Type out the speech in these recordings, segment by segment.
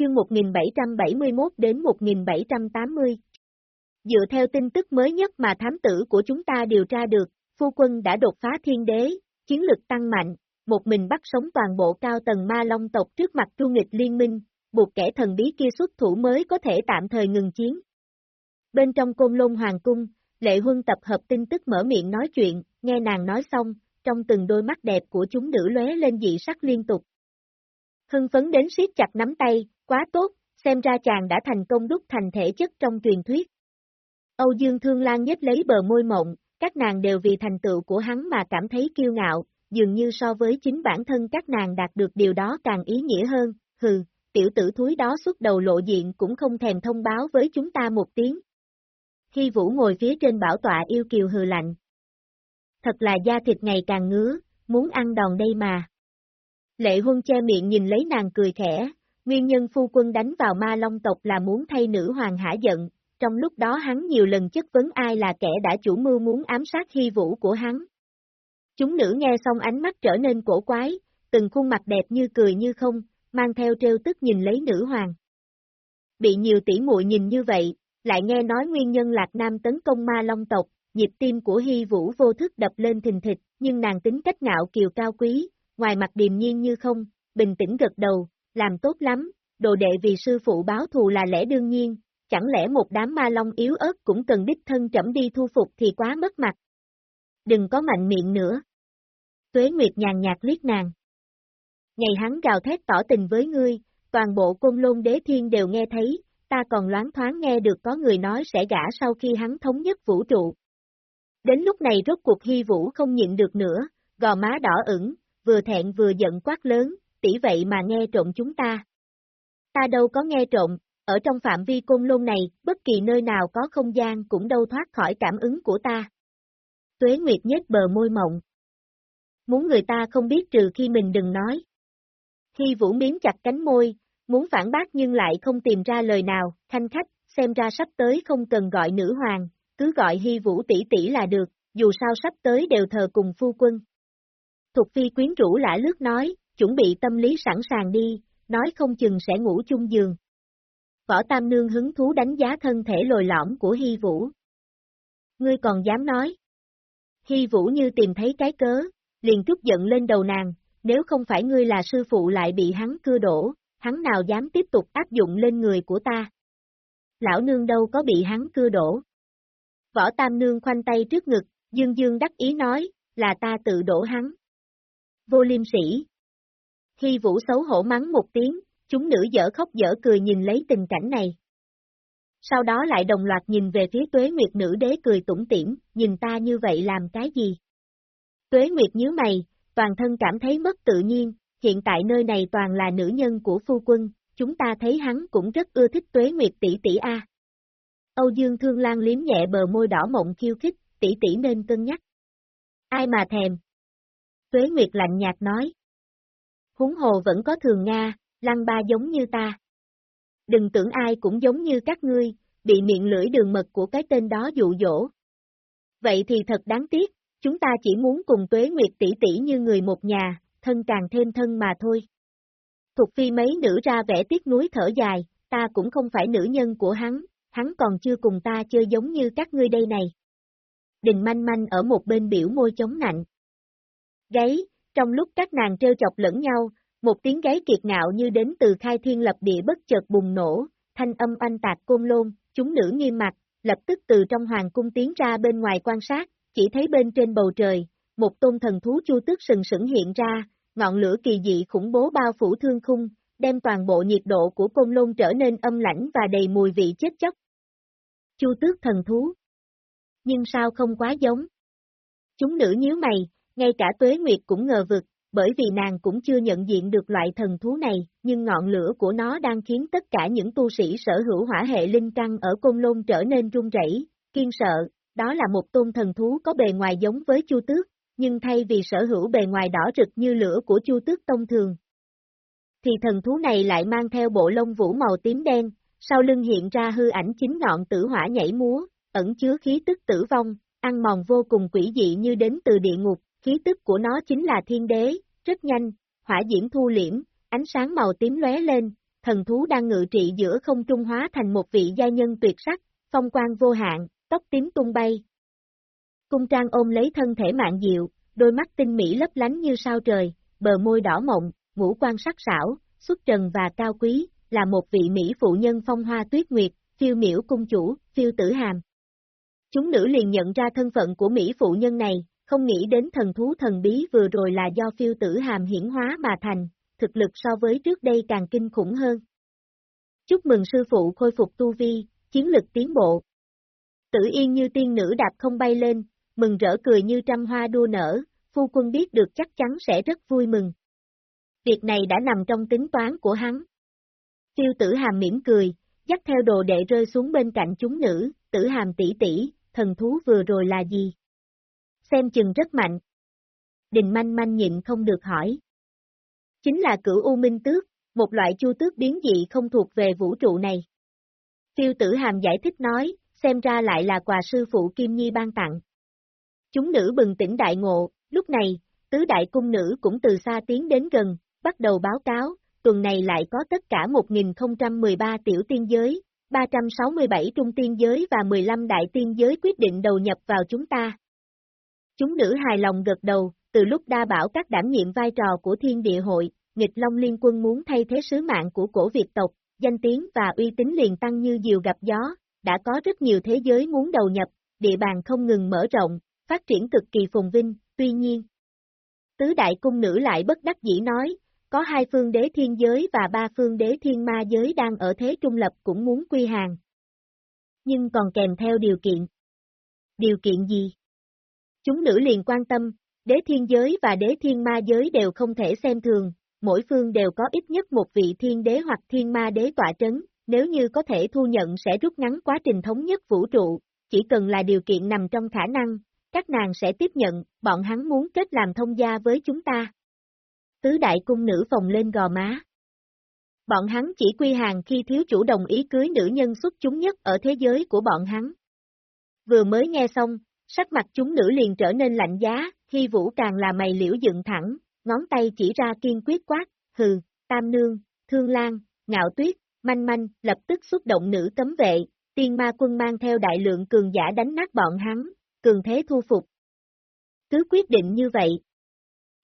chương 1771 đến 1780. Dựa theo tin tức mới nhất mà thám tử của chúng ta điều tra được, phu quân đã đột phá thiên đế, chiến lực tăng mạnh, một mình bắt sống toàn bộ cao tầng ma long tộc trước mặt Chu nghịch liên minh, buộc kẻ thần bí kia xuất thủ mới có thể tạm thời ngừng chiến. Bên trong côn lôn hoàng cung, lệ huân tập hợp tin tức mở miệng nói chuyện, nghe nàng nói xong, trong từng đôi mắt đẹp của chúng nữ lóe lên dị sắc liên tục. Hưng phấn đến siết chặt nắm tay, quá tốt, xem ra chàng đã thành công đúc thành thể chất trong truyền thuyết. Âu Dương Thương Lan nhếch lấy bờ môi mộng, các nàng đều vì thành tựu của hắn mà cảm thấy kiêu ngạo, dường như so với chính bản thân các nàng đạt được điều đó càng ý nghĩa hơn, hừ, tiểu tử thúi đó xuất đầu lộ diện cũng không thèm thông báo với chúng ta một tiếng. Hy Vũ ngồi phía trên bảo tọa yêu kiều hừ lạnh. Thật là da thịt ngày càng ngứa, muốn ăn đòn đây mà. Lệ huân che miệng nhìn lấy nàng cười khẽ, nguyên nhân phu quân đánh vào ma long tộc là muốn thay nữ hoàng hả giận, trong lúc đó hắn nhiều lần chất vấn ai là kẻ đã chủ mưu muốn ám sát hy vũ của hắn. Chúng nữ nghe xong ánh mắt trở nên cổ quái, từng khuôn mặt đẹp như cười như không, mang theo trêu tức nhìn lấy nữ hoàng. Bị nhiều tỷ muội nhìn như vậy, lại nghe nói nguyên nhân Lạc Nam tấn công ma long tộc, nhịp tim của Hy Vũ vô thức đập lên thình thịch, nhưng nàng tính cách ngạo kiều cao quý, ngoài mặt điềm nhiên như không, bình tĩnh gật đầu, làm tốt lắm, đồ đệ vì sư phụ báo thù là lẽ đương nhiên, chẳng lẽ một đám ma long yếu ớt cũng cần đích thân trẫm đi thu phục thì quá mất mặt. Đừng có mạnh miệng nữa. Tuế Nguyệt nhàn nhạt liếc nàng. Ngày hắn gào thét tỏ tình với ngươi, toàn bộ côn lôn đế thiên đều nghe thấy, ta còn loáng thoáng nghe được có người nói sẽ gả sau khi hắn thống nhất vũ trụ. Đến lúc này rốt cuộc hy vũ không nhịn được nữa, gò má đỏ ửng, vừa thẹn vừa giận quát lớn, tỷ vậy mà nghe trộm chúng ta. Ta đâu có nghe trộm, ở trong phạm vi côn lôn này, bất kỳ nơi nào có không gian cũng đâu thoát khỏi cảm ứng của ta. Tuế Nguyệt nhếch bờ môi mộng. Muốn người ta không biết trừ khi mình đừng nói. Khi Vũ miếm chặt cánh môi, muốn phản bác nhưng lại không tìm ra lời nào, thanh khách, xem ra sắp tới không cần gọi nữ hoàng, cứ gọi Hy Vũ tỷ tỷ là được, dù sao sắp tới đều thờ cùng phu quân. Thục phi quyến rũ lã lướt nói, chuẩn bị tâm lý sẵn sàng đi, nói không chừng sẽ ngủ chung giường. Võ Tam Nương hứng thú đánh giá thân thể lồi lõm của Hy Vũ. Ngươi còn dám nói. Hy Vũ như tìm thấy cái cớ, liền trút giận lên đầu nàng, nếu không phải ngươi là sư phụ lại bị hắn cưa đổ, hắn nào dám tiếp tục áp dụng lên người của ta. Lão nương đâu có bị hắn cưa đổ. Võ Tam Nương khoanh tay trước ngực, dương dương đắc ý nói, là ta tự đổ hắn. Vô liêm sĩ. Hy Vũ xấu hổ mắng một tiếng, chúng nữ dở khóc dở cười nhìn lấy tình cảnh này. Sau đó lại đồng loạt nhìn về phía tuế nguyệt nữ đế cười tủm tỉm, nhìn ta như vậy làm cái gì? Tuế nguyệt nhớ mày, toàn thân cảm thấy mất tự nhiên, hiện tại nơi này toàn là nữ nhân của phu quân, chúng ta thấy hắn cũng rất ưa thích tuế nguyệt tỷ tỷ A. Âu Dương Thương Lan liếm nhẹ bờ môi đỏ mộng khiêu khích, tỷ tỷ nên cân nhắc. Ai mà thèm? Tuế Nguyệt lạnh nhạt nói. Húng hồ vẫn có thường Nga, lăng ba giống như ta. Đừng tưởng ai cũng giống như các ngươi, bị miệng lưỡi đường mật của cái tên đó dụ dỗ. Vậy thì thật đáng tiếc, chúng ta chỉ muốn cùng Tuế Nguyệt tỷ tỷ như người một nhà, thân càng thêm thân mà thôi. Thục phi mấy nữ ra vẻ tiếc núi thở dài, ta cũng không phải nữ nhân của hắn, hắn còn chưa cùng ta chơi giống như các ngươi đây này. Đình manh manh ở một bên biểu môi chống nạnh. Gáy, trong lúc các nàng trêu chọc lẫn nhau, một tiếng gáy kiệt ngạo như đến từ khai thiên lập địa bất chợt bùng nổ, thanh âm anh tạc côn lôn, chúng nữ nghiêm mặt, lập tức từ trong hoàng cung tiến ra bên ngoài quan sát, chỉ thấy bên trên bầu trời, một tôn thần thú chu tước sừng sững hiện ra, ngọn lửa kỳ dị khủng bố bao phủ thương khung, đem toàn bộ nhiệt độ của côn lôn trở nên âm lãnh và đầy mùi vị chết chóc. Chu tước thần thú. Nhưng sao không quá giống? Chúng nữ nhíu mày, ngay cả tuế nguyệt cũng ngờ vực, bởi vì nàng cũng chưa nhận diện được loại thần thú này, nhưng ngọn lửa của nó đang khiến tất cả những tu sĩ sở hữu hỏa hệ linh căn ở Côn Lôn trở nên run rẩy, kiên sợ, đó là một tôn thần thú có bề ngoài giống với Chu Tước, nhưng thay vì sở hữu bề ngoài đỏ rực như lửa của Chu Tước tông thường, thì thần thú này lại mang theo bộ lông vũ màu tím đen, sau lưng hiện ra hư ảnh chính ngọn tử hỏa nhảy múa, ẩn chứa khí tức tử vong, ăn mòn vô cùng quỷ dị như đến từ địa ngục, khí tức của nó chính là thiên đế, rất nhanh, hỏa diễm thu liễm, ánh sáng màu tím lóe lên, thần thú đang ngự trị giữa không trung hóa thành một vị gia nhân tuyệt sắc, phong quang vô hạn, tóc tím tung bay. Cung trang ôm lấy thân thể mạng diệu, đôi mắt tinh mỹ lấp lánh như sao trời, bờ môi đỏ mộng, ngũ quan sắc sảo, xuất trần và cao quý, là một vị mỹ phụ nhân phong hoa tuyết nguyệt, phiêu miễu cung chủ, phiêu tử hàm. Chúng nữ liền nhận ra thân phận của mỹ phụ nhân này, không nghĩ đến thần thú thần bí vừa rồi là do phiêu tử hàm hiển hóa mà thành, thực lực so với trước đây càng kinh khủng hơn. Chúc mừng sư phụ khôi phục tu vi, chiến lực tiến bộ. Tử yên như tiên nữ đạp không bay lên, mừng rỡ cười như trăm hoa đua nở, phu quân biết được chắc chắn sẽ rất vui mừng. Việc này đã nằm trong tính toán của hắn. phiêu tử hàm mỉm cười, dắt theo đồ đệ rơi xuống bên cạnh chúng nữ, tử hàm tỷ tỷ, thần thú vừa rồi là gì? Xem chừng rất mạnh. Đình manh manh nhịn không được hỏi. Chính là cửu U Minh Tước, một loại chu tước biến dị không thuộc về vũ trụ này. Tiêu tử hàm giải thích nói, xem ra lại là quà sư phụ Kim Nhi ban tặng. Chúng nữ bừng tỉnh đại ngộ, lúc này, tứ đại cung nữ cũng từ xa tiến đến gần, bắt đầu báo cáo, tuần này lại có tất cả 1013 tiểu tiên giới, 367 trung tiên giới và 15 đại tiên giới quyết định đầu nhập vào chúng ta. Chúng nữ hài lòng gật đầu, từ lúc đa bảo các đảm nhiệm vai trò của thiên địa hội, nghịch long liên quân muốn thay thế sứ mạng của cổ Việt tộc, danh tiếng và uy tín liền tăng như diều gặp gió, đã có rất nhiều thế giới muốn đầu nhập, địa bàn không ngừng mở rộng, phát triển cực kỳ phồn vinh, tuy nhiên. Tứ đại cung nữ lại bất đắc dĩ nói, có hai phương đế thiên giới và ba phương đế thiên ma giới đang ở thế trung lập cũng muốn quy hàng. Nhưng còn kèm theo điều kiện. Điều kiện gì? Chúng nữ liền quan tâm, đế thiên giới và đế thiên ma giới đều không thể xem thường, mỗi phương đều có ít nhất một vị thiên đế hoặc thiên ma đế tọa trấn, nếu như có thể thu nhận sẽ rút ngắn quá trình thống nhất vũ trụ, chỉ cần là điều kiện nằm trong khả năng, các nàng sẽ tiếp nhận, bọn hắn muốn kết làm thông gia với chúng ta. Tứ đại cung nữ phòng lên gò má. Bọn hắn chỉ quy hàng khi thiếu chủ đồng ý cưới nữ nhân xuất chúng nhất ở thế giới của bọn hắn. Vừa mới nghe xong, sắc mặt chúng nữ liền trở nên lạnh giá, khi vũ càng là mày liễu dựng thẳng, ngón tay chỉ ra kiên quyết quát, hừ, tam nương, thương lan, ngạo tuyết, manh manh, lập tức xuất động nữ cấm vệ, tiên ma quân mang theo đại lượng cường giả đánh nát bọn hắn, cường thế thu phục. Cứ quyết định như vậy.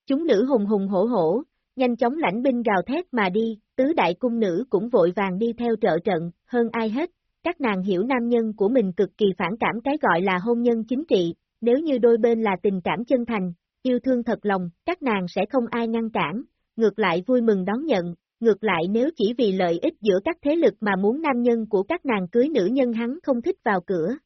Chúng nữ hùng hùng hổ hổ, nhanh chóng lãnh binh gào thét mà đi, tứ đại cung nữ cũng vội vàng đi theo trợ trận, hơn ai hết, các nàng hiểu nam nhân của mình cực kỳ phản cảm cái gọi là hôn nhân chính trị, nếu như đôi bên là tình cảm chân thành, yêu thương thật lòng, các nàng sẽ không ai ngăn cản, ngược lại vui mừng đón nhận, ngược lại nếu chỉ vì lợi ích giữa các thế lực mà muốn nam nhân của các nàng cưới nữ nhân hắn không thích vào cửa.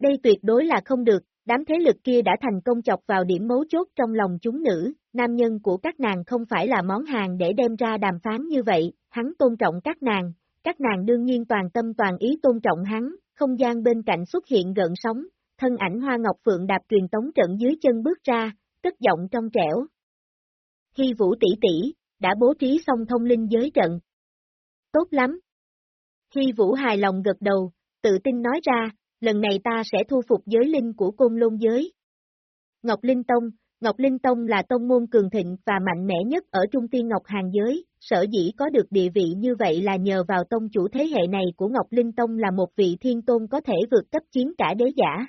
Đây tuyệt đối là không được, đám thế lực kia đã thành công chọc vào điểm mấu chốt trong lòng chúng nữ, nam nhân của các nàng không phải là món hàng để đem ra đàm phán như vậy, hắn tôn trọng các nàng, các nàng đương nhiên toàn tâm toàn ý tôn trọng hắn, không gian bên cạnh xuất hiện gợn sóng, thân ảnh hoa ngọc phượng đạp truyền tống trận dưới chân bước ra, cất giọng trong trẻo. Khi vũ tỷ tỷ, đã bố trí xong thông linh giới trận. Tốt lắm. Khi vũ hài lòng gật đầu, tự tin nói ra, lần này ta sẽ thu phục giới linh của côn lôn giới. Ngọc Linh Tông, Ngọc Linh Tông là tông môn cường thịnh và mạnh mẽ nhất ở Trung Tiên Ngọc Hàng giới, sở dĩ có được địa vị như vậy là nhờ vào tông chủ thế hệ này của Ngọc Linh Tông là một vị thiên tôn có thể vượt cấp chiến cả đế giả.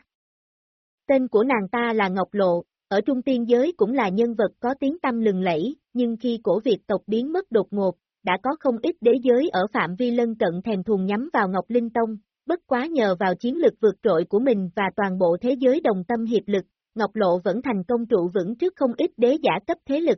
Tên của nàng ta là Ngọc Lộ, ở Trung Tiên giới cũng là nhân vật có tiếng tâm lừng lẫy, nhưng khi cổ Việt tộc biến mất đột ngột, đã có không ít đế giới ở phạm vi lân cận thèm thuồng nhắm vào Ngọc Linh Tông, bất quá nhờ vào chiến lực vượt trội của mình và toàn bộ thế giới đồng tâm hiệp lực, Ngọc Lộ vẫn thành công trụ vững trước không ít đế giả cấp thế lực.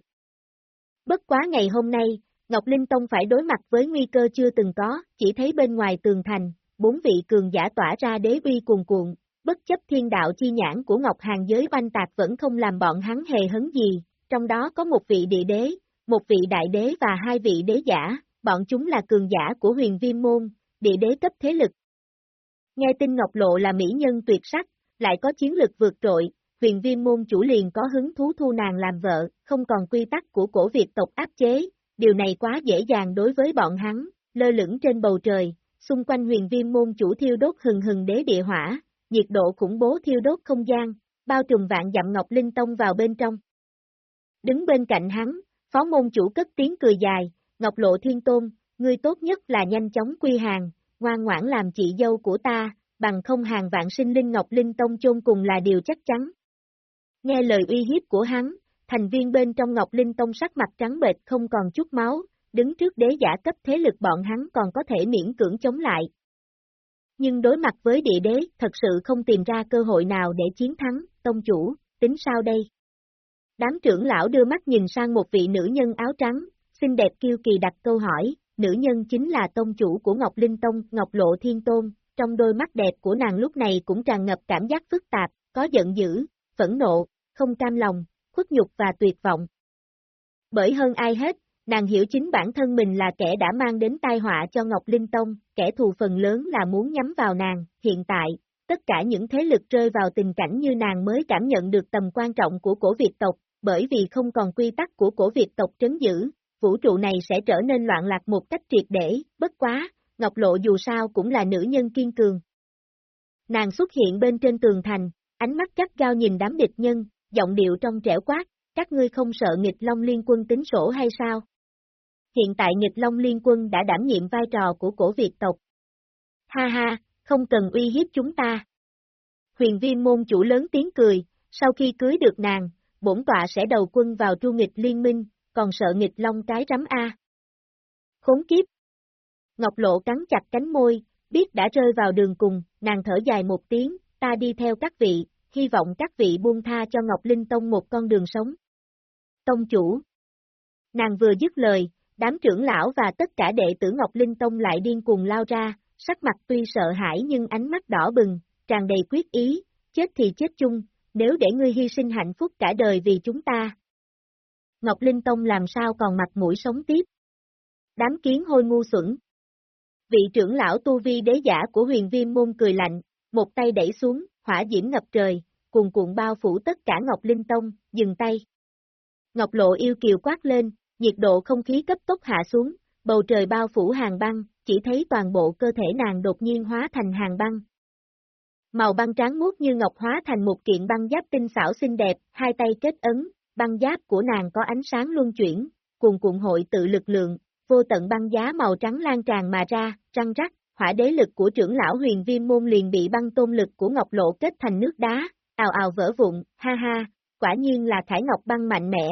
Bất quá ngày hôm nay, Ngọc Linh Tông phải đối mặt với nguy cơ chưa từng có, chỉ thấy bên ngoài tường thành, bốn vị cường giả tỏa ra đế uy cuồn cuộn, bất chấp thiên đạo chi nhãn của Ngọc Hàng giới oanh tạc vẫn không làm bọn hắn hề hấn gì, trong đó có một vị địa đế, một vị đại đế và hai vị đế giả, bọn chúng là cường giả của huyền viêm môn, địa đế cấp thế lực. Nghe tin Ngọc Lộ là mỹ nhân tuyệt sắc, lại có chiến lực vượt trội, huyền viêm môn chủ liền có hứng thú thu nàng làm vợ, không còn quy tắc của cổ Việt tộc áp chế, điều này quá dễ dàng đối với bọn hắn, lơ lửng trên bầu trời, xung quanh huyền viêm môn chủ thiêu đốt hừng hừng đế địa hỏa, nhiệt độ khủng bố thiêu đốt không gian, bao trùm vạn dặm Ngọc Linh Tông vào bên trong. Đứng bên cạnh hắn, phó môn chủ cất tiếng cười dài, Ngọc Lộ Thiên Tôn, ngươi tốt nhất là nhanh chóng quy hàng, ngoan ngoãn làm chị dâu của ta, bằng không hàng vạn sinh linh Ngọc Linh Tông chôn cùng là điều chắc chắn. Nghe lời uy hiếp của hắn, thành viên bên trong Ngọc Linh Tông sắc mặt trắng bệch không còn chút máu, đứng trước đế giả cấp thế lực bọn hắn còn có thể miễn cưỡng chống lại. Nhưng đối mặt với địa đế, thật sự không tìm ra cơ hội nào để chiến thắng, tông chủ, tính sao đây? Đám trưởng lão đưa mắt nhìn sang một vị nữ nhân áo trắng, xinh đẹp kiêu kỳ đặt câu hỏi, nữ nhân chính là tông chủ của Ngọc Linh Tông, Ngọc Lộ Thiên Tôn, trong đôi mắt đẹp của nàng lúc này cũng tràn ngập cảm giác phức tạp, có giận dữ, phẫn nộ, không cam lòng, khuất nhục và tuyệt vọng. Bởi hơn ai hết, nàng hiểu chính bản thân mình là kẻ đã mang đến tai họa cho Ngọc Linh Tông, kẻ thù phần lớn là muốn nhắm vào nàng, hiện tại, tất cả những thế lực rơi vào tình cảnh như nàng mới cảm nhận được tầm quan trọng của cổ Việt tộc, bởi vì không còn quy tắc của cổ Việt tộc trấn giữ, vũ trụ này sẽ trở nên loạn lạc một cách triệt để, bất quá, Ngọc Lộ dù sao cũng là nữ nhân kiên cường. Nàng xuất hiện bên trên tường thành, ánh mắt chắc gao nhìn đám địch nhân, giọng điệu trong trẻo quát, các ngươi không sợ nghịch Long Liên quân tính sổ hay sao? Hiện tại nghịch Long Liên quân đã đảm nhiệm vai trò của cổ Việt tộc. Ha ha, không cần uy hiếp chúng ta. Huyền viên môn chủ lớn tiếng cười, sau khi cưới được nàng, bổn tọa sẽ đầu quân vào tru nghịch liên minh, còn sợ nghịch long cái rắm A. Khốn kiếp! Ngọc Lộ cắn chặt cánh môi, biết đã rơi vào đường cùng, nàng thở dài một tiếng, ta đi theo các vị, hy vọng các vị buông tha cho Ngọc Linh Tông một con đường sống. Tông chủ! Nàng vừa dứt lời, đám trưởng lão và tất cả đệ tử Ngọc Linh Tông lại điên cuồng lao ra, sắc mặt tuy sợ hãi nhưng ánh mắt đỏ bừng, tràn đầy quyết ý, chết thì chết chung, nếu để ngươi hy sinh hạnh phúc cả đời vì chúng ta. Ngọc Linh Tông làm sao còn mặt mũi sống tiếp? Đám kiến hôi ngu xuẩn. Vị trưởng lão tu vi đế giả của huyền viêm môn cười lạnh, một tay đẩy xuống, hỏa diễm ngập trời, cuồn cuộn bao phủ tất cả Ngọc Linh Tông, dừng tay. Ngọc Lộ yêu kiều quát lên, nhiệt độ không khí cấp tốc hạ xuống, bầu trời bao phủ hàng băng, chỉ thấy toàn bộ cơ thể nàng đột nhiên hóa thành hàng băng, Màu băng trắng muốt như ngọc hóa thành một kiện băng giáp tinh xảo xinh đẹp, hai tay kết ấn, băng giáp của nàng có ánh sáng luân chuyển, cuồn cuộn hội tự lực lượng, vô tận băng giá màu trắng lan tràn mà ra, răng rắc, hỏa đế lực của trưởng lão huyền viêm môn liền bị băng tôn lực của ngọc lộ kết thành nước đá, ào ào vỡ vụn, ha ha, quả nhiên là khải ngọc băng mạnh mẽ.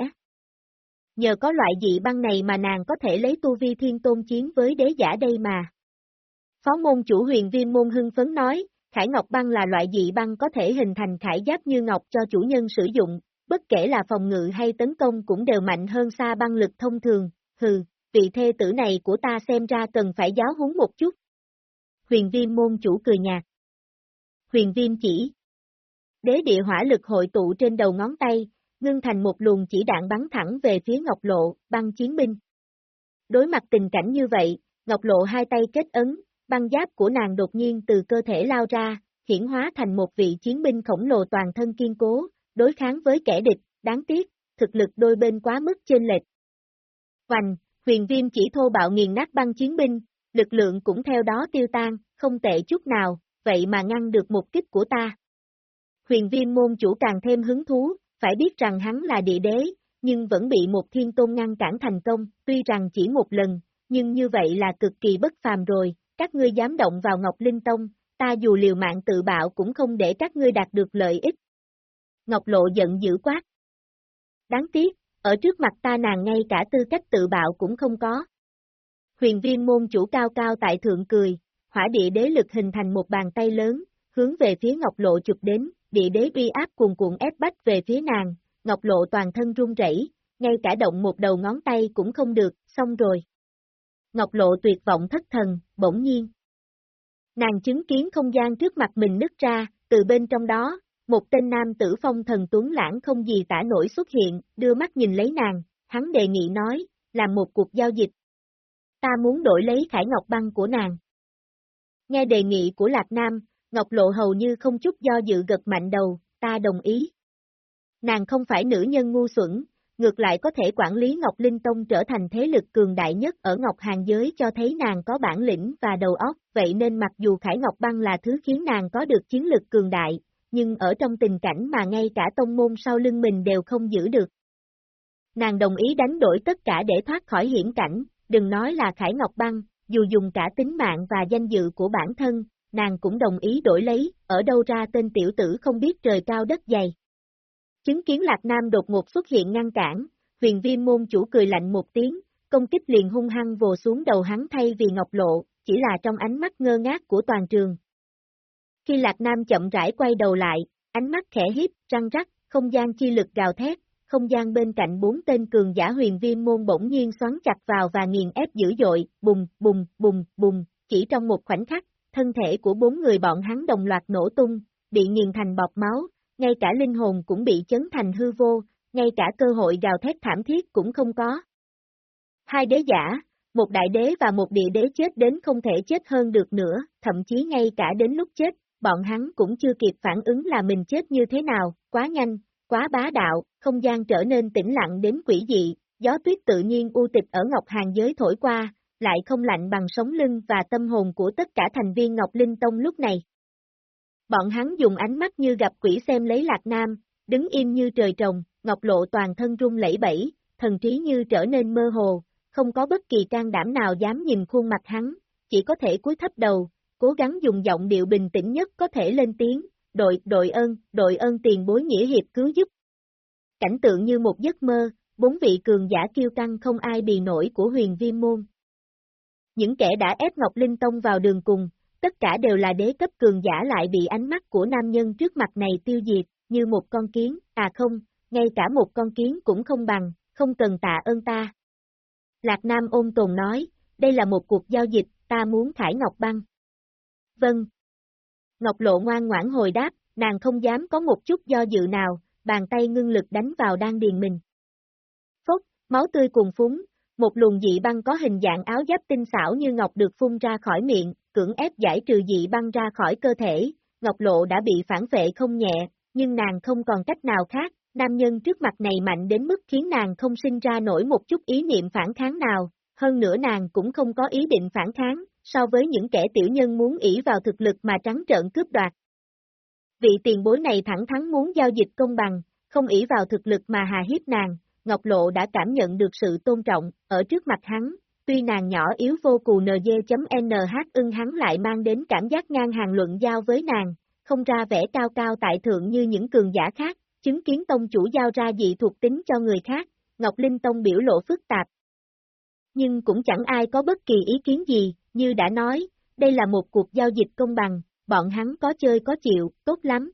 Nhờ có loại dị băng này mà nàng có thể lấy tu vi thiên tôn chiến với đế giả đây mà. Phó môn chủ huyền viêm môn hưng phấn nói, Khải Ngọc băng là loại dị băng có thể hình thành khải giáp như ngọc cho chủ nhân sử dụng, bất kể là phòng ngự hay tấn công cũng đều mạnh hơn xa băng lực thông thường, hừ, vị thê tử này của ta xem ra cần phải giáo huấn một chút. Huyền viêm môn chủ cười nhạt. Huyền viêm chỉ. Đế địa hỏa lực hội tụ trên đầu ngón tay, ngưng thành một luồng chỉ đạn bắn thẳng về phía Ngọc Lộ, băng chiến binh. Đối mặt tình cảnh như vậy, Ngọc Lộ hai tay kết ấn, băng giáp của nàng đột nhiên từ cơ thể lao ra, hiển hóa thành một vị chiến binh khổng lồ toàn thân kiên cố, đối kháng với kẻ địch, đáng tiếc, thực lực đôi bên quá mức chênh lệch. Hoành, huyền viêm chỉ thô bạo nghiền nát băng chiến binh, lực lượng cũng theo đó tiêu tan, không tệ chút nào, vậy mà ngăn được một kích của ta. Huyền viên môn chủ càng thêm hứng thú, phải biết rằng hắn là địa đế, nhưng vẫn bị một thiên tôn ngăn cản thành công, tuy rằng chỉ một lần, nhưng như vậy là cực kỳ bất phàm rồi, các ngươi dám động vào Ngọc Linh Tông, ta dù liều mạng tự bạo cũng không để các ngươi đạt được lợi ích. Ngọc Lộ giận dữ quát. Đáng tiếc, ở trước mặt ta nàng ngay cả tư cách tự bạo cũng không có. Huyền viên môn chủ cao cao tại thượng cười, hỏa địa đế lực hình thành một bàn tay lớn, hướng về phía Ngọc Lộ chụp đến, địa đế uy áp cuồn cuộn ép bách về phía nàng, Ngọc Lộ toàn thân run rẩy, ngay cả động một đầu ngón tay cũng không được, xong rồi. Ngọc Lộ tuyệt vọng thất thần, bỗng nhiên. Nàng chứng kiến không gian trước mặt mình nứt ra, từ bên trong đó, một tên nam tử phong thần tuấn lãng không gì tả nổi xuất hiện, đưa mắt nhìn lấy nàng, hắn đề nghị nói, làm một cuộc giao dịch. Ta muốn đổi lấy khải ngọc băng của nàng. Nghe đề nghị của Lạc Nam, Ngọc Lộ hầu như không chút do dự gật mạnh đầu, ta đồng ý. Nàng không phải nữ nhân ngu xuẩn, ngược lại có thể quản lý Ngọc Linh Tông trở thành thế lực cường đại nhất ở Ngọc Hàng giới cho thấy nàng có bản lĩnh và đầu óc, vậy nên mặc dù Khải Ngọc Băng là thứ khiến nàng có được chiến lực cường đại, nhưng ở trong tình cảnh mà ngay cả tông môn sau lưng mình đều không giữ được. Nàng đồng ý đánh đổi tất cả để thoát khỏi hiểm cảnh, đừng nói là Khải Ngọc Băng, dù dùng cả tính mạng và danh dự của bản thân, nàng cũng đồng ý đổi lấy, ở đâu ra tên tiểu tử không biết trời cao đất dày. Chứng kiến Lạc Nam đột ngột xuất hiện ngăn cản, huyền viêm môn chủ cười lạnh một tiếng, công kích liền hung hăng vồ xuống đầu hắn thay vì ngọc lộ, chỉ là trong ánh mắt ngơ ngác của toàn trường. Khi Lạc Nam chậm rãi quay đầu lại, ánh mắt khẽ hiếp, răng rắc, không gian chi lực gào thét, không gian bên cạnh bốn tên cường giả huyền viêm môn bỗng nhiên xoắn chặt vào và nghiền ép dữ dội, bùng, bùng, bùng, bùng, chỉ trong một khoảnh khắc, thân thể của bốn người bọn hắn đồng loạt nổ tung, bị nghiền thành bọt máu, ngay cả linh hồn cũng bị chấn thành hư vô, ngay cả cơ hội gào thét thảm thiết cũng không có. Hai đế giả, một đại đế và một địa đế chết đến không thể chết hơn được nữa, thậm chí ngay cả đến lúc chết, bọn hắn cũng chưa kịp phản ứng là mình chết như thế nào, quá nhanh, quá bá đạo, không gian trở nên tĩnh lặng đến quỷ dị, gió tuyết tự nhiên u tịch ở Ngọc Hàng giới thổi qua, lại không lạnh bằng sống lưng và tâm hồn của tất cả thành viên Ngọc Linh Tông lúc này. Bọn hắn dùng ánh mắt như gặp quỷ xem lấy Lạc Nam, đứng im như trời trồng, Ngọc Lộ toàn thân rung lẫy bẫy, thần trí như trở nên mơ hồ, không có bất kỳ can đảm nào dám nhìn khuôn mặt hắn, chỉ có thể cúi thấp đầu, cố gắng dùng giọng điệu bình tĩnh nhất có thể lên tiếng, đội, đội ơn, đội ơn tiền bối nghĩa hiệp cứu giúp. Cảnh tượng như một giấc mơ, bốn vị cường giả kiêu căng không ai bì nổi của huyền viêm môn. Những kẻ đã ép Ngọc Linh Tông vào đường cùng, tất cả đều là đế cấp cường giả lại bị ánh mắt của nam nhân trước mặt này tiêu diệt, như một con kiến, à không, ngay cả một con kiến cũng không bằng, không cần tạ ơn ta. Lạc Nam ôm tồn nói, đây là một cuộc giao dịch, ta muốn Khải Ngọc Băng. Vâng. Ngọc Lộ ngoan ngoãn hồi đáp, nàng không dám có một chút do dự nào, bàn tay ngưng lực đánh vào đan điền mình. Phốc, máu tươi cùng phúng, một luồng dị băng có hình dạng áo giáp tinh xảo như ngọc được phun ra khỏi miệng, cưỡng ép giải trừ dị băng ra khỏi cơ thể, Ngọc Lộ đã bị phản vệ không nhẹ, nhưng nàng không còn cách nào khác, nam nhân trước mặt này mạnh đến mức khiến nàng không sinh ra nổi một chút ý niệm phản kháng nào, hơn nữa nàng cũng không có ý định phản kháng, so với những kẻ tiểu nhân muốn ỷ vào thực lực mà trắng trợn cướp đoạt. Vị tiền bối này thẳng thắn muốn giao dịch công bằng, không ỷ vào thực lực mà hà hiếp nàng, Ngọc Lộ đã cảm nhận được sự tôn trọng, ở trước mặt hắn, tuy nàng nhỏ yếu vô cù nd.nh ưng hắn lại mang đến cảm giác ngang hàng luận giao với nàng, không ra vẻ cao cao tại thượng như những cường giả khác, chứng kiến tông chủ giao ra dị thuộc tính cho người khác, Ngọc Linh Tông biểu lộ phức tạp. Nhưng cũng chẳng ai có bất kỳ ý kiến gì, như đã nói, đây là một cuộc giao dịch công bằng, bọn hắn có chơi có chịu, tốt lắm.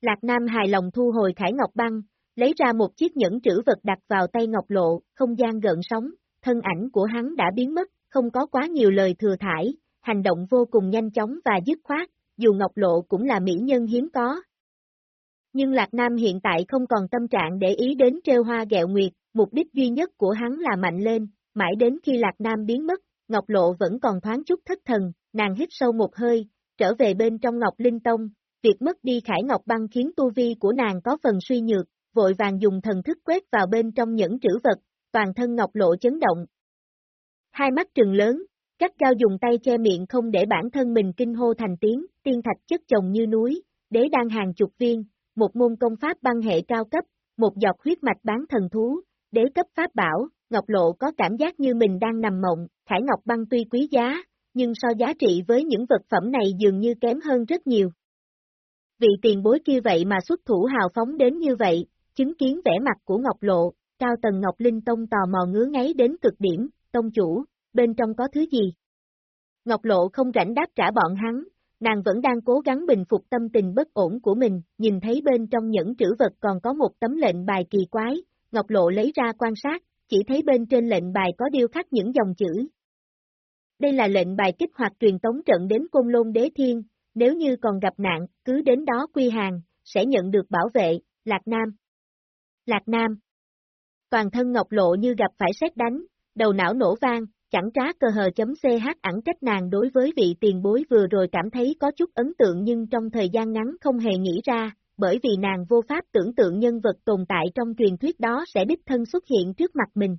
Lạc Nam hài lòng thu hồi Khải Ngọc Băng, lấy ra một chiếc nhẫn trữ vật đặt vào tay Ngọc Lộ, không gian gợn sóng, thân ảnh của hắn đã biến mất, không có quá nhiều lời thừa thải, hành động vô cùng nhanh chóng và dứt khoát, dù Ngọc Lộ cũng là mỹ nhân hiếm có. Nhưng Lạc Nam hiện tại không còn tâm trạng để ý đến trêu hoa gẹo nguyệt, mục đích duy nhất của hắn là mạnh lên, mãi đến khi Lạc Nam biến mất, Ngọc Lộ vẫn còn thoáng chút thất thần, nàng hít sâu một hơi, trở về bên trong Ngọc Linh Tông, việc mất đi Khải Ngọc Băng khiến tu vi của nàng có phần suy nhược, vội vàng dùng thần thức quét vào bên trong những trữ vật, toàn thân Ngọc Lộ chấn động. Hai mắt trừng lớn, các cao dùng tay che miệng không để bản thân mình kinh hô thành tiếng, tiên thạch chất chồng như núi, đế đang hàng chục viên, một môn công pháp băng hệ cao cấp, một giọt huyết mạch bán thần thú, đế cấp pháp bảo, Ngọc Lộ có cảm giác như mình đang nằm mộng, Khải Ngọc băng tuy quý giá, nhưng so giá trị với những vật phẩm này dường như kém hơn rất nhiều. Vị tiền bối kia vậy mà xuất thủ hào phóng đến như vậy, chứng kiến vẻ mặt của Ngọc Lộ, Cao Tần Ngọc Linh Tông tò mò ngứa ngáy đến cực điểm, Tông chủ, bên trong có thứ gì? Ngọc Lộ không rảnh đáp trả bọn hắn, nàng vẫn đang cố gắng bình phục tâm tình bất ổn của mình, nhìn thấy bên trong những trữ vật còn có một tấm lệnh bài kỳ quái, Ngọc Lộ lấy ra quan sát, chỉ thấy bên trên lệnh bài có điêu khắc những dòng chữ. Đây là lệnh bài kích hoạt truyền tống trận đến Côn Lôn Đế Thiên, nếu như còn gặp nạn, cứ đến đó quy hàng, sẽ nhận được bảo vệ, Lạc Nam. Lạc Nam. Toàn thân Ngọc Lộ như gặp phải xét đánh, đầu não nổ vang, chẳng trá cờ hờ chấm ch ẩn trách nàng đối với vị tiền bối vừa rồi cảm thấy có chút ấn tượng nhưng trong thời gian ngắn không hề nghĩ ra, bởi vì nàng vô pháp tưởng tượng nhân vật tồn tại trong truyền thuyết đó sẽ đích thân xuất hiện trước mặt mình.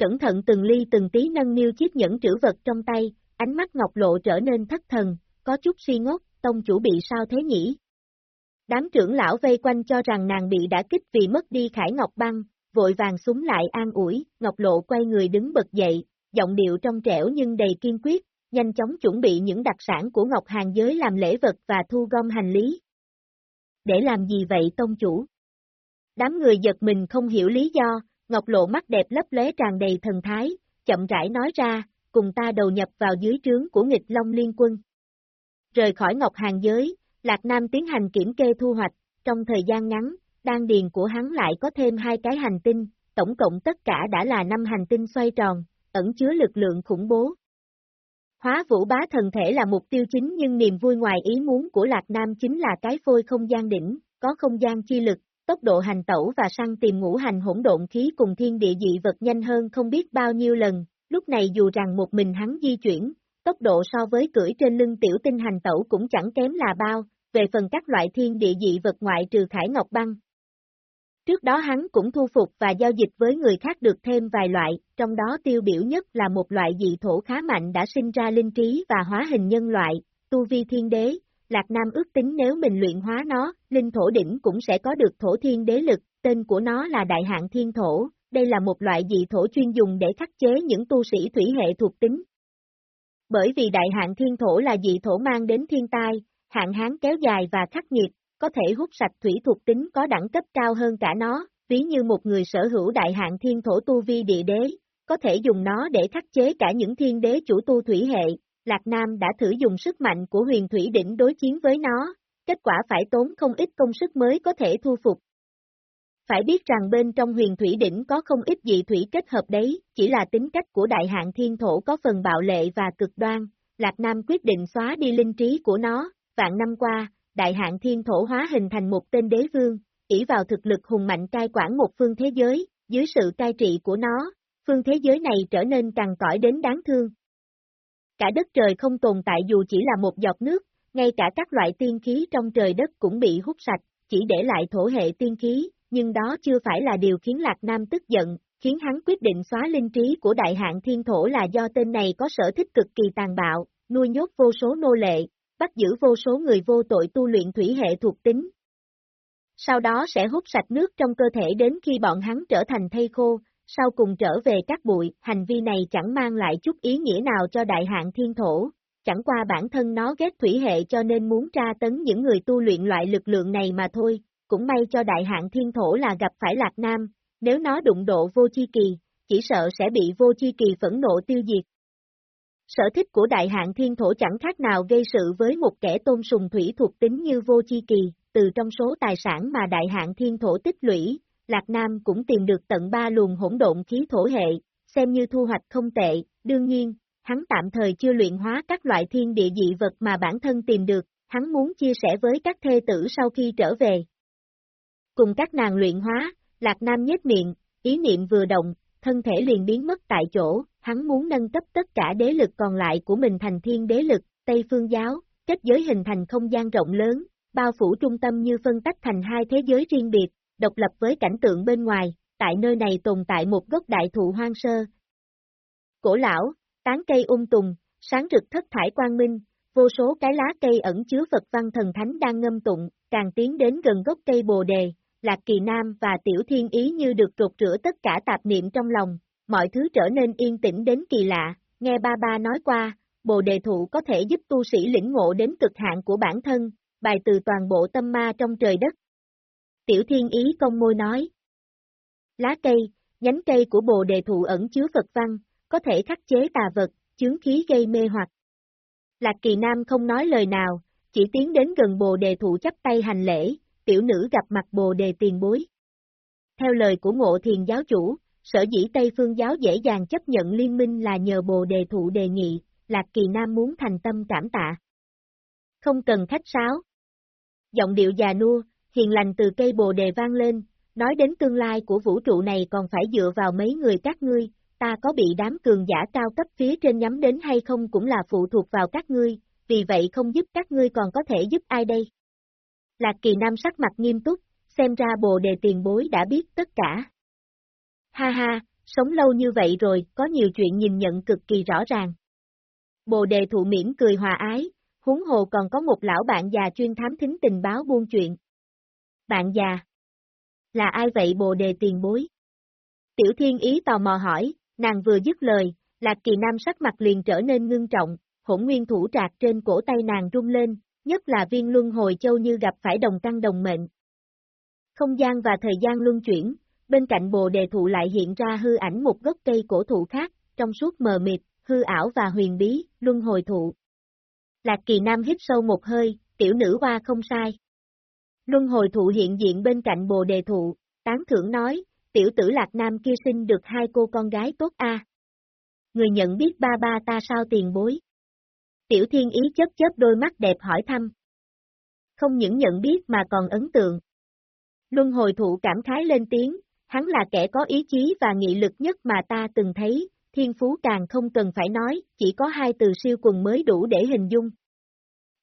Cẩn thận từng ly từng tí nâng niu chiếc nhẫn trữ vật trong tay, ánh mắt ngọc lộ trở nên thất thần, có chút suy ngốc, tông chủ bị sao thế nhỉ? Đám trưởng lão vây quanh cho rằng nàng bị đã kích vì mất đi khải ngọc băng, vội vàng súng lại an ủi, Ngọc Lộ quay người đứng bật dậy, giọng điệu trong trẻo nhưng đầy kiên quyết, nhanh chóng chuẩn bị những đặc sản của Ngọc Hàng giới làm lễ vật và thu gom hành lý. Để làm gì vậy tông chủ? Đám người giật mình không hiểu lý do, Ngọc Lộ mắt đẹp lấp lóe tràn đầy thần thái, chậm rãi nói ra, cùng ta đầu nhập vào dưới trướng của nghịch Long Liên quân. Rời khỏi Ngọc Hàng giới, Lạc Nam tiến hành kiểm kê thu hoạch, trong thời gian ngắn, đan điền của hắn lại có thêm hai cái hành tinh, tổng cộng tất cả đã là năm hành tinh xoay tròn, ẩn chứa lực lượng khủng bố. Hóa vũ bá thần thể là mục tiêu chính nhưng niềm vui ngoài ý muốn của Lạc Nam chính là cái phôi không gian đỉnh, có không gian chi lực, tốc độ hành tẩu và săn tìm ngũ hành hỗn độn khí cùng thiên địa dị vật nhanh hơn không biết bao nhiêu lần, lúc này dù rằng một mình hắn di chuyển, tốc độ so với cưỡi trên lưng tiểu tinh hành tẩu cũng chẳng kém là bao, về phần các loại thiên địa dị vật ngoại trừ khải ngọc băng. Trước đó hắn cũng thu phục và giao dịch với người khác được thêm vài loại, trong đó tiêu biểu nhất là một loại dị thổ khá mạnh đã sinh ra linh trí và hóa hình nhân loại, tu vi thiên đế, Lạc Nam ước tính nếu mình luyện hóa nó, linh thổ đỉnh cũng sẽ có được thổ thiên đế lực, tên của nó là đại hạng thiên thổ, đây là một loại dị thổ chuyên dùng để khắc chế những tu sĩ thủy hệ thuộc tính. Bởi vì đại hạng thiên thổ là dị thổ mang đến thiên tai, hạn hán kéo dài và khắc nghiệt, có thể hút sạch thủy thuộc tính có đẳng cấp cao hơn cả nó, ví như một người sở hữu đại hạng thiên thổ tu vi địa đế, có thể dùng nó để khắc chế cả những thiên đế chủ tu thủy hệ, Lạc Nam đã thử dùng sức mạnh của huyền thủy đỉnh đối chiến với nó, kết quả phải tốn không ít công sức mới có thể thu phục. Phải biết rằng bên trong huyền thủy đỉnh có không ít dị thủy kết hợp đấy, chỉ là tính cách của đại Hạng thiên thổ có phần bạo lệ và cực đoan, Lạc Nam quyết định xóa đi linh trí của nó, vạn năm qua, đại Hạng thiên thổ hóa hình thành một tên đế vương, ỷ vào thực lực hùng mạnh cai quản một phương thế giới, dưới sự cai trị của nó, phương thế giới này trở nên càng cõi đến đáng thương, Cả đất trời không tồn tại dù chỉ là một giọt nước, ngay cả các loại tiên khí trong trời đất cũng bị hút sạch, chỉ để lại thổ hệ tiên khí, nhưng đó chưa phải là điều khiến Lạc Nam tức giận, khiến hắn quyết định xóa linh trí của đại hạn thiên thổ là do tên này có sở thích cực kỳ tàn bạo, nuôi nhốt vô số nô lệ, bắt giữ vô số người vô tội tu luyện thủy hệ thuộc tính. Sau đó sẽ hút sạch nước trong cơ thể đến khi bọn hắn trở thành thây khô, sau cùng trở về các bụi, hành vi này chẳng mang lại chút ý nghĩa nào cho đại hạng thiên thổ, chẳng qua bản thân nó ghét thủy hệ cho nên muốn tra tấn những người tu luyện loại lực lượng này mà thôi, cũng may cho đại hạng thiên thổ là gặp phải Lạc Nam, nếu nó đụng độ vô chi kỳ, chỉ sợ sẽ bị vô chi kỳ phẫn nộ tiêu diệt. Sở thích của đại hạng thiên thổ chẳng khác nào gây sự với một kẻ tôn sùng thủy thuộc tính như vô chi kỳ, từ trong số tài sản mà đại hạng thiên thổ tích lũy, Lạc Nam cũng tìm được tận ba luồng hỗn độn khí thổ hệ, xem như thu hoạch không tệ, đương nhiên, hắn tạm thời chưa luyện hóa các loại thiên địa dị vật mà bản thân tìm được, hắn muốn chia sẻ với các thê tử sau khi trở về. Cùng các nàng luyện hóa, Lạc Nam nhếch miệng, ý niệm vừa động, thân thể liền biến mất tại chỗ, hắn muốn nâng cấp tất cả đế lực còn lại của mình thành thiên đế lực, Tây Phương Giáo, kết giới hình thành không gian rộng lớn, bao phủ trung tâm như phân tách thành hai thế giới riêng biệt, độc lập với cảnh tượng bên ngoài, tại nơi này tồn tại một gốc đại thụ hoang sơ. Cổ lão, tán cây ung tùng, sáng rực thất thải quang minh, vô số cái lá cây ẩn chứa Phật văn thần thánh đang ngâm tụng, càng tiến đến gần gốc cây bồ đề, Lạc Kỳ Nam và Tiểu Thiên Ý như được rụt rửa tất cả tạp niệm trong lòng, mọi thứ trở nên yên tĩnh đến kỳ lạ, nghe ba ba nói qua, bồ đề thụ có thể giúp tu sĩ lĩnh ngộ đến cực hạn của bản thân, bài từ toàn bộ tâm ma trong trời đất, Tiểu thiên ý công môi nói. Lá cây, nhánh cây của bồ đề thụ ẩn chứa Phật văn, có thể khắc chế tà vật, chướng khí gây mê hoặc. Lạc kỳ nam không nói lời nào, chỉ tiến đến gần bồ đề thụ chấp tay hành lễ, tiểu nữ gặp mặt bồ đề tiền bối. Theo lời của ngộ thiền giáo chủ, sở dĩ Tây Phương giáo dễ dàng chấp nhận liên minh là nhờ bồ đề thụ đề nghị, Lạc Kỳ Nam muốn thành tâm cảm tạ. Không cần khách sáo. Giọng điệu già nua, hiền lành từ cây bồ đề vang lên, nói đến tương lai của vũ trụ này còn phải dựa vào mấy người các ngươi, ta có bị đám cường giả cao cấp phía trên nhắm đến hay không cũng là phụ thuộc vào các ngươi, vì vậy không giúp các ngươi còn có thể giúp ai đây? Lạc kỳ nam sắc mặt nghiêm túc, xem ra bồ đề tiền bối đã biết tất cả. Ha ha, sống lâu như vậy rồi, có nhiều chuyện nhìn nhận cực kỳ rõ ràng. Bồ đề thụ miễn cười hòa ái, huống hồ còn có một lão bạn già chuyên thám thính tình báo buôn chuyện, bạn già. Là ai vậy bồ đề tiền bối? Tiểu Thiên Ý tò mò hỏi, nàng vừa dứt lời, Lạc Kỳ Nam sắc mặt liền trở nên ngưng trọng, hỗn nguyên thủ trạc trên cổ tay nàng rung lên, nhất là viên luân hồi châu như gặp phải đồng căn đồng mệnh. Không gian và thời gian luân chuyển, bên cạnh bồ đề thụ lại hiện ra hư ảnh một gốc cây cổ thụ khác, trong suốt mờ mịt, hư ảo và huyền bí, luân hồi thụ. Lạc kỳ nam hít sâu một hơi, tiểu nữ hoa không sai. Luân hồi thụ hiện diện bên cạnh bồ đề thụ, tán thưởng nói, tiểu tử lạc nam kia sinh được hai cô con gái tốt a. Người nhận biết ba ba ta sao tiền bối. Tiểu thiên ý chớp chớp đôi mắt đẹp hỏi thăm. Không những nhận biết mà còn ấn tượng. Luân hồi thụ cảm khái lên tiếng, hắn là kẻ có ý chí và nghị lực nhất mà ta từng thấy, thiên phú càng không cần phải nói, chỉ có hai từ siêu quần mới đủ để hình dung.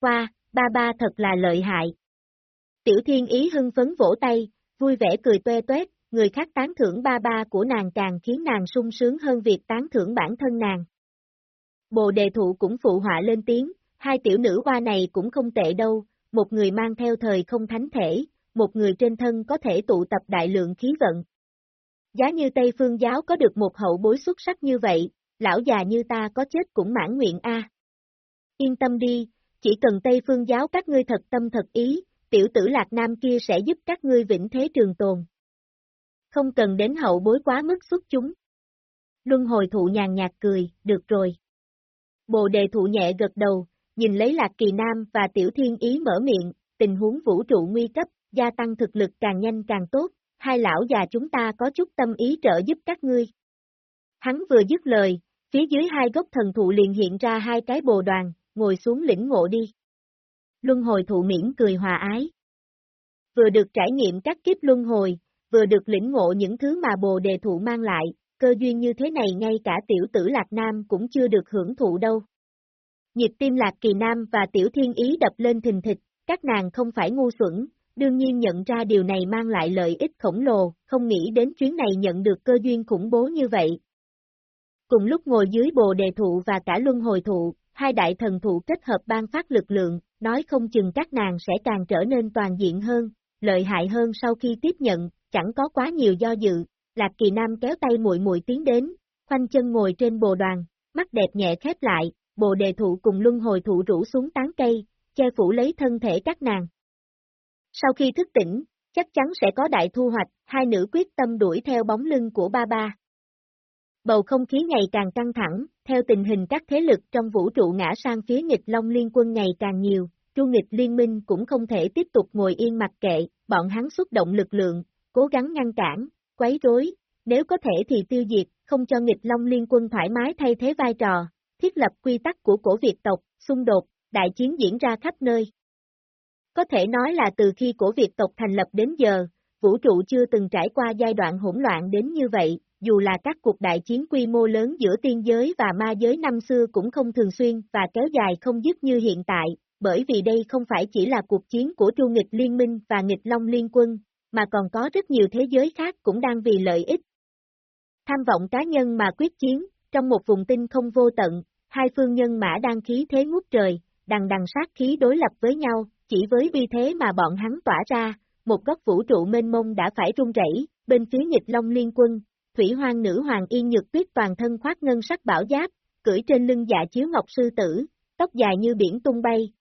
Qua, ba ba thật là lợi hại. Tiểu thiên ý hưng phấn vỗ tay, vui vẻ cười toe toét, người khác tán thưởng ba ba của nàng càng khiến nàng sung sướng hơn việc tán thưởng bản thân nàng. Bồ đề thụ cũng phụ họa lên tiếng, hai tiểu nữ hoa này cũng không tệ đâu, một người mang theo thời không thánh thể, một người trên thân có thể tụ tập đại lượng khí vận. Giá như Tây Phương giáo có được một hậu bối xuất sắc như vậy, lão già như ta có chết cũng mãn nguyện a. Yên tâm đi, chỉ cần Tây Phương giáo các ngươi thật tâm thật ý, tiểu tử Lạc Nam kia sẽ giúp các ngươi vĩnh thế trường tồn. Không cần đến hậu bối quá mức xuất chúng. Luân hồi thụ nhàn nhạt cười, được rồi. Bồ đề thụ nhẹ gật đầu, nhìn lấy Lạc Kỳ Nam và Tiểu Thiên Ý mở miệng, tình huống vũ trụ nguy cấp, gia tăng thực lực càng nhanh càng tốt, hai lão già chúng ta có chút tâm ý trợ giúp các ngươi. Hắn vừa dứt lời, phía dưới hai gốc thần thụ liền hiện ra hai cái bồ đoàn, ngồi xuống lĩnh ngộ đi. Luân hồi thụ miễn cười hòa ái. Vừa được trải nghiệm các kiếp luân hồi, vừa được lĩnh ngộ những thứ mà bồ đề thụ mang lại, cơ duyên như thế này ngay cả tiểu tử Lạc Nam cũng chưa được hưởng thụ đâu. Nhịp tim Lạc Kỳ Nam và tiểu thiên ý đập lên thình thịch, các nàng không phải ngu xuẩn, đương nhiên nhận ra điều này mang lại lợi ích khổng lồ, không nghĩ đến chuyến này nhận được cơ duyên khủng bố như vậy. Cùng lúc ngồi dưới bồ đề thụ và cả luân hồi thụ, hai đại thần thụ kết hợp ban phát lực lượng, nói không chừng các nàng sẽ càng trở nên toàn diện hơn, lợi hại hơn sau khi tiếp nhận, chẳng có quá nhiều do dự. Lạc Kỳ Nam kéo tay muội muội tiến đến, khoanh chân ngồi trên bồ đoàn, mắt đẹp nhẹ khép lại, bồ đề thụ cùng luân hồi thụ rủ xuống tán cây, che phủ lấy thân thể các nàng. Sau khi thức tỉnh, chắc chắn sẽ có đại thu hoạch, hai nữ quyết tâm đuổi theo bóng lưng của ba ba. Bầu không khí ngày càng căng thẳng, theo tình hình các thế lực trong vũ trụ ngã sang phía nghịch Long Liên quân ngày càng nhiều, Chu nghịch liên minh cũng không thể tiếp tục ngồi yên mặc kệ, bọn hắn xuất động lực lượng, cố gắng ngăn cản, quấy rối, nếu có thể thì tiêu diệt, không cho nghịch Long Liên quân thoải mái thay thế vai trò, thiết lập quy tắc của cổ Việt tộc, xung đột, đại chiến diễn ra khắp nơi. Có thể nói là từ khi cổ Việt tộc thành lập đến giờ, vũ trụ chưa từng trải qua giai đoạn hỗn loạn đến như vậy, dù là các cuộc đại chiến quy mô lớn giữa tiên giới và ma giới năm xưa cũng không thường xuyên và kéo dài không dứt như hiện tại, bởi vì đây không phải chỉ là cuộc chiến của chu nghịch liên minh và nghịch long liên quân, mà còn có rất nhiều thế giới khác cũng đang vì lợi ích. Tham vọng cá nhân mà quyết chiến, trong một vùng tinh không vô tận, hai phương nhân mã đang khí thế ngút trời, đằng đằng sát khí đối lập với nhau, chỉ với uy thế mà bọn hắn tỏa ra, một góc vũ trụ mênh mông đã phải rung rẩy, bên phía nghịch long liên quân, thủy hoang nữ hoàng yên nhược tuyết toàn thân khoác ngân sắc bảo giáp, cưỡi trên lưng dạ chiếu ngọc sư tử, tóc dài như biển tung bay.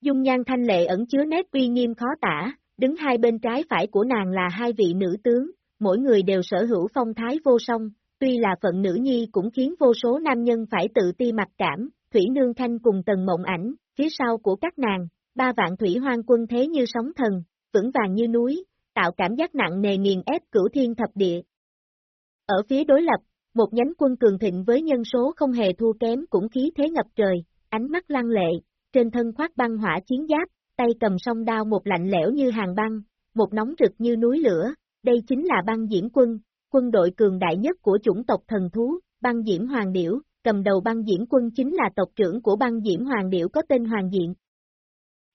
Dung nhan thanh lệ ẩn chứa nét uy nghiêm khó tả, đứng hai bên trái phải của nàng là hai vị nữ tướng, mỗi người đều sở hữu phong thái vô song, tuy là phận nữ nhi cũng khiến vô số nam nhân phải tự ti mặc cảm, Thủy Nương Thanh cùng tần mộng ảnh, phía sau của các nàng, ba vạn thủy hoang quân thế như sóng thần, vững vàng như núi, tạo cảm giác nặng nề nghiền ép cửu thiên thập địa. Ở phía đối lập, một nhánh quân cường thịnh với nhân số không hề thua kém cũng khí thế ngập trời, ánh mắt lăng lệ, trên thân khoác băng hỏa chiến giáp, tay cầm song đao một lạnh lẽo như hàng băng, một nóng rực như núi lửa, đây chính là băng diễm quân, quân đội cường đại nhất của chủng tộc thần thú, băng diễm hoàng điểu, cầm đầu băng diễm quân chính là tộc trưởng của băng diễm hoàng điểu có tên Hoàng Diện,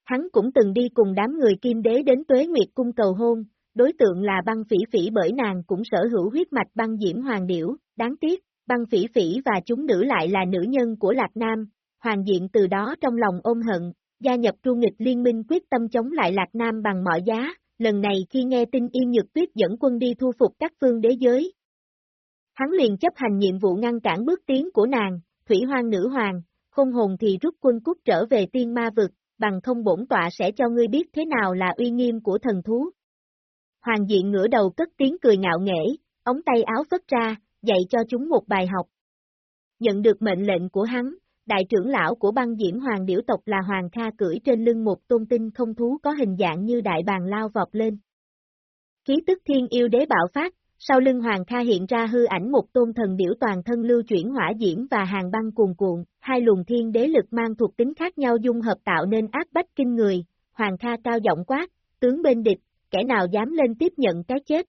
Hắn cũng từng đi cùng đám người kim đế đến tuế nguyệt cung cầu hôn, đối tượng là băng phỉ phỉ bởi nàng cũng sở hữu huyết mạch băng diễm hoàng điểu, đáng tiếc, băng phỉ phỉ và chúng nữ lại là nữ nhân của Lạc Nam, hoàng diện từ đó trong lòng ôm hận, gia nhập tru nghịch liên minh quyết tâm chống lại Lạc Nam bằng mọi giá, lần này khi nghe tin yên nhược tuyết dẫn quân đi thu phục các phương đế giới, Hắn liền chấp hành nhiệm vụ ngăn cản bước tiến của nàng, thủy hoang nữ hoàng, không hồn thì rút quân cút trở về tiên ma vực, bằng không bổn tọa sẽ cho ngươi biết thế nào là uy nghiêm của thần thú. Hoàng diện ngửa đầu cất tiếng cười ngạo nghễ, ống tay áo phất ra, dạy cho chúng một bài học. Nhận được mệnh lệnh của hắn, đại trưởng lão của băng diễm hoàng điểu tộc là Hoàng Kha cưỡi trên lưng một tôn tinh không thú có hình dạng như đại bàng lao vọt lên. Khí tức thiên yêu đế bạo phát, sau lưng Hoàng Kha hiện ra hư ảnh một tôn thần điểu toàn thân lưu chuyển hỏa diễm và hàng băng cuồn cuộn, hai luồng thiên đế lực mang thuộc tính khác nhau dung hợp tạo nên áp bách kinh người, Hoàng Kha cao giọng quát, tướng bên địch, kẻ nào dám lên tiếp nhận cái chết.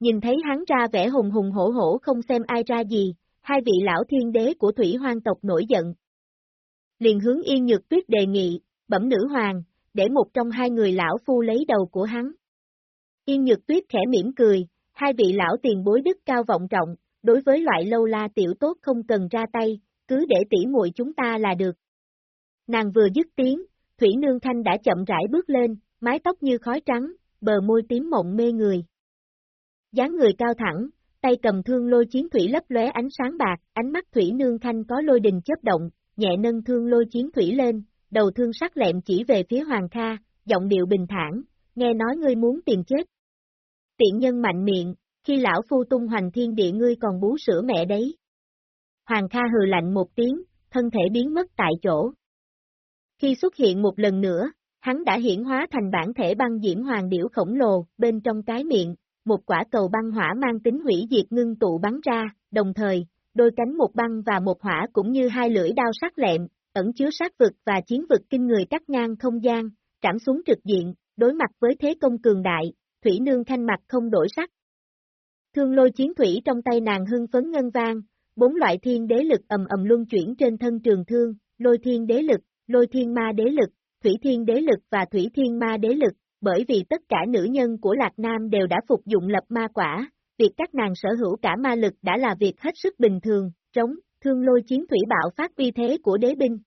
Nhìn thấy hắn ra vẻ hùng hùng hổ hổ không xem ai ra gì, hai vị lão thiên đế của thủy hoang tộc nổi giận. Liền hướng yên nhược tuyết đề nghị, bẩm nữ hoàng, để một trong hai người lão phu lấy đầu của hắn. Yên nhược tuyết khẽ mỉm cười, hai vị lão tiền bối đức cao vọng trọng, đối với loại lâu la tiểu tốt không cần ra tay, cứ để tỉ muội chúng ta là được. Nàng vừa dứt tiếng, Thủy Nương Thanh đã chậm rãi bước lên, mái tóc như khói trắng, bờ môi tím mộng mê người. dáng người cao thẳng, tay cầm thương lôi chiến thủy lấp lóe ánh sáng bạc, ánh mắt Thủy Nương Thanh có lôi đình chớp động, nhẹ nâng thương lôi chiến thủy lên, đầu thương sắc lẹm chỉ về phía Hoàng Kha, giọng điệu bình thản, nghe nói ngươi muốn tìm chết. Tiện nhân mạnh miệng, khi lão phu tung hoành thiên địa ngươi còn bú sữa mẹ đấy. Hoàng Kha hừ lạnh một tiếng, thân thể biến mất tại chỗ. Khi xuất hiện một lần nữa, hắn đã hiển hóa thành bản thể băng diễm hoàng điểu khổng lồ, bên trong cái miệng, một quả cầu băng hỏa mang tính hủy diệt ngưng tụ bắn ra, đồng thời, đôi cánh một băng và một hỏa cũng như hai lưỡi đao sắc lẹm, ẩn chứa sát vực và chiến vực kinh người cắt ngang không gian, trảm xuống trực diện, đối mặt với thế công cường đại, Thủy Nương thanh mặt không đổi sắc. Thương lôi chiến thủy trong tay nàng hưng phấn ngân vang, bốn loại thiên đế lực ầm ầm luân chuyển trên thân trường thương, lôi thiên đế lực, lôi thiên ma đế lực, thủy thiên đế lực và thủy thiên ma đế lực, bởi vì tất cả nữ nhân của Lạc Nam đều đã phục dụng lập ma quả, việc các nàng sở hữu cả ma lực đã là việc hết sức bình thường, trống, thương lôi chiến thủy bạo phát uy thế của đế binh.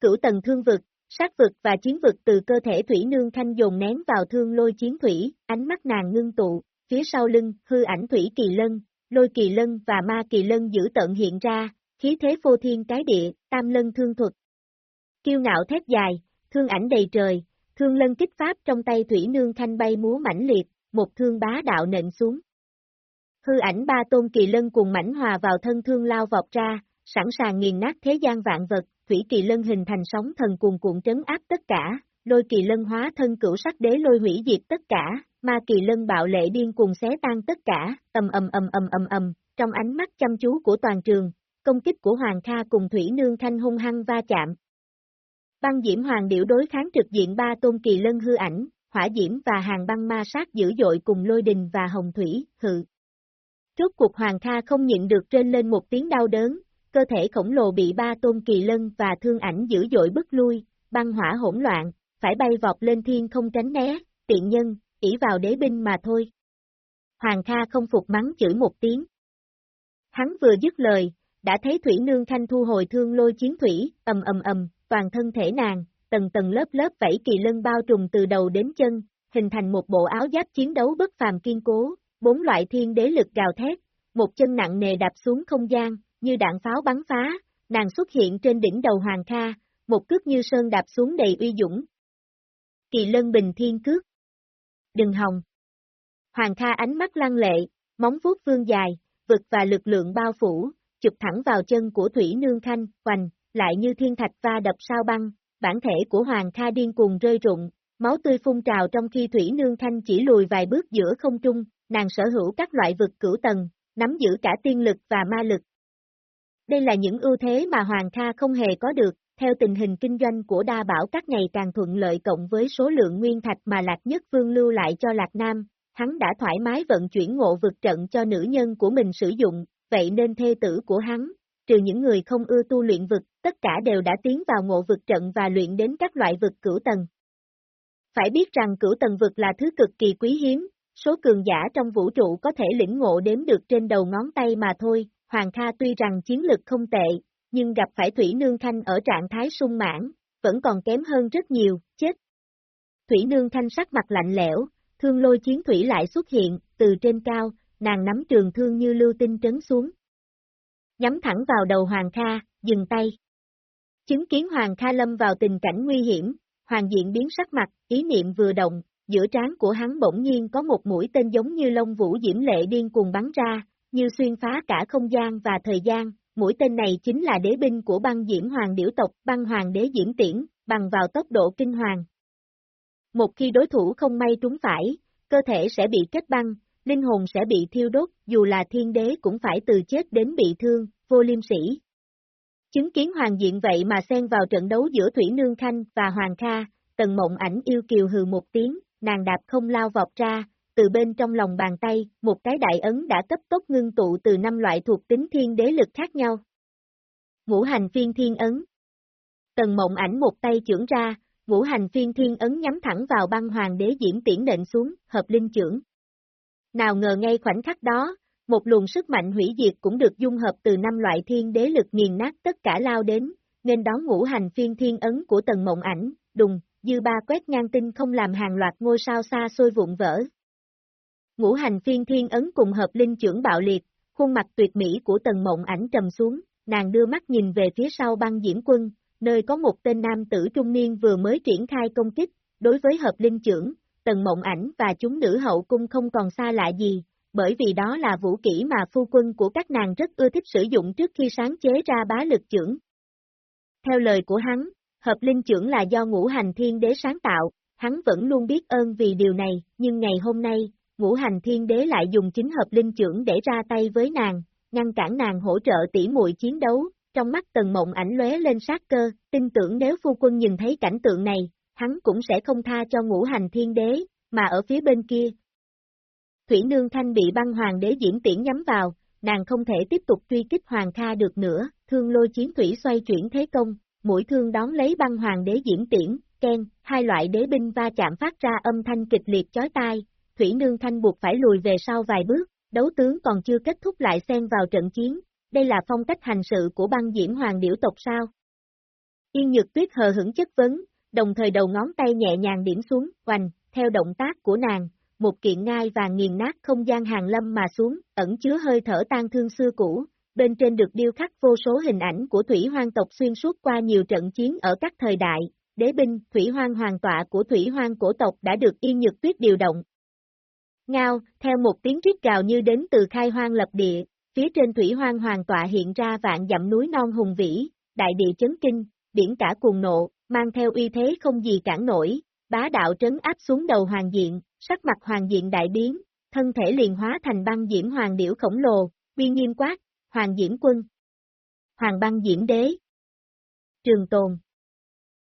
Cửu tầng thương vực, sát vực và chiến vực từ cơ thể thủy nương thanh dồn nén vào thương lôi chiến thủy, ánh mắt nàng ngưng tụ, phía sau lưng, hư ảnh thủy kỳ lân, lôi kỳ lân và ma kỳ lân giữ tận hiện ra, khí thế phô thiên cái địa, tam lân thương thuật. Kiêu ngạo thét dài, thương ảnh đầy trời, thương lân kích pháp trong tay thủy nương thanh bay múa mãnh liệt, một thương bá đạo nện xuống. Hư ảnh ba tôn kỳ lân cùng mãnh hòa vào thân thương lao vọt ra, sẵn sàng nghiền nát thế gian vạn vật, thủy kỳ lân hình thành sóng thần cuồn cuộn trấn áp tất cả, lôi kỳ lân hóa thân cửu sắc đế lôi hủy diệt tất cả, ma kỳ lân bạo lệ điên cùng xé tan tất cả, ầm ầm ầm ầm ầm ầm, trong ánh mắt chăm chú của toàn trường, công kích của Hoàng Kha cùng Thủy Nương Thanh hung hăng va chạm. Băng diễm hoàng điểu đối kháng trực diện ba tôn kỳ lân hư ảnh, hỏa diễm và hàng băng ma sát dữ dội cùng lôi đình và hồng thủy, hự. Rốt cuộc Hoàng Kha không nhịn được trên lên một tiếng đau đớn, cơ thể khổng lồ bị ba tôn kỳ lân và thương ảnh dữ dội bức lui, băng hỏa hỗn loạn, phải bay vọt lên thiên không tránh né, tiện nhân, ỷ vào đế binh mà thôi. Hoàng Kha không phục mắng chửi một tiếng. Hắn vừa dứt lời, đã thấy Thủy Nương Thanh thu hồi thương lôi chiến thủy, ầm ầm ầm, toàn thân thể nàng, tầng tầng lớp lớp vảy kỳ lân bao trùm từ đầu đến chân, hình thành một bộ áo giáp chiến đấu bất phàm kiên cố, bốn loại thiên đế lực gào thét, một chân nặng nề đạp xuống không gian, như đạn pháo bắn phá, nàng xuất hiện trên đỉnh đầu Hoàng Kha, một cước như sơn đạp xuống đầy uy dũng. Kỳ lân bình thiên cước. Đừng hòng. Hoàng Kha ánh mắt lăng lệ, móng vuốt vương dài, vực và lực lượng bao phủ, chụp thẳng vào chân của Thủy Nương Khanh, hoành, lại như thiên thạch va đập sao băng, bản thể của Hoàng Kha điên cuồng rơi rụng, máu tươi phun trào trong khi Thủy Nương thanh chỉ lùi vài bước giữa không trung, nàng sở hữu các loại vực cửu tầng, nắm giữ cả tiên lực và ma lực, đây là những ưu thế mà Hoàng Kha không hề có được, theo tình hình kinh doanh của đa bảo các ngày càng thuận lợi cộng với số lượng nguyên thạch mà Lạc Nhất Vương lưu lại cho Lạc Nam, hắn đã thoải mái vận chuyển ngộ vực trận cho nữ nhân của mình sử dụng, vậy nên thê tử của hắn, trừ những người không ưa tu luyện vực, tất cả đều đã tiến vào ngộ vực trận và luyện đến các loại vực cửu tầng. Phải biết rằng cửu tầng vực là thứ cực kỳ quý hiếm, số cường giả trong vũ trụ có thể lĩnh ngộ đếm được trên đầu ngón tay mà thôi, Hoàng Kha tuy rằng chiến lực không tệ, nhưng gặp phải Thủy Nương Thanh ở trạng thái sung mãn, vẫn còn kém hơn rất nhiều, chết. Thủy Nương Thanh sắc mặt lạnh lẽo, thương lôi chiến thủy lại xuất hiện, từ trên cao, nàng nắm trường thương như lưu tinh trấn xuống. Nhắm thẳng vào đầu Hoàng Kha, dừng tay. Chứng kiến Hoàng Kha lâm vào tình cảnh nguy hiểm, Hoàng diện biến sắc mặt, ý niệm vừa động, giữa trán của hắn bỗng nhiên có một mũi tên giống như lông vũ diễm lệ điên cuồng bắn ra, như xuyên phá cả không gian và thời gian, mũi tên này chính là đế binh của băng diễm hoàng điểu tộc, băng hoàng đế diễm tiễn, bằng vào tốc độ kinh hoàng. Một khi đối thủ không may trúng phải, cơ thể sẽ bị kết băng, linh hồn sẽ bị thiêu đốt, dù là thiên đế cũng phải từ chết đến bị thương, vô liêm sĩ. Chứng kiến hoàng diện vậy mà xen vào trận đấu giữa Thủy Nương Khanh và Hoàng Kha, tần mộng ảnh yêu kiều hừ một tiếng, nàng đạp không lao vọt ra, từ bên trong lòng bàn tay, một cái đại ấn đã cấp tốc ngưng tụ từ năm loại thuộc tính thiên đế lực khác nhau. Ngũ hành phiên thiên ấn Tần mộng ảnh một tay trưởng ra, ngũ hành phiên thiên ấn nhắm thẳng vào băng hoàng đế diễm tiễn nện xuống, hợp linh trưởng. Nào ngờ ngay khoảnh khắc đó, một luồng sức mạnh hủy diệt cũng được dung hợp từ năm loại thiên đế lực nghiền nát tất cả lao đến, nên đón ngũ hành phiên thiên ấn của tần mộng ảnh, đùng, dư ba quét ngang tinh không làm hàng loạt ngôi sao xa xôi vụn vỡ. Ngũ hành phiên thiên ấn cùng hợp linh trưởng bạo liệt, khuôn mặt tuyệt mỹ của tần mộng ảnh trầm xuống, nàng đưa mắt nhìn về phía sau băng diễm quân, nơi có một tên nam tử trung niên vừa mới triển khai công kích, đối với hợp linh trưởng, tần mộng ảnh và chúng nữ hậu cung không còn xa lạ gì, bởi vì đó là vũ kỹ mà phu quân của các nàng rất ưa thích sử dụng trước khi sáng chế ra bá lực trưởng. Theo lời của hắn, hợp linh trưởng là do ngũ hành thiên đế sáng tạo, hắn vẫn luôn biết ơn vì điều này, nhưng ngày hôm nay, ngũ hành thiên đế lại dùng chính hợp linh trưởng để ra tay với nàng, ngăn cản nàng hỗ trợ tỉ muội chiến đấu, trong mắt tần mộng ảnh lóe lên sát cơ, tin tưởng nếu phu quân nhìn thấy cảnh tượng này, hắn cũng sẽ không tha cho ngũ hành thiên đế, mà ở phía bên kia. Thủy Nương Thanh bị băng hoàng đế diễm tiễn nhắm vào, nàng không thể tiếp tục truy kích Hoàng Kha được nữa, thương lôi chiến thủy xoay chuyển thế công, mũi thương đón lấy băng hoàng đế diễm tiễn, ken, hai loại đế binh va chạm phát ra âm thanh kịch liệt chói tai, Thủy Nương Thanh buộc phải lùi về sau vài bước, đấu tướng còn chưa kết thúc lại xen vào trận chiến, đây là phong cách hành sự của băng diễm hoàng điểu tộc sao? Yên Nhược Tuyết hờ hững chất vấn, đồng thời đầu ngón tay nhẹ nhàng điểm xuống, hoành, theo động tác của nàng, một kiện ngai vàng nghiền nát không gian hàng lâm mà xuống, ẩn chứa hơi thở tan thương xưa cũ, bên trên được điêu khắc vô số hình ảnh của thủy hoang tộc xuyên suốt qua nhiều trận chiến ở các thời đại, đế binh, thủy hoang hoàng tọa của thủy hoang cổ tộc đã được Yên Nhược Tuyết điều động. Ngao, theo một tiếng rít gào như đến từ khai hoang lập địa, phía trên thủy hoang hoàng tọa hiện ra vạn dặm núi non hùng vĩ, đại địa chấn kinh, biển cả cuồng nộ, mang theo uy thế không gì cản nổi, bá đạo trấn áp xuống đầu hoàng diện, sắc mặt hoàng diện đại biến, thân thể liền hóa thành băng diễm hoàng điểu khổng lồ, uy nghiêm quát, hoàng diễm quân. Hoàng băng diễm đế. Trường tồn.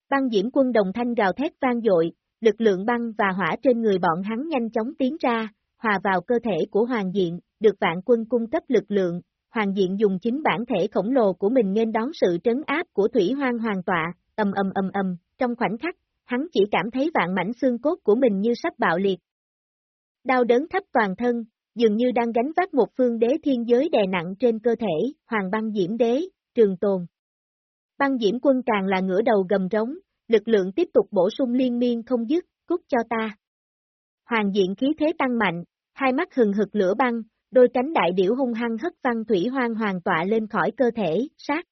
Băng diễm quân đồng thanh gào thét vang dội, lực lượng băng và hỏa trên người bọn hắn nhanh chóng tiến ra, hòa vào cơ thể của hoàng diện, được vạn quân cung cấp lực lượng, hoàng diện dùng chính bản thể khổng lồ của mình nên đón sự trấn áp của thủy hoang hoàng tọa, ầm ầm ầm ầm, trong khoảnh khắc, hắn chỉ cảm thấy vạn mảnh xương cốt của mình như sắp bạo liệt. Đau đớn thấp toàn thân, dường như đang gánh vác một phương đế thiên giới đè nặng trên cơ thể, hoàng băng diễm đế, trường tồn. Băng diễm quân càng là ngửa đầu gầm rống, lực lượng tiếp tục bổ sung liên miên không dứt, cút cho ta. Hoàng diện khí thế tăng mạnh, hai mắt hừng hực lửa băng, đôi cánh đại điểu hung hăng hất văng thủy hoang hoàng tọa lên khỏi cơ thể, sát.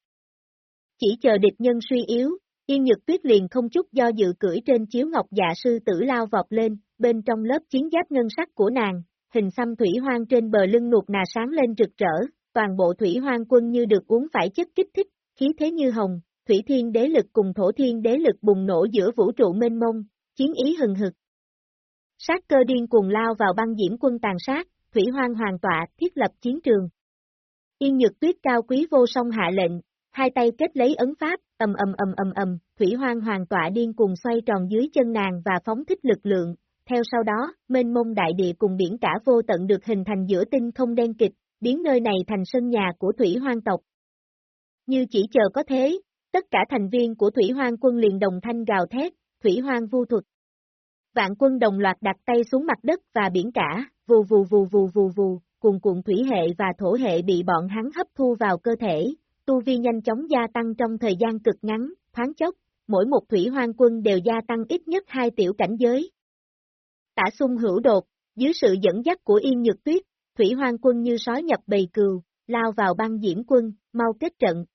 Chỉ chờ địch nhân suy yếu, Yên Nhược Tuyết liền không chút do dự cưỡi trên chiếu ngọc dạ sư tử lao vọt lên, bên trong lớp chiến giáp ngân sắc của nàng, hình xăm thủy hoang trên bờ lưng nuột nà sáng lên rực rỡ, toàn bộ thủy hoang quân như được uống phải chất kích thích, khí thế như hồng, thủy thiên đế lực cùng thổ thiên đế lực bùng nổ giữa vũ trụ mênh mông, chiến ý hừng hực. Sát cơ điên cuồng lao vào băng diễm quân tàn sát, thủy hoang hoàng tọa, thiết lập chiến trường. Yên nhược tuyết cao quý vô song hạ lệnh, hai tay kết lấy ấn pháp, ầm ầm ầm ầm ầm, thủy hoang hoàng tọa điên cuồng xoay tròn dưới chân nàng và phóng thích lực lượng. Theo sau đó, mênh mông đại địa cùng biển cả vô tận được hình thành giữa tinh không đen kịch, biến nơi này thành sân nhà của thủy hoang tộc. Như chỉ chờ có thế, tất cả thành viên của thủy hoang quân liền đồng thanh gào thét, thủy hoang vu thuật. Vạn quân đồng loạt đặt tay xuống mặt đất và biển cả, vù vù vù vù vù vù, cùng cuộn thủy hệ và thổ hệ bị bọn hắn hấp thu vào cơ thể, tu vi nhanh chóng gia tăng trong thời gian cực ngắn, thoáng chốc, mỗi một thủy hoang quân đều gia tăng ít nhất hai tiểu cảnh giới. Tả xung hữu đột, dưới sự dẫn dắt của Yên Nhược Tuyết, thủy hoang quân như sói nhập bầy cừu, lao vào băng diễm quân, mau kết trận.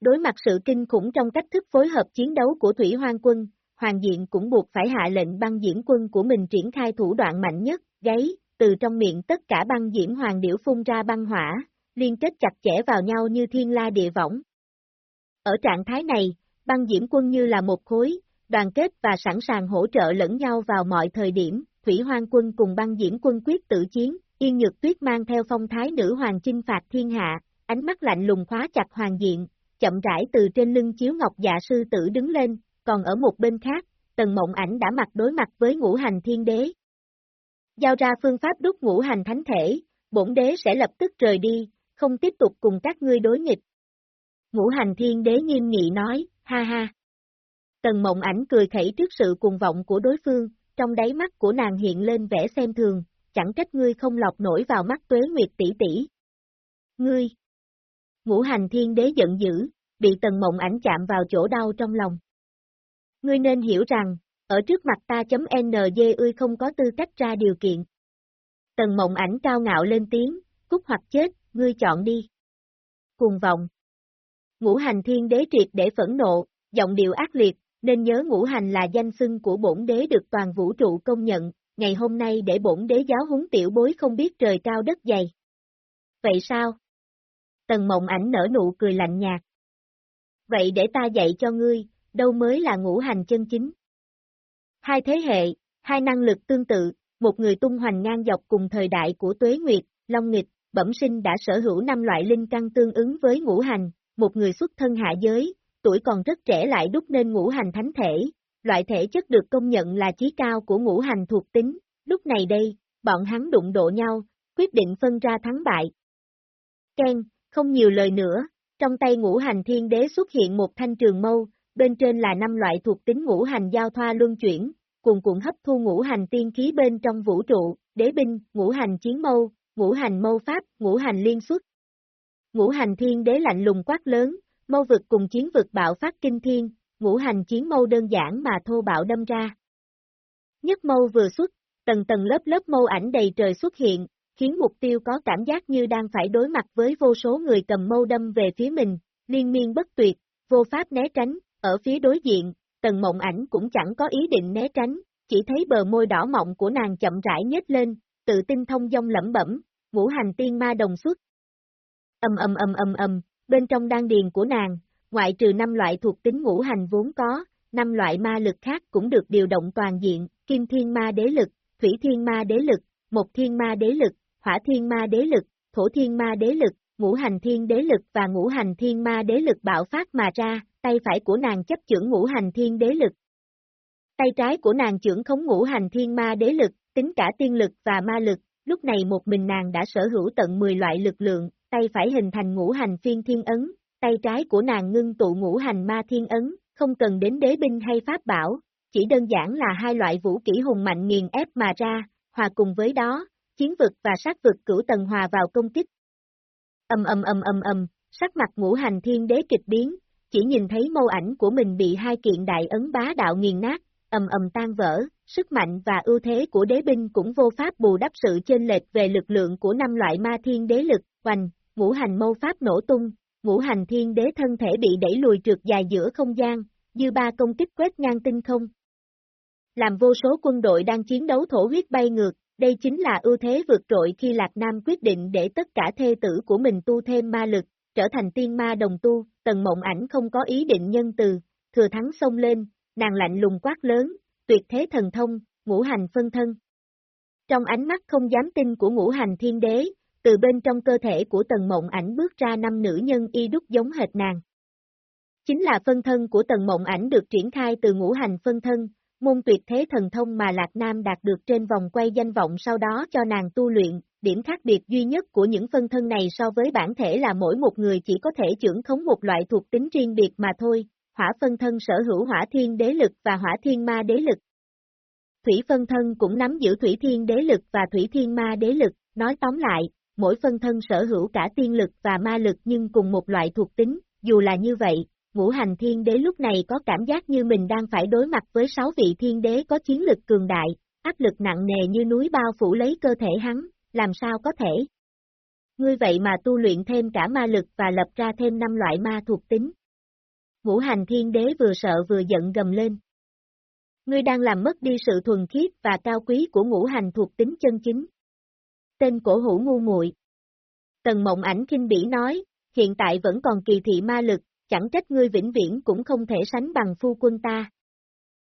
Đối mặt sự kinh khủng trong cách thức phối hợp chiến đấu của thủy hoang quân, Hoàng Diện cũng buộc phải hạ lệnh băng diễm quân của mình triển khai thủ đoạn mạnh nhất, gáy, từ trong miệng tất cả băng diễm hoàng điểu phun ra băng hỏa, liên kết chặt chẽ vào nhau như thiên la địa võng. Ở trạng thái này, băng diễm quân như là một khối, đoàn kết và sẵn sàng hỗ trợ lẫn nhau vào mọi thời điểm, Thủy Hoang quân cùng băng diễm quân quyết tự chiến, Yên Nhược Tuyết mang theo phong thái nữ hoàng chinh phạt thiên hạ, ánh mắt lạnh lùng khóa chặt hoàng diện, chậm rãi từ trên lưng chiếu ngọc dạ sư tử đứng lên, còn ở một bên khác, Tần Mộng Ảnh đã mặt đối mặt với ngũ hành thiên đế. Giao ra phương pháp đúc ngũ hành thánh thể, bổn đế sẽ lập tức rời đi, không tiếp tục cùng các ngươi đối nghịch. Ngũ hành thiên đế nghiêm nghị nói, ha ha. Tần Mộng Ảnh cười khẩy trước sự cuồng vọng của đối phương, trong đáy mắt của nàng hiện lên vẻ xem thường, chẳng trách ngươi không lọc nổi vào mắt tuế nguyệt tỷ tỷ. Ngươi! Ngũ hành thiên đế giận dữ, bị tần mộng ảnh chạm vào chỗ đau trong lòng. Ngươi nên hiểu rằng, ở trước mặt ta chấm NG ươi không có tư cách ra điều kiện. Tần mộng ảnh cao ngạo lên tiếng, cút hoặc chết, ngươi chọn đi. Cùng vọng. Ngũ hành thiên đế triệt để phẫn nộ, giọng điệu ác liệt, nên nhớ ngũ hành là danh xưng của bổn đế được toàn vũ trụ công nhận, ngày hôm nay để bổn đế giáo huấn tiểu bối không biết trời cao đất dày. Vậy sao? Tần mộng ảnh nở nụ cười lạnh nhạt. Vậy để ta dạy cho ngươi, đâu mới là ngũ hành chân chính. Hai thế hệ, hai năng lực tương tự, một người tung hoành ngang dọc cùng thời đại của Tuế Nguyệt, Long Nghịch, bẩm sinh đã sở hữu năm loại linh căn tương ứng với ngũ hành, một người xuất thân hạ giới, tuổi còn rất trẻ lại đúc nên ngũ hành thánh thể, loại thể chất được công nhận là chí cao của ngũ hành thuộc tính, lúc này đây, bọn hắn đụng độ nhau, quyết định phân ra thắng bại. Ken, không nhiều lời nữa, trong tay ngũ hành thiên đế xuất hiện một thanh trường mâu, bên trên là năm loại thuộc tính ngũ hành giao thoa luân chuyển, cùng cuộn hấp thu ngũ hành tiên khí bên trong vũ trụ, đế binh, ngũ hành chiến mâu, ngũ hành mâu pháp, ngũ hành liên xuất. Ngũ hành thiên đế lạnh lùng quát lớn, mâu vực cùng chiến vực bạo phát kinh thiên, ngũ hành chiến mâu đơn giản mà thô bạo đâm ra. Nhất mâu vừa xuất, tầng tầng lớp lớp mâu ảnh đầy trời xuất hiện, khiến mục tiêu có cảm giác như đang phải đối mặt với vô số người cầm mâu đâm về phía mình, liên miên bất tuyệt, vô pháp né tránh, ở phía đối diện, tần mộng ảnh cũng chẳng có ý định né tránh, chỉ thấy bờ môi đỏ mọng của nàng chậm rãi nhếch lên, tự tin thông dong lẩm bẩm, ngũ hành tiên ma đồng xuất. Âm âm âm âm âm, bên trong đan điền của nàng, ngoại trừ năm loại thuộc tính ngũ hành vốn có, năm loại ma lực khác cũng được điều động toàn diện, kim thiên ma đế lực, thủy thiên ma đế lực, mộc thiên ma đế lực, hỏa thiên ma đế lực, thổ thiên ma đế lực, ngũ hành thiên đế lực và ngũ hành thiên ma đế lực bạo phát mà ra, tay phải của nàng chấp chưởng ngũ hành thiên đế lực. Tay trái của nàng trưởng khống ngũ hành thiên ma đế lực, tính cả tiên lực và ma lực, lúc này một mình nàng đã sở hữu tận 10 loại lực lượng, tay phải hình thành ngũ hành phiên thiên ấn, tay trái của nàng ngưng tụ ngũ hành ma thiên ấn, không cần đến đế binh hay pháp bảo, chỉ đơn giản là hai loại vũ kỹ hùng mạnh nghiền ép mà ra, hòa cùng với đó, chiến vực và sát vực cửu tầng hòa vào công kích. Âm âm âm âm âm, sắc mặt ngũ hành thiên đế kịch biến, chỉ nhìn thấy mâu ảnh của mình bị hai kiện đại ấn bá đạo nghiền nát, ầm ầm tan vỡ, sức mạnh và ưu thế của đế binh cũng vô pháp bù đắp sự chênh lệch về lực lượng của năm loại ma thiên đế lực, hoành, ngũ hành mâu pháp nổ tung, ngũ hành thiên đế thân thể bị đẩy lùi trượt dài giữa không gian, dư ba công kích quét ngang tinh không. Làm vô số quân đội đang chiến đấu thổ huyết bay ngược, đây chính là ưu thế vượt trội khi Lạc Nam quyết định để tất cả thê tử của mình tu thêm ma lực, trở thành tiên ma đồng tu, tần mộng ảnh không có ý định nhân từ, thừa thắng xông lên, nàng lạnh lùng quát lớn, tuyệt thế thần thông, ngũ hành phân thân. Trong ánh mắt không dám tin của ngũ hành thiên đế, từ bên trong cơ thể của tần mộng ảnh bước ra năm nữ nhân y đúc giống hệt nàng. Chính là phân thân của tần mộng ảnh được triển khai từ ngũ hành phân thân, môn tuyệt thế thần thông mà Lạc Nam đạt được trên vòng quay danh vọng sau đó cho nàng tu luyện, điểm khác biệt duy nhất của những phân thân này so với bản thể là mỗi một người chỉ có thể trưởng khống một loại thuộc tính riêng biệt mà thôi, hỏa phân thân sở hữu hỏa thiên đế lực và hỏa thiên ma đế lực. Thủy phân thân cũng nắm giữ thủy thiên đế lực và thủy thiên ma đế lực, nói tóm lại, mỗi phân thân sở hữu cả tiên lực và ma lực nhưng cùng một loại thuộc tính, dù là như vậy, ngũ hành thiên đế lúc này có cảm giác như mình đang phải đối mặt với sáu vị thiên đế có chiến lực cường đại, áp lực nặng nề như núi bao phủ lấy cơ thể hắn, làm sao có thể? Ngươi vậy mà tu luyện thêm cả ma lực và lập ra thêm năm loại ma thuộc tính. Ngũ hành thiên đế vừa sợ vừa giận gầm lên. Ngươi đang làm mất đi sự thuần khiết và cao quý của ngũ hành thuộc tính chân chính. Tên cổ hủ ngu muội. Tần mộng ảnh kinh bỉ nói, hiện tại vẫn còn kỳ thị ma lực, chẳng trách ngươi vĩnh viễn cũng không thể sánh bằng phu quân ta.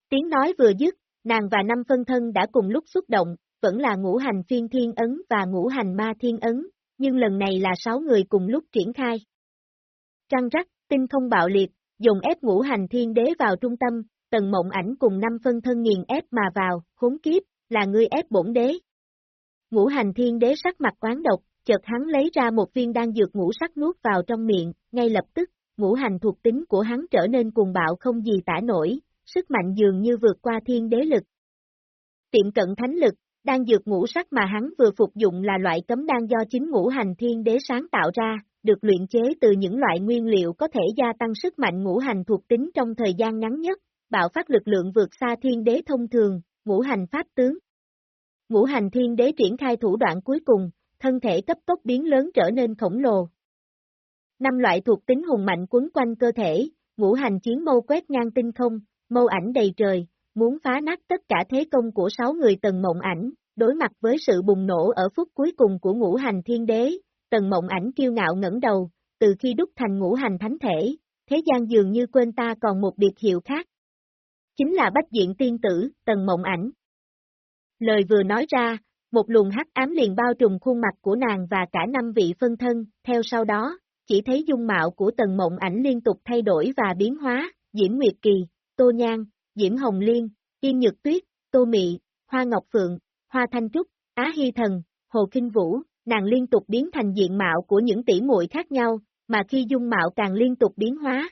Tiếng nói vừa dứt, nàng và năm phân thân đã cùng lúc xúc động, vẫn là ngũ hành phiên thiên ấn và ngũ hành ma thiên ấn, nhưng lần này là sáu người cùng lúc triển khai. Trăng rắc, tinh không bạo liệt, dùng ép ngũ hành thiên đế vào trung tâm, tần mộng ảnh cùng năm phân thân nghiền ép mà vào, khốn kiếp, là ngươi ép bổn đế. Ngũ hành thiên đế sắc mặt quán độc, chợt hắn lấy ra một viên đan dược ngũ sắc nuốt vào trong miệng, ngay lập tức, ngũ hành thuộc tính của hắn trở nên cuồng bạo không gì tả nổi, sức mạnh dường như vượt qua thiên đế lực. Tiệm cận thánh lực, đan dược ngũ sắc mà hắn vừa phục dụng là loại cấm đan do chính ngũ hành thiên đế sáng tạo ra, được luyện chế từ những loại nguyên liệu có thể gia tăng sức mạnh ngũ hành thuộc tính trong thời gian ngắn nhất, bạo phát lực lượng vượt xa thiên đế thông thường, ngũ hành pháp tướng. Ngũ hành thiên đế triển khai thủ đoạn cuối cùng, thân thể cấp tốc biến lớn trở nên khổng lồ. Năm loại thuộc tính hùng mạnh quấn quanh cơ thể, ngũ hành chiến mâu quét ngang tinh không, mâu ảnh đầy trời, muốn phá nát tất cả thế công của sáu người tần mộng ảnh, đối mặt với sự bùng nổ ở phút cuối cùng của ngũ hành thiên đế, tần mộng ảnh kiêu ngạo ngẩng đầu, từ khi đúc thành ngũ hành thánh thể, thế gian dường như quên ta còn một biệt hiệu khác. Chính là bách diện tiên tử, tần mộng ảnh. Lời vừa nói ra, một luồng hắc ám liền bao trùm khuôn mặt của nàng và cả năm vị phân thân, theo sau đó, chỉ thấy dung mạo của tần mộng ảnh liên tục thay đổi và biến hóa, Diễm Nguyệt Kỳ, Tô Nhan, Diễm Hồng Liên, Yên Nhược Tuyết, Tô Mị, Hoa Ngọc Phượng, Hoa Thanh Trúc, Á Hy Thần, Hồ Kinh Vũ, nàng liên tục biến thành diện mạo của những tỷ muội khác nhau, mà khi dung mạo càng liên tục biến hóa.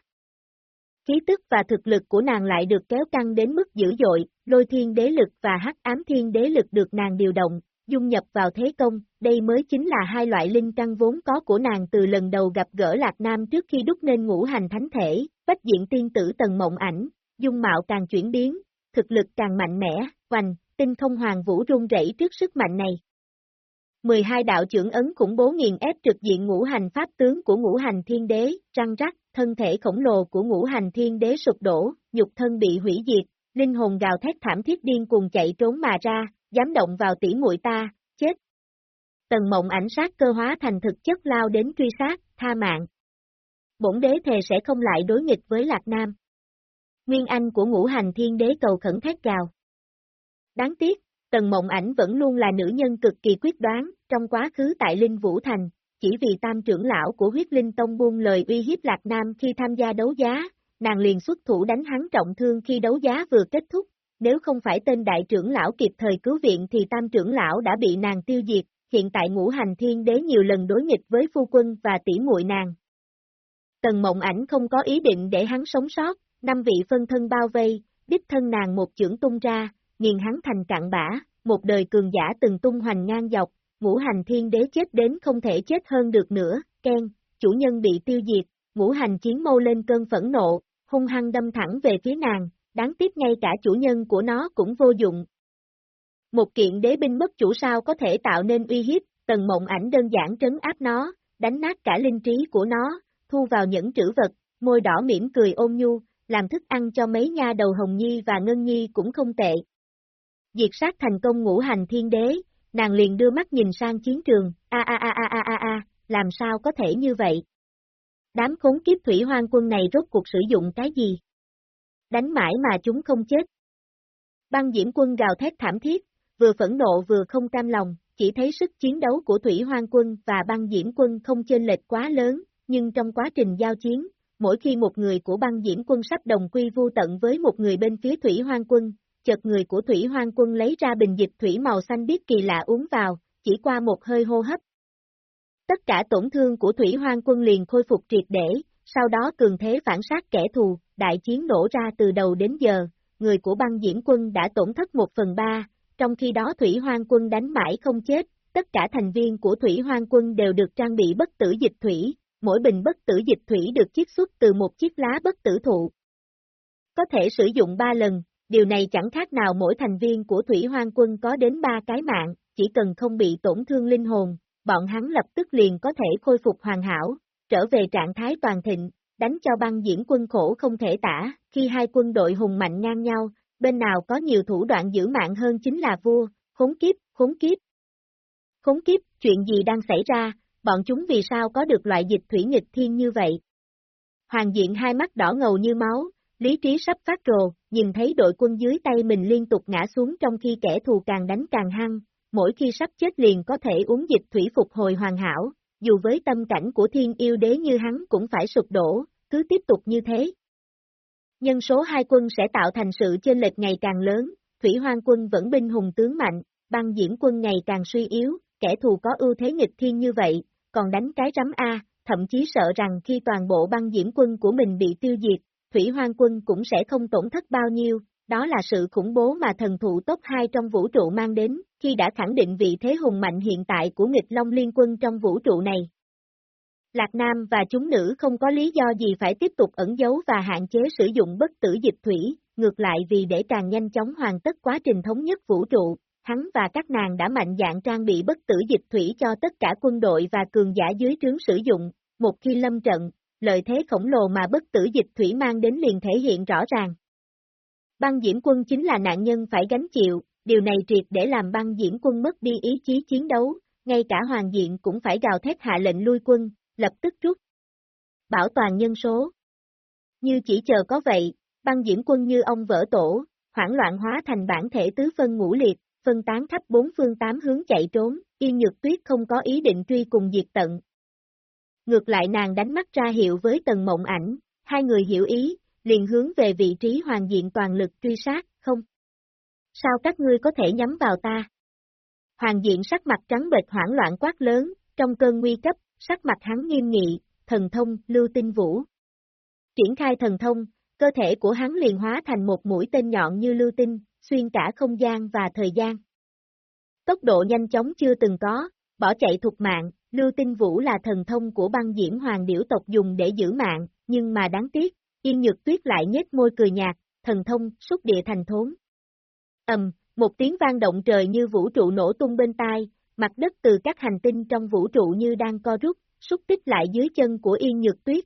Khí tức và thực lực của nàng lại được kéo căng đến mức dữ dội, lôi thiên đế lực và hắc ám thiên đế lực được nàng điều động, dung nhập vào thế công, đây mới chính là hai loại linh căn vốn có của nàng từ lần đầu gặp gỡ Lạc Nam trước khi đúc nên ngũ hành thánh thể, bách diện tiên tử tần mộng ảnh, dung mạo càng chuyển biến, thực lực càng mạnh mẽ, hoành, tinh không hoàng vũ rung rẩy trước sức mạnh này. 12 đạo trưởng ấn cũng bố nghiền ép trực diện ngũ hành pháp tướng của ngũ hành thiên đế, răng rắc, thân thể khổng lồ của ngũ hành thiên đế sụp đổ, nhục thân bị hủy diệt, linh hồn gào thét thảm thiết điên cuồng chạy trốn mà ra, dám động vào tỷ muội ta, chết. Tần mộng ảnh sát cơ hóa thành thực chất lao đến truy sát, tha mạng. Bổn đế thề sẽ không lại đối nghịch với Lạc Nam. Nguyên Anh của ngũ hành thiên đế cầu khẩn thét gào. Đáng tiếc, Tần Mộng Ảnh vẫn luôn là nữ nhân cực kỳ quyết đoán, trong quá khứ tại Linh Vũ Thành, chỉ vì tam trưởng lão của huyết linh tông buông lời uy hiếp Lạc Nam khi tham gia đấu giá, nàng liền xuất thủ đánh hắn trọng thương khi đấu giá vừa kết thúc, nếu không phải tên đại trưởng lão kịp thời cứu viện thì tam trưởng lão đã bị nàng tiêu diệt, hiện tại ngũ hành thiên đế nhiều lần đối nghịch với phu quân và tỷ muội nàng. Tần mộng ảnh không có ý định để hắn sống sót, năm vị phân thân bao vây, đích thân nàng một trưởng tung ra, nghiền hắn thành cạn bã, một đời cường giả từng tung hoành ngang dọc, ngũ hành thiên đế chết đến không thể chết hơn được nữa, khen chủ nhân bị tiêu diệt, ngũ hành chiến mâu lên cơn phẫn nộ, hung hăng đâm thẳng về phía nàng, đáng tiếc ngay cả chủ nhân của nó cũng vô dụng. Một kiện đế binh mất chủ sao có thể tạo nên uy hiếp, tần mộng ảnh đơn giản trấn áp nó, đánh nát cả linh trí của nó, thu vào những trữ vật, môi đỏ mỉm cười ôm nhu, làm thức ăn cho mấy nha đầu Hồng Nhi và Ngân Nhi cũng không tệ. Diệt sát thành công ngũ hành thiên đế, nàng liền đưa mắt nhìn sang chiến trường, a a a a a a a, làm sao có thể như vậy? Đám khốn kiếp thủy hoang quân này rốt cuộc sử dụng cái gì? Đánh mãi mà chúng không chết. Băng diễm quân gào thét thảm thiết, vừa phẫn nộ vừa không cam lòng, chỉ thấy sức chiến đấu của thủy hoang quân và băng diễm quân không chênh lệch quá lớn, nhưng trong quá trình giao chiến, mỗi khi một người của băng diễm quân sắp đồng quy vu tận với một người bên phía thủy hoang quân, chợt người của thủy hoang quân lấy ra bình dịch thủy màu xanh biết kỳ lạ uống vào, chỉ qua một hơi hô hấp. Tất cả tổn thương của thủy hoang quân liền khôi phục triệt để, sau đó cường thế phản sát kẻ thù, đại chiến nổ ra từ đầu đến giờ, người của băng diễn quân đã tổn thất một phần ba, trong khi đó thủy hoang quân đánh mãi không chết, tất cả thành viên của thủy hoang quân đều được trang bị bất tử dịch thủy, mỗi bình bất tử dịch thủy được chiết xuất từ một chiếc lá bất tử thụ. Có thể sử dụng 3 lần, điều này chẳng khác nào mỗi thành viên của thủy hoang quân có đến 3 cái mạng, chỉ cần không bị tổn thương linh hồn, bọn hắn lập tức liền có thể khôi phục hoàn hảo, trở về trạng thái toàn thịnh, đánh cho băng diễn quân khổ không thể tả, khi hai quân đội hùng mạnh ngang nhau, bên nào có nhiều thủ đoạn giữ mạng hơn chính là vua, khốn kiếp, khốn kiếp. Khốn kiếp, chuyện gì đang xảy ra, bọn chúng vì sao có được loại dịch thủy nghịch thiên như vậy? Hoàng diện hai mắt đỏ ngầu như máu, lý trí sắp phát rồ, nhìn thấy đội quân dưới tay mình liên tục ngã xuống trong khi kẻ thù càng đánh càng hăng, mỗi khi sắp chết liền có thể uống dịch thủy phục hồi hoàn hảo, dù với tâm cảnh của thiên yêu đế như hắn cũng phải sụp đổ, cứ tiếp tục như thế. Nhân số hai quân sẽ tạo thành sự chênh lệch ngày càng lớn, Thủy Hoang quân vẫn binh hùng tướng mạnh, băng diễm quân ngày càng suy yếu, kẻ thù có ưu thế nghịch thiên như vậy, còn đánh cái rắm A, thậm chí sợ rằng khi toàn bộ băng diễm quân của mình bị tiêu diệt, Thủy Hoang quân cũng sẽ không tổn thất bao nhiêu, đó là sự khủng bố mà thần thụ top 2 trong vũ trụ mang đến, khi đã khẳng định vị thế hùng mạnh hiện tại của nghịch Long Liên quân trong vũ trụ này. Lạc Nam và chúng nữ không có lý do gì phải tiếp tục ẩn giấu và hạn chế sử dụng bất tử dịch thủy, ngược lại vì để càng nhanh chóng hoàn tất quá trình thống nhất vũ trụ, hắn và các nàng đã mạnh dạng trang bị bất tử dịch thủy cho tất cả quân đội và cường giả dưới trướng sử dụng, một khi lâm trận, lợi thế khổng lồ mà bất tử dịch thủy mang đến liền thể hiện rõ ràng. Băng diễm quân chính là nạn nhân phải gánh chịu, điều này triệt để làm băng diễm quân mất đi ý chí chiến đấu, ngay cả hoàng diện cũng phải gào thét hạ lệnh lui quân, lập tức rút. Bảo toàn nhân số. Như chỉ chờ có vậy, băng diễm quân như ông vỡ tổ, hoảng loạn hóa thành bản thể tứ phân ngũ liệt, phân tán khắp bốn phương tám hướng chạy trốn, yên nhược tuyết không có ý định truy cùng diệt tận. Ngược lại nàng đánh mắt ra hiệu với tần mộng ảnh, hai người hiểu ý, liền hướng về vị trí hoàng diện toàn lực truy sát, không? Sao các ngươi có thể nhắm vào ta? Hoàng diện sắc mặt trắng bệch hoảng loạn quát lớn, trong cơn nguy cấp, sắc mặt hắn nghiêm nghị, thần thông, lưu tinh vũ. Triển khai thần thông, cơ thể của hắn liền hóa thành một mũi tên nhọn như lưu tinh, xuyên cả không gian và thời gian. Tốc độ nhanh chóng chưa từng có, bỏ chạy thục mạng, lưu tinh vũ là thần thông của băng diễm hoàng điểu tộc dùng để giữ mạng, nhưng mà đáng tiếc, yên nhược tuyết lại nhếch môi cười nhạt, thần thông, xúc địa thành thốn. Ầm, một tiếng vang động trời như vũ trụ nổ tung bên tai, mặt đất từ các hành tinh trong vũ trụ như đang co rút, xúc tích lại dưới chân của Yên Nhược Tuyết.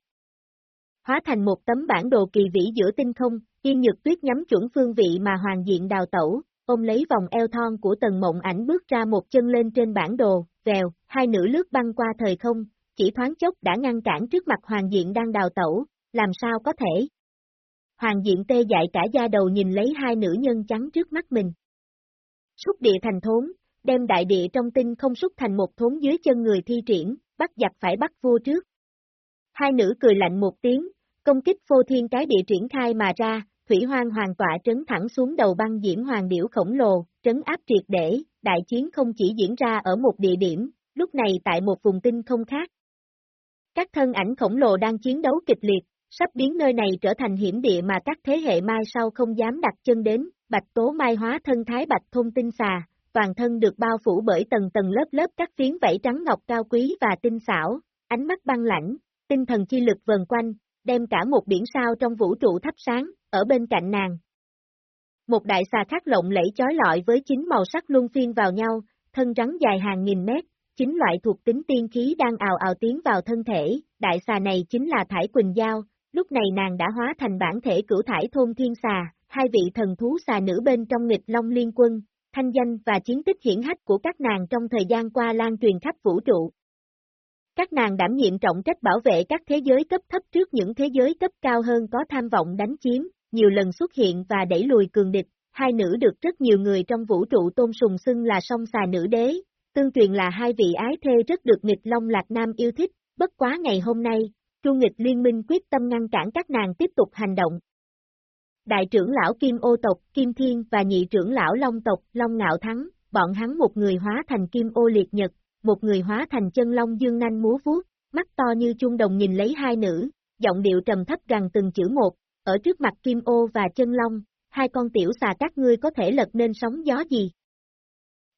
Hóa thành một tấm bản đồ kỳ vĩ giữa tinh không, Yên Nhược Tuyết nhắm chuẩn phương vị mà Hoàng Diện đào tẩu, ôm lấy vòng eo thon của Tần Mộng Ảnh bước ra một chân lên trên bản đồ, vèo, hai nữ lướt băng qua thời không, chỉ thoáng chốc đã ngăn cản trước mặt Hoàng Diện đang đào tẩu, làm sao có thể. Hoàng Diện tê dại cả da đầu nhìn lấy hai nữ nhân trắng trước mắt mình. Xúc địa thành thốn, đem đại địa trong tinh không xúc thành một thốn dưới chân người thi triển, bắt giặc phải bắt vua trước. Hai nữ cười lạnh một tiếng, công kích phô thiên cái địa triển khai mà ra, thủy hoang hoàng tọa trấn thẳng xuống đầu băng diễm hoàng điểu khổng lồ, trấn áp triệt để, đại chiến không chỉ diễn ra ở một địa điểm, lúc này tại một vùng tinh không khác. Các thân ảnh khổng lồ đang chiến đấu kịch liệt, sắp biến nơi này trở thành hiểm địa mà các thế hệ mai sau không dám đặt chân đến, bạch tố mai hóa thân thái bạch thôn tinh xà, toàn thân được bao phủ bởi tầng tầng lớp lớp các phiến vảy trắng ngọc cao quý và tinh xảo, ánh mắt băng lãnh, tinh thần chi lực vần quanh, đem cả một biển sao trong vũ trụ thắp sáng, ở bên cạnh nàng. Một đại xà khác lộng lẫy chói lọi với chín màu sắc luân phiên vào nhau, thân rắn dài hàng nghìn mét, chính loại thuộc tính tiên khí đang ào ào tiến vào thân thể, đại xà này chính là Thải Quỳnh Giao, lúc này nàng đã hóa thành bản thể cửu thải thôn thiên xà, hai vị thần thú xà nữ bên trong nghịch Long Liên Quân, thanh danh và chiến tích hiển hách của các nàng trong thời gian qua lan truyền khắp vũ trụ. Các nàng đảm nhiệm trọng trách bảo vệ các thế giới cấp thấp trước những thế giới cấp cao hơn có tham vọng đánh chiếm, nhiều lần xuất hiện và đẩy lùi cường địch, hai nữ được rất nhiều người trong vũ trụ tôn sùng xưng là song xà nữ đế, tương truyền là hai vị ái thê rất được nghịch Long Lạc Nam yêu thích, bất quá ngày hôm nay, Chu nghịch liên minh quyết tâm ngăn cản các nàng tiếp tục hành động, đại trưởng lão Kim ô tộc, Kim Thiên và nhị trưởng lão Long tộc, Long Ngạo Thắng, bọn hắn một người hóa thành Kim ô liệt nhật, một người hóa thành chân Long dương nanh múa vuốt, mắt to như chuông đồng nhìn lấy hai nữ, giọng điệu trầm thấp gần từng chữ một, ở trước mặt Kim ô và chân Long, hai con tiểu xà các ngươi có thể lật nên sóng gió gì.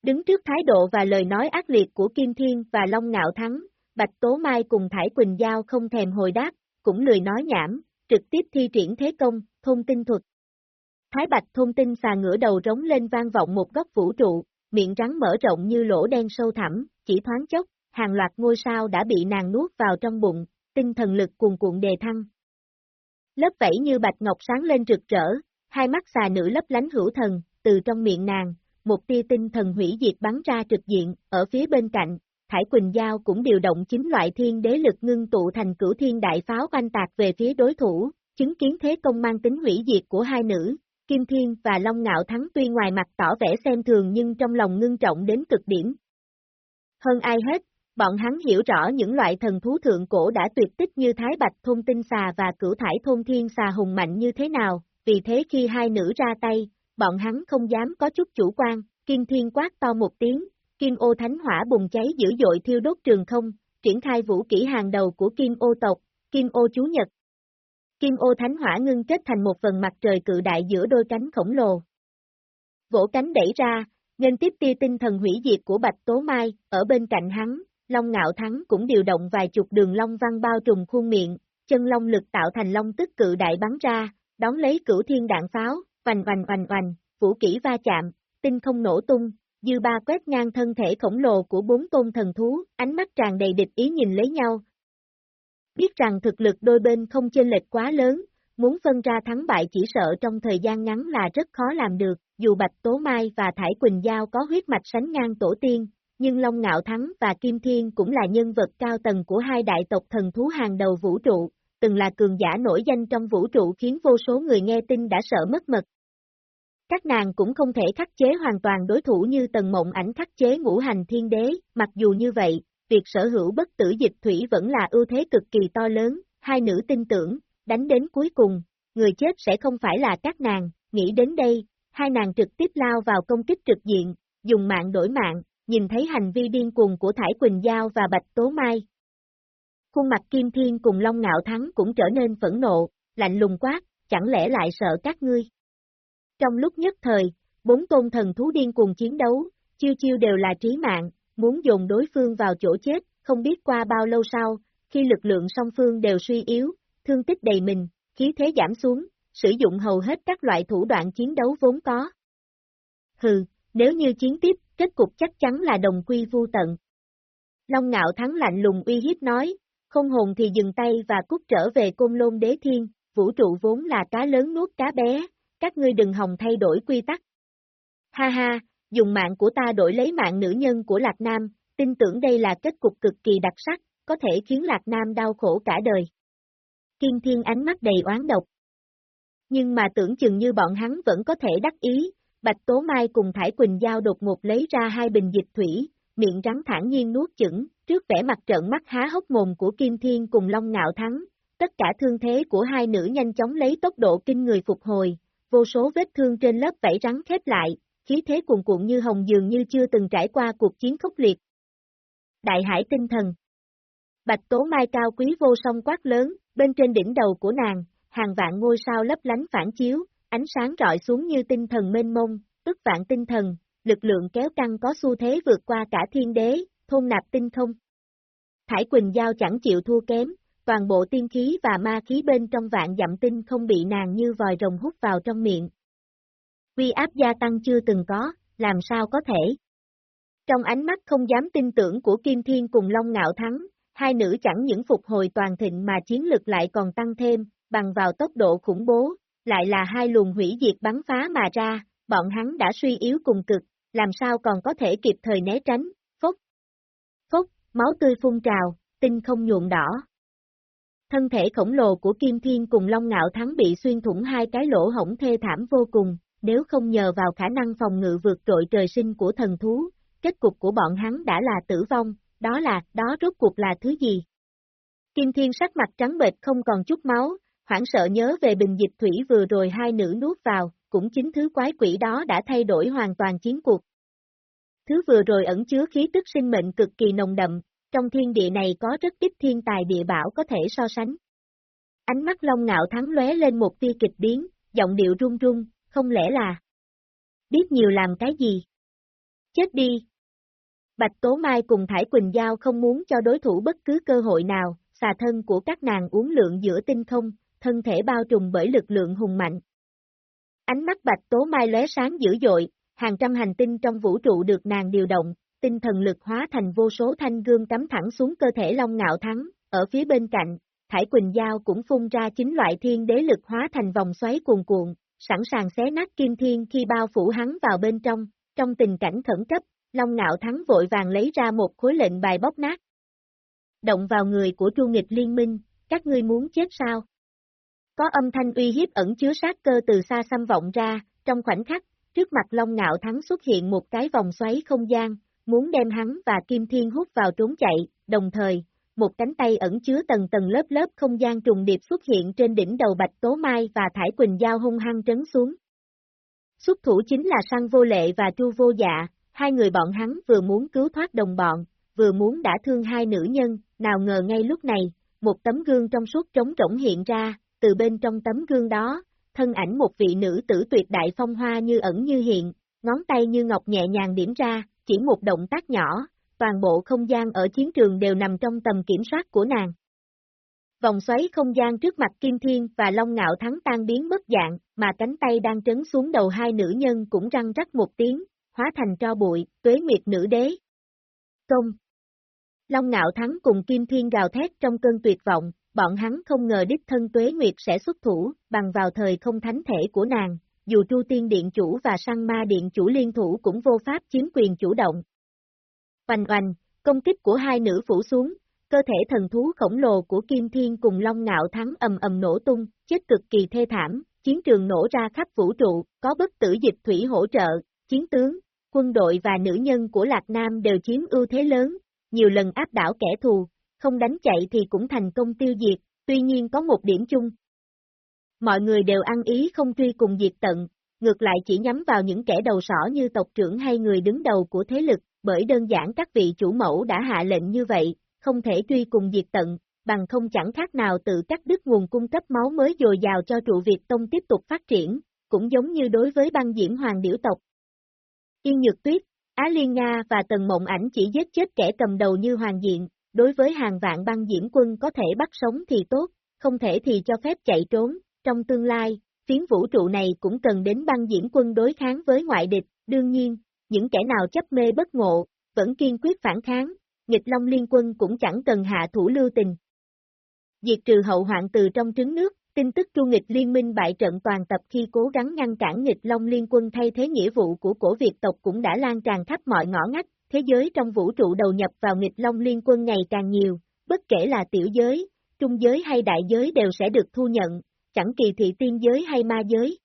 Đứng trước thái độ và lời nói ác liệt của Kim Thiên và Long Ngạo Thắng, Bạch Tố Mai cùng Thải Quỳnh Giao không thèm hồi đáp, cũng lười nói nhảm, trực tiếp thi triển thế công, thông tinh thuật. Thái Bạch thông tinh xà ngửa đầu rống lên vang vọng một góc vũ trụ, miệng rắn mở rộng như lỗ đen sâu thẳm, chỉ thoáng chốc, hàng loạt ngôi sao đã bị nàng nuốt vào trong bụng, tinh thần lực cuồn cuộn đề thăng. Lớp vẫy như bạch ngọc sáng lên rực rỡ, hai mắt xà nữ lấp lánh hữu thần, từ trong miệng nàng, một tia tinh thần hủy diệt bắn ra trực diện, ở phía bên cạnh, Thải Quỳnh Giao cũng điều động chính loại thiên đế lực ngưng tụ thành cửu thiên đại pháo oanh tạc về phía đối thủ, chứng kiến thế công mang tính hủy diệt của hai nữ, Kim Thiên và Long Ngạo Thắng tuy ngoài mặt tỏ vẻ xem thường nhưng trong lòng ngưng trọng đến cực điểm. Hơn ai hết, bọn hắn hiểu rõ những loại thần thú thượng cổ đã tuyệt tích như Thái Bạch Thôn Tinh Xà và Cửu Thải Thôn Thiên Xà hùng mạnh như thế nào, vì thế khi hai nữ ra tay, bọn hắn không dám có chút chủ quan, Kim Thiên quát to một tiếng, Kim ô thánh hỏa bùng cháy dữ dội thiêu đốt trường không, triển khai vũ kỹ hàng đầu của Kim ô tộc, Kim ô chú Nhật. Kim ô thánh hỏa ngưng kết thành một phần mặt trời cự đại giữa đôi cánh khổng lồ. Vỗ cánh đẩy ra, nên tiếp tia tinh thần hủy diệt của Bạch Tố Mai, ở bên cạnh hắn, Long Ngạo Thắng cũng điều động vài chục đường long văn bao trùm khuôn miệng, chân long lực tạo thành long tức cự đại bắn ra, đón lấy cửu thiên đạn pháo, vành vành vành vành, vũ kỹ va chạm, tinh không nổ tung, dư ba quét ngang thân thể khổng lồ của bốn tôn thần thú, ánh mắt tràn đầy địch ý nhìn lấy nhau. Biết rằng thực lực đôi bên không chênh lệch quá lớn, muốn phân ra thắng bại chỉ sợ trong thời gian ngắn là rất khó làm được, dù Bạch Tố Mai và Thải Quỳnh Giao có huyết mạch sánh ngang tổ tiên, nhưng Long Ngạo Thắng và Kim Thiên cũng là nhân vật cao tầng của hai đại tộc thần thú hàng đầu vũ trụ, từng là cường giả nổi danh trong vũ trụ khiến vô số người nghe tin đã sợ mất mật. Các nàng cũng không thể khắc chế hoàn toàn đối thủ như tần mộng ảnh khắc chế ngũ hành thiên đế, mặc dù như vậy, việc sở hữu bất tử dịch thủy vẫn là ưu thế cực kỳ to lớn, hai nữ tin tưởng, đánh đến cuối cùng, người chết sẽ không phải là các nàng, nghĩ đến đây, hai nàng trực tiếp lao vào công kích trực diện, dùng mạng đổi mạng, nhìn thấy hành vi điên cuồng của Thải Quỳnh Giao và Bạch Tố Mai. Khuôn mặt Kim Thiên cùng Long Ngạo Thắng cũng trở nên phẫn nộ, lạnh lùng quát, chẳng lẽ lại sợ các ngươi. Trong lúc nhất thời, bốn tôn thần thú điên cuồng chiến đấu, chiêu chiêu đều là trí mạng, muốn dồn đối phương vào chỗ chết, không biết qua bao lâu sau, khi lực lượng song phương đều suy yếu, thương tích đầy mình, khí thế giảm xuống, sử dụng hầu hết các loại thủ đoạn chiến đấu vốn có. Hừ, nếu như chiến tiếp, kết cục chắc chắn là đồng quy vu tận. Long ngạo thắng lạnh lùng uy hiếp nói, không hồn thì dừng tay và cút trở về côn lôn đế thiên, vũ trụ vốn là cá lớn nuốt cá bé, các ngươi đừng hòng thay đổi quy tắc. Ha ha, dùng mạng của ta đổi lấy mạng nữ nhân của Lạc Nam, tin tưởng đây là kết cục cực kỳ đặc sắc, có thể khiến Lạc Nam đau khổ cả đời. Kiên Thiên ánh mắt đầy oán độc. Nhưng mà tưởng chừng như bọn hắn vẫn có thể đắc ý, Bạch Tố Mai cùng Thải Quỳnh Giao đột ngột lấy ra hai bình dịch thủy, miệng rắn thản nhiên nuốt chửng, trước vẻ mặt trợn mắt há hốc mồm của Kim Thiên cùng Long Ngạo Thắng, tất cả thương thế của hai nữ nhanh chóng lấy tốc độ kinh người phục hồi, vô số vết thương trên lớp vảy rắn khép lại, khí thế cuồn cuộn như hồng dường như chưa từng trải qua cuộc chiến khốc liệt. Đại hải tinh thần Bạch Tố Mai cao quý vô song quát lớn, bên trên đỉnh đầu của nàng, hàng vạn ngôi sao lấp lánh phản chiếu, ánh sáng rọi xuống như tinh thần mênh mông, tức vạn tinh thần, lực lượng kéo căng có xu thế vượt qua cả thiên đế, thôn nạp tinh không. Thải Quỳnh Giao chẳng chịu thua kém, toàn bộ tiên khí và ma khí bên trong vạn dặm tinh không bị nàng như vòi rồng hút vào trong miệng. Quy áp gia tăng chưa từng có, làm sao có thể. Trong ánh mắt không dám tin tưởng của Kim Thiên cùng Long Ngạo Thắng, hai nữ chẳng những phục hồi toàn thịnh mà chiến lực lại còn tăng thêm, bằng vào tốc độ khủng bố, lại là hai luồng hủy diệt bắn phá mà ra, bọn hắn đã suy yếu cùng cực, làm sao còn có thể kịp thời né tránh, phốc, phốc, máu tươi phun trào, tinh không nhuộm đỏ. Thân thể khổng lồ của Kim Thiên cùng Long Ngạo Thắng bị xuyên thủng hai cái lỗ hổng thê thảm vô cùng, nếu không nhờ vào khả năng phòng ngự vượt trội trời sinh của thần thú, kết cục của bọn hắn đã là tử vong, đó là, đó rốt cuộc là thứ gì? Kim Thiên sắc mặt trắng bệch không còn chút máu, hoảng sợ nhớ về bình dịch thủy vừa rồi hai nữ nuốt vào, cũng chính thứ quái quỷ đó đã thay đổi hoàn toàn chiến cuộc. Thứ vừa rồi ẩn chứa khí tức sinh mệnh cực kỳ nồng đậm, trong thiên địa này có rất ít thiên tài địa bảo có thể so sánh. Ánh mắt Long Ngạo thắng lóe lên một tia kịch biến, giọng điệu run run, không lẽ là biết nhiều làm cái gì? Chết đi! Bạch Tố Mai cùng Thải Quỳnh Giao không muốn cho đối thủ bất cứ cơ hội nào, xà thân của các nàng uống lượng giữa tinh không, thân thể bao trùm bởi lực lượng hùng mạnh. Ánh mắt Bạch Tố Mai lóe sáng dữ dội, hàng trăm hành tinh trong vũ trụ được nàng điều động, tinh thần lực hóa thành vô số thanh gương cắm thẳng xuống cơ thể Long Ngạo Thắng, ở phía bên cạnh, Thải Quỳnh Giao cũng phun ra chính loại thiên đế lực hóa thành vòng xoáy cuồn cuộn, sẵn sàng xé nát kim thiên khi bao phủ hắn vào bên trong, trong tình cảnh khẩn cấp, Long Ngạo Thắng vội vàng lấy ra một khối lệnh bài bóc nát. Động vào người của Chu Nghịch Liên Minh, các ngươi muốn chết sao? Có âm thanh uy hiếp ẩn chứa sát cơ từ xa xăm vọng ra, trong khoảnh khắc, trước mặt Long Ngạo Thắng xuất hiện một cái vòng xoáy không gian, muốn đem hắn và Kim Thiên hút vào trốn chạy, đồng thời, một cánh tay ẩn chứa tầng tầng lớp lớp không gian trùng điệp xuất hiện trên đỉnh đầu Bạch Tố Mai và Thải Quỳnh Giao hung hăng trấn xuống. Xuất thủ chính là Sang Vô Lệ và Chu Vô Dạ, hai người bọn hắn vừa muốn cứu thoát đồng bọn, vừa muốn đã thương hai nữ nhân, nào ngờ ngay lúc này, một tấm gương trong suốt trống rỗng hiện ra, từ bên trong tấm gương đó, thân ảnh một vị nữ tử tuyệt đại phong hoa như ẩn như hiện, ngón tay như ngọc nhẹ nhàng điểm ra, chỉ một động tác nhỏ, toàn bộ không gian ở chiến trường đều nằm trong tầm kiểm soát của nàng. Vòng xoáy không gian trước mặt Kim Thiên và Long Ngạo Thắng tan biến bất dạng, mà cánh tay đang trấn xuống đầu hai nữ nhân cũng răng rắc một tiếng, hóa thành tro bụi, tuế nguyệt nữ đế. Công Long Ngạo Thắng cùng Kim Thiên gào thét trong cơn tuyệt vọng, bọn hắn không ngờ đích thân tuế nguyệt sẽ xuất thủ, bằng vào thời không thánh thể của nàng, dù Tru Tiên Điện Chủ và Sang Ma Điện Chủ liên thủ cũng vô pháp chiếm quyền chủ động. Oanh oanh, công kích của hai nữ phủ xuống, cơ thể thần thú khổng lồ của Kim Thiên cùng Long Ngạo Thắng ầm ầm nổ tung, chết cực kỳ thê thảm, chiến trường nổ ra khắp vũ trụ, có bất tử dịch thủy hỗ trợ, chiến tướng, quân đội và nữ nhân của Lạc Nam đều chiếm ưu thế lớn, nhiều lần áp đảo kẻ thù, không đánh chạy thì cũng thành công tiêu diệt, tuy nhiên có một điểm chung. Mọi người đều ăn ý không truy cùng diệt tận, ngược lại chỉ nhắm vào những kẻ đầu sỏ như tộc trưởng hay người đứng đầu của thế lực, bởi đơn giản các vị chủ mẫu đã hạ lệnh như vậy, không thể truy cùng diệt tận, bằng không chẳng khác nào tự cắt đứt nguồn cung cấp máu mới dồi dào cho trụ Việt Tông tiếp tục phát triển, cũng giống như đối với băng diễm hoàng điểu tộc. Yên Nhược Tuyết, Á Liên Nga và Tần Mộng Ảnh chỉ giết chết kẻ cầm đầu như Hoàng Diện, đối với hàng vạn băng diễm quân có thể bắt sống thì tốt, không thể thì cho phép chạy trốn, trong tương lai, phiến vũ trụ này cũng cần đến băng diễm quân đối kháng với ngoại địch, đương nhiên, những kẻ nào chấp mê bất ngộ, vẫn kiên quyết phản kháng, nghịch long liên quân cũng chẳng cần hạ thủ lưu tình. Diệt trừ hậu hoạn từ trong trứng nước, tin tức chu nghịch liên minh bại trận toàn tập khi cố gắng ngăn cản nghịch long liên quân thay thế nghĩa vụ của cổ Việt tộc cũng đã lan tràn khắp mọi ngõ ngách, thế giới trong vũ trụ đầu nhập vào nghịch long liên quân ngày càng nhiều, bất kể là tiểu giới, trung giới hay đại giới đều sẽ được thu nhận, chẳng kỳ thị tiên giới hay ma giới.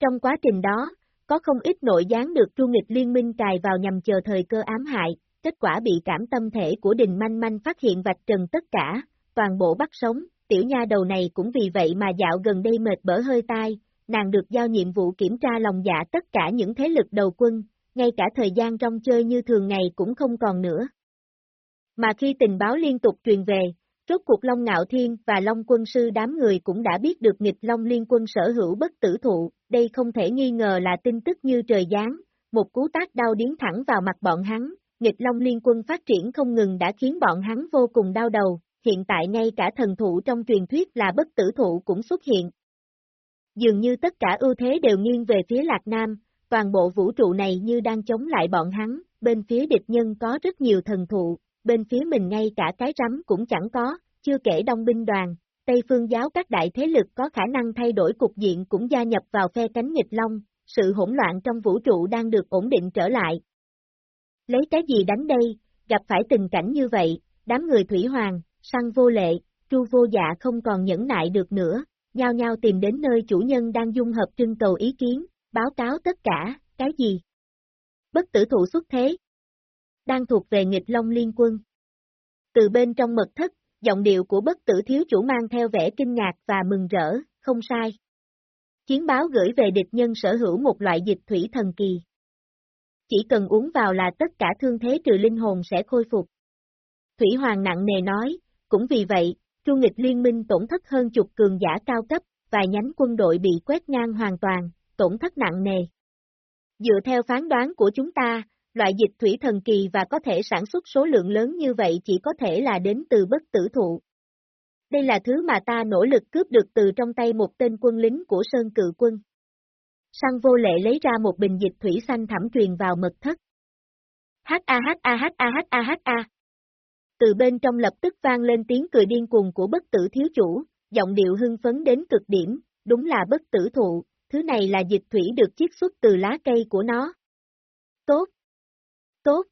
Trong quá trình đó, có không ít nội gián được tru nghịch liên minh cài vào nhằm chờ thời cơ ám hại, kết quả bị cảm tâm thể của đình manh manh phát hiện vạch trần tất cả, toàn bộ bắt sống, tiểu nha đầu này cũng vì vậy mà dạo gần đây mệt bở hơi tai, nàng được giao nhiệm vụ kiểm tra lòng dạ tất cả những thế lực đầu quân, ngay cả thời gian trong chơi như thường ngày cũng không còn nữa. Mà khi tình báo liên tục truyền về, rốt cuộc Long Ngạo Thiên và Long quân sư đám người cũng đã biết được nghịch Long liên quân sở hữu bất tử thụ, đây không thể nghi ngờ là tin tức như trời giáng, một cú tác đau điến thẳng vào mặt bọn hắn, nghịch Long liên quân phát triển không ngừng đã khiến bọn hắn vô cùng đau đầu, hiện tại ngay cả thần thụ trong truyền thuyết là bất tử thụ cũng xuất hiện. Dường như tất cả ưu thế đều nghiêng về phía Lạc Nam, toàn bộ vũ trụ này như đang chống lại bọn hắn, bên phía địch nhân có rất nhiều thần thụ, bên phía mình ngay cả cái rắm cũng chẳng có, chưa kể đông binh đoàn, Tây phương giáo các đại thế lực có khả năng thay đổi cục diện cũng gia nhập vào phe cánh nghịch long, sự hỗn loạn trong vũ trụ đang được ổn định trở lại. Lấy cái gì đánh đây, gặp phải tình cảnh như vậy, đám người thủy hoàng, săn vô lệ, tru vô dạ không còn nhẫn nại được nữa, nhao nhao tìm đến nơi chủ nhân đang dung hợp trưng cầu ý kiến, báo cáo tất cả, cái gì? Bất tử thụ xuất thế. Đang thuộc về nghịch long liên quân. Từ bên trong mật thất, giọng điệu của bất tử thiếu chủ mang theo vẻ kinh ngạc và mừng rỡ, không sai. Chiến báo gửi về địch nhân sở hữu một loại dịch thủy thần kỳ. Chỉ cần uống vào là tất cả thương thế trừ linh hồn sẽ khôi phục. Thủy Hoàng nặng nề nói, cũng vì vậy, Chu nghịch liên minh tổn thất hơn chục cường giả cao cấp, vài nhánh quân đội bị quét ngang hoàn toàn, tổn thất nặng nề. Dựa theo phán đoán của chúng ta, loại dịch thủy thần kỳ và có thể sản xuất số lượng lớn như vậy chỉ có thể là đến từ bất tử thụ. Đây là thứ mà ta nỗ lực cướp được từ trong tay một tên quân lính của Sơn Cự Quân. Sang vô lệ lấy ra một bình dịch thủy xanh thẩm truyền vào mật thất. H-A-H-A-H-A-H-A-H-A. Từ bên trong lập tức vang lên tiếng cười điên cuồng của bất tử thiếu chủ, giọng điệu hưng phấn đến cực điểm, đúng là bất tử thụ, thứ này là dịch thủy được chiết xuất từ lá cây của nó. Tốt! Tốt!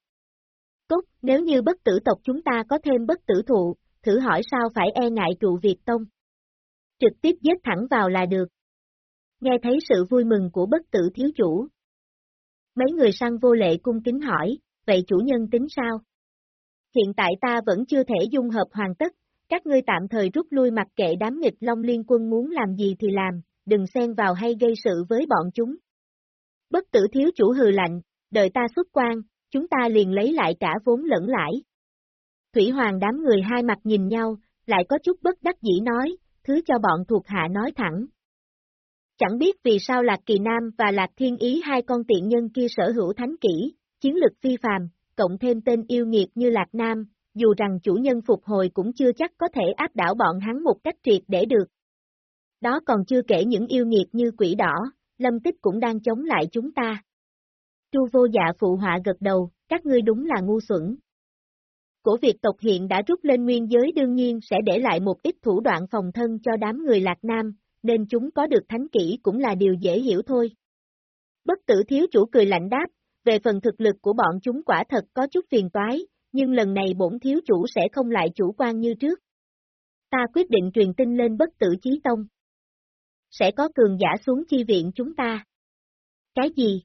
Tốt, nếu như bất tử tộc chúng ta có thêm bất tử thụ, thử hỏi sao phải e ngại trụ Việt Tông. Trực tiếp giết thẳng vào là được. Nghe thấy sự vui mừng của bất tử thiếu chủ. Mấy người săn vô lệ cung kính hỏi, vậy chủ nhân tính sao? Hiện tại ta vẫn chưa thể dung hợp hoàn tất, các ngươi tạm thời rút lui mặc kệ đám nghịch Long Liên quân muốn làm gì thì làm, đừng xen vào hay gây sự với bọn chúng. Bất tử thiếu chủ hừ lạnh, đợi ta xuất quan, chúng ta liền lấy lại cả vốn lẫn lãi. Thủy Hoàng đám người hai mặt nhìn nhau, lại có chút bất đắc dĩ nói, thứ cho bọn thuộc hạ nói thẳng. Chẳng biết vì sao Lạc Kỳ Nam và Lạc Thiên Ý hai con tiện nhân kia sở hữu thánh kỹ, chiến lực phi phàm, cộng thêm tên yêu nghiệt như Lạc Nam, dù rằng chủ nhân phục hồi cũng chưa chắc có thể áp đảo bọn hắn một cách triệt để được. Đó còn chưa kể những yêu nghiệt như quỷ đỏ, lâm tích cũng đang chống lại chúng ta. Chu vô dạ phụ họa gật đầu, các ngươi đúng là ngu xuẩn. của việc tộc hiện đã rút lên nguyên giới đương nhiên sẽ để lại một ít thủ đoạn phòng thân cho đám người lạc nam, nên chúng có được thánh kỹ cũng là điều dễ hiểu thôi. Bất tử thiếu chủ cười lạnh đáp, về phần thực lực của bọn chúng quả thật có chút phiền toái, nhưng lần này bổn thiếu chủ sẽ không lại chủ quan như trước. Ta quyết định truyền tin lên bất tử chí tông. Sẽ có cường giả xuống chi viện chúng ta. Cái gì?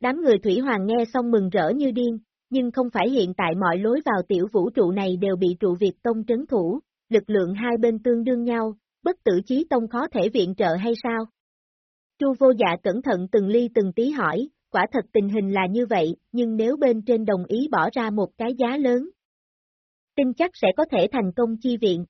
Đám người Thủy Hoàng nghe xong mừng rỡ như điên, nhưng không phải hiện tại mọi lối vào tiểu vũ trụ này đều bị trụ Việt Tông trấn thủ, lực lượng hai bên tương đương nhau, bất tử chí tông khó thể viện trợ hay sao? Chu vô dạ cẩn thận từng ly từng tí hỏi, quả thật tình hình là như vậy, nhưng nếu bên trên đồng ý bỏ ra một cái giá lớn, tin chắc sẽ có thể thành công chi viện.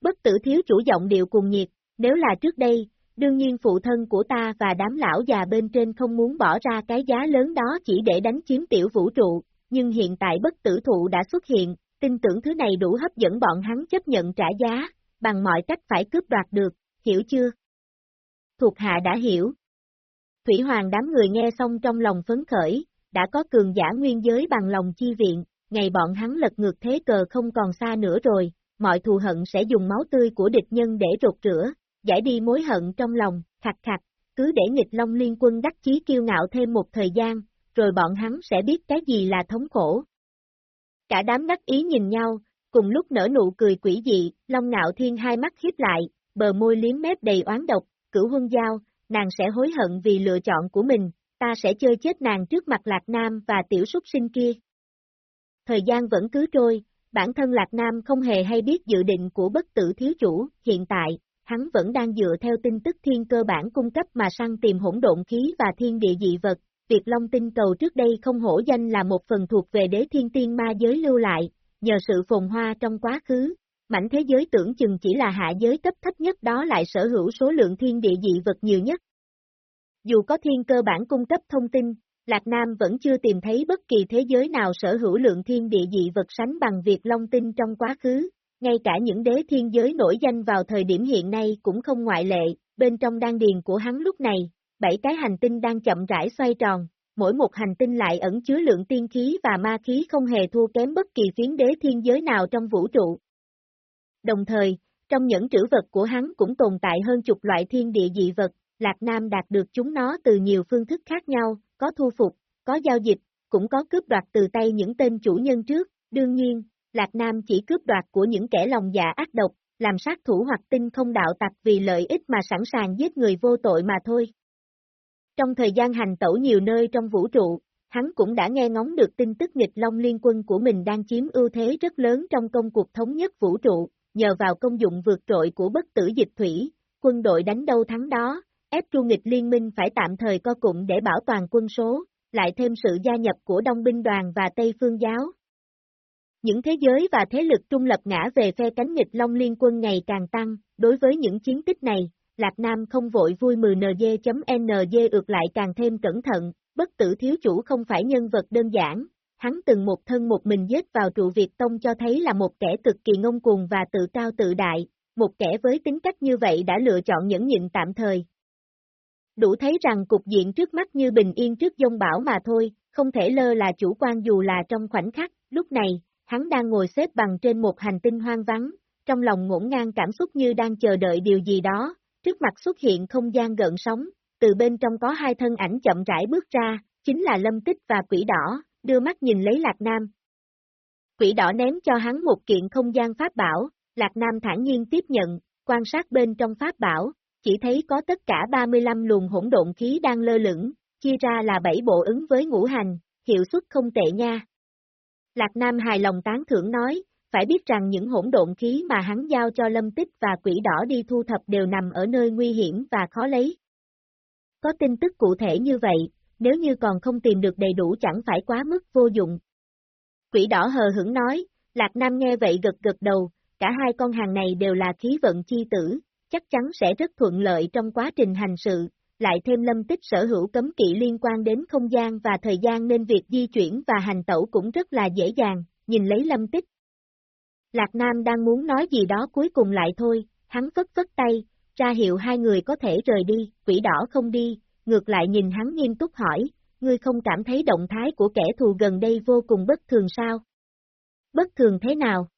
Bất tử thiếu chủ giọng điệu cuồng nhiệt, nếu là trước đây, đương nhiên phụ thân của ta và đám lão già bên trên không muốn bỏ ra cái giá lớn đó chỉ để đánh chiếm tiểu vũ trụ, nhưng hiện tại bất tử thụ đã xuất hiện, tin tưởng thứ này đủ hấp dẫn bọn hắn chấp nhận trả giá, bằng mọi cách phải cướp đoạt được, hiểu chưa? Thuộc hạ đã hiểu. Thủy Hoàng đám người nghe xong trong lòng phấn khởi, đã có cường giả nguyên giới bằng lòng chi viện, ngày bọn hắn lật ngược thế cờ không còn xa nữa rồi, mọi thù hận sẽ dùng máu tươi của địch nhân để rột rửa, giải đi mối hận trong lòng, khạch khạch, cứ để nghịch long liên quân đắc chí kiêu ngạo thêm một thời gian, rồi bọn hắn sẽ biết cái gì là thống khổ. Cả đám đắc ý nhìn nhau, cùng lúc nở nụ cười quỷ dị, long ngạo thiên hai mắt khiếp lại, bờ môi liếm mép đầy oán độc, cửu huân giao, nàng sẽ hối hận vì lựa chọn của mình, ta sẽ chơi chết nàng trước mặt Lạc Nam và tiểu súc sinh kia. Thời gian vẫn cứ trôi, bản thân Lạc Nam không hề hay biết dự định của bất tử thiếu chủ, hiện tại, hắn vẫn đang dựa theo tin tức thiên cơ bản cung cấp mà săn tìm hỗn độn khí và thiên địa dị vật. Việc Long Tinh Cầu trước đây không hổ danh là một phần thuộc về đế thiên tiên ma giới lưu lại, nhờ sự phồn hoa trong quá khứ, mảnh thế giới tưởng chừng chỉ là hạ giới cấp thấp nhất đó lại sở hữu số lượng thiên địa dị vật nhiều nhất. Dù có thiên cơ bản cung cấp thông tin, Lạc Nam vẫn chưa tìm thấy bất kỳ thế giới nào sở hữu lượng thiên địa dị vật sánh bằng việc Long Tinh trong quá khứ, ngay cả những đế thiên giới nổi danh vào thời điểm hiện nay cũng không ngoại lệ, bên trong đan điền của hắn lúc này, bảy cái hành tinh đang chậm rãi xoay tròn, mỗi một hành tinh lại ẩn chứa lượng tiên khí và ma khí không hề thua kém bất kỳ phiến đế thiên giới nào trong vũ trụ. Đồng thời, trong những trữ vật của hắn cũng tồn tại hơn chục loại thiên địa dị vật, Lạc Nam đạt được chúng nó từ nhiều phương thức khác nhau, có thu phục, có giao dịch, cũng có cướp đoạt từ tay những tên chủ nhân trước, đương nhiên, Lạc Nam chỉ cướp đoạt của những kẻ lòng dạ ác độc, làm sát thủ hoặc tinh không đạo tặc vì lợi ích mà sẵn sàng giết người vô tội mà thôi. Trong thời gian hành tẩu nhiều nơi trong vũ trụ, hắn cũng đã nghe ngóng được tin tức nghịch Long liên quân của mình đang chiếm ưu thế rất lớn trong công cuộc thống nhất vũ trụ, nhờ vào công dụng vượt trội của bất tử dịch thủy, quân đội đánh đâu thắng đó, ép tru nghịch liên minh phải tạm thời co cụm để bảo toàn quân số, lại thêm sự gia nhập của Đông binh đoàn và Tây phương giáo, những thế giới và thế lực trung lập ngã về phe cánh nghịch Long Liên quân ngày càng tăng, đối với những chiến tích này, Lạc Nam không vội vui mừng NG.NG ược lại càng thêm cẩn thận, bất tử thiếu chủ không phải nhân vật đơn giản, hắn từng một thân một mình giết vào trụ Việt Tông cho thấy là một kẻ cực kỳ ngông cuồng và tự cao tự đại, một kẻ với tính cách như vậy đã lựa chọn nhẫn nhịn tạm thời. Đủ thấy rằng cục diện trước mắt như bình yên trước dông bão mà thôi, không thể lơ là chủ quan dù là trong khoảnh khắc, lúc này, hắn đang ngồi xếp bằng trên một hành tinh hoang vắng, trong lòng ngổn ngang cảm xúc như đang chờ đợi điều gì đó, trước mặt xuất hiện không gian gợn sóng, từ bên trong có hai thân ảnh chậm rãi bước ra, chính là Lâm Tích và Quỷ Đỏ, đưa mắt nhìn lấy Lạc Nam. Quỷ Đỏ ném cho hắn một kiện không gian pháp bảo, Lạc Nam thản nhiên tiếp nhận, quan sát bên trong pháp bảo, chỉ thấy có tất cả 35 luồng hỗn độn khí đang lơ lửng, chia ra là 7 bộ ứng với ngũ hành, hiệu suất không tệ nha. Lạc Nam hài lòng tán thưởng nói, phải biết rằng những hỗn độn khí mà hắn giao cho lâm tích và quỷ đỏ đi thu thập đều nằm ở nơi nguy hiểm và khó lấy. Có tin tức cụ thể như vậy, nếu như còn không tìm được đầy đủ chẳng phải quá mức vô dụng. Quỷ đỏ hờ hững nói, Lạc Nam nghe vậy gật gật đầu, cả hai con hàng này đều là khí vận chi tử, chắc chắn sẽ rất thuận lợi trong quá trình hành sự, lại thêm lâm tích sở hữu cấm kỵ liên quan đến không gian và thời gian nên việc di chuyển và hành tẩu cũng rất là dễ dàng, nhìn lấy lâm tích. Lạc Nam đang muốn nói gì đó cuối cùng lại thôi, hắn phất phất tay, ra hiệu hai người có thể rời đi, quỷ đỏ không đi, ngược lại nhìn hắn nghiêm túc hỏi, ngươi không cảm thấy động thái của kẻ thù gần đây vô cùng bất thường sao? Bất thường thế nào?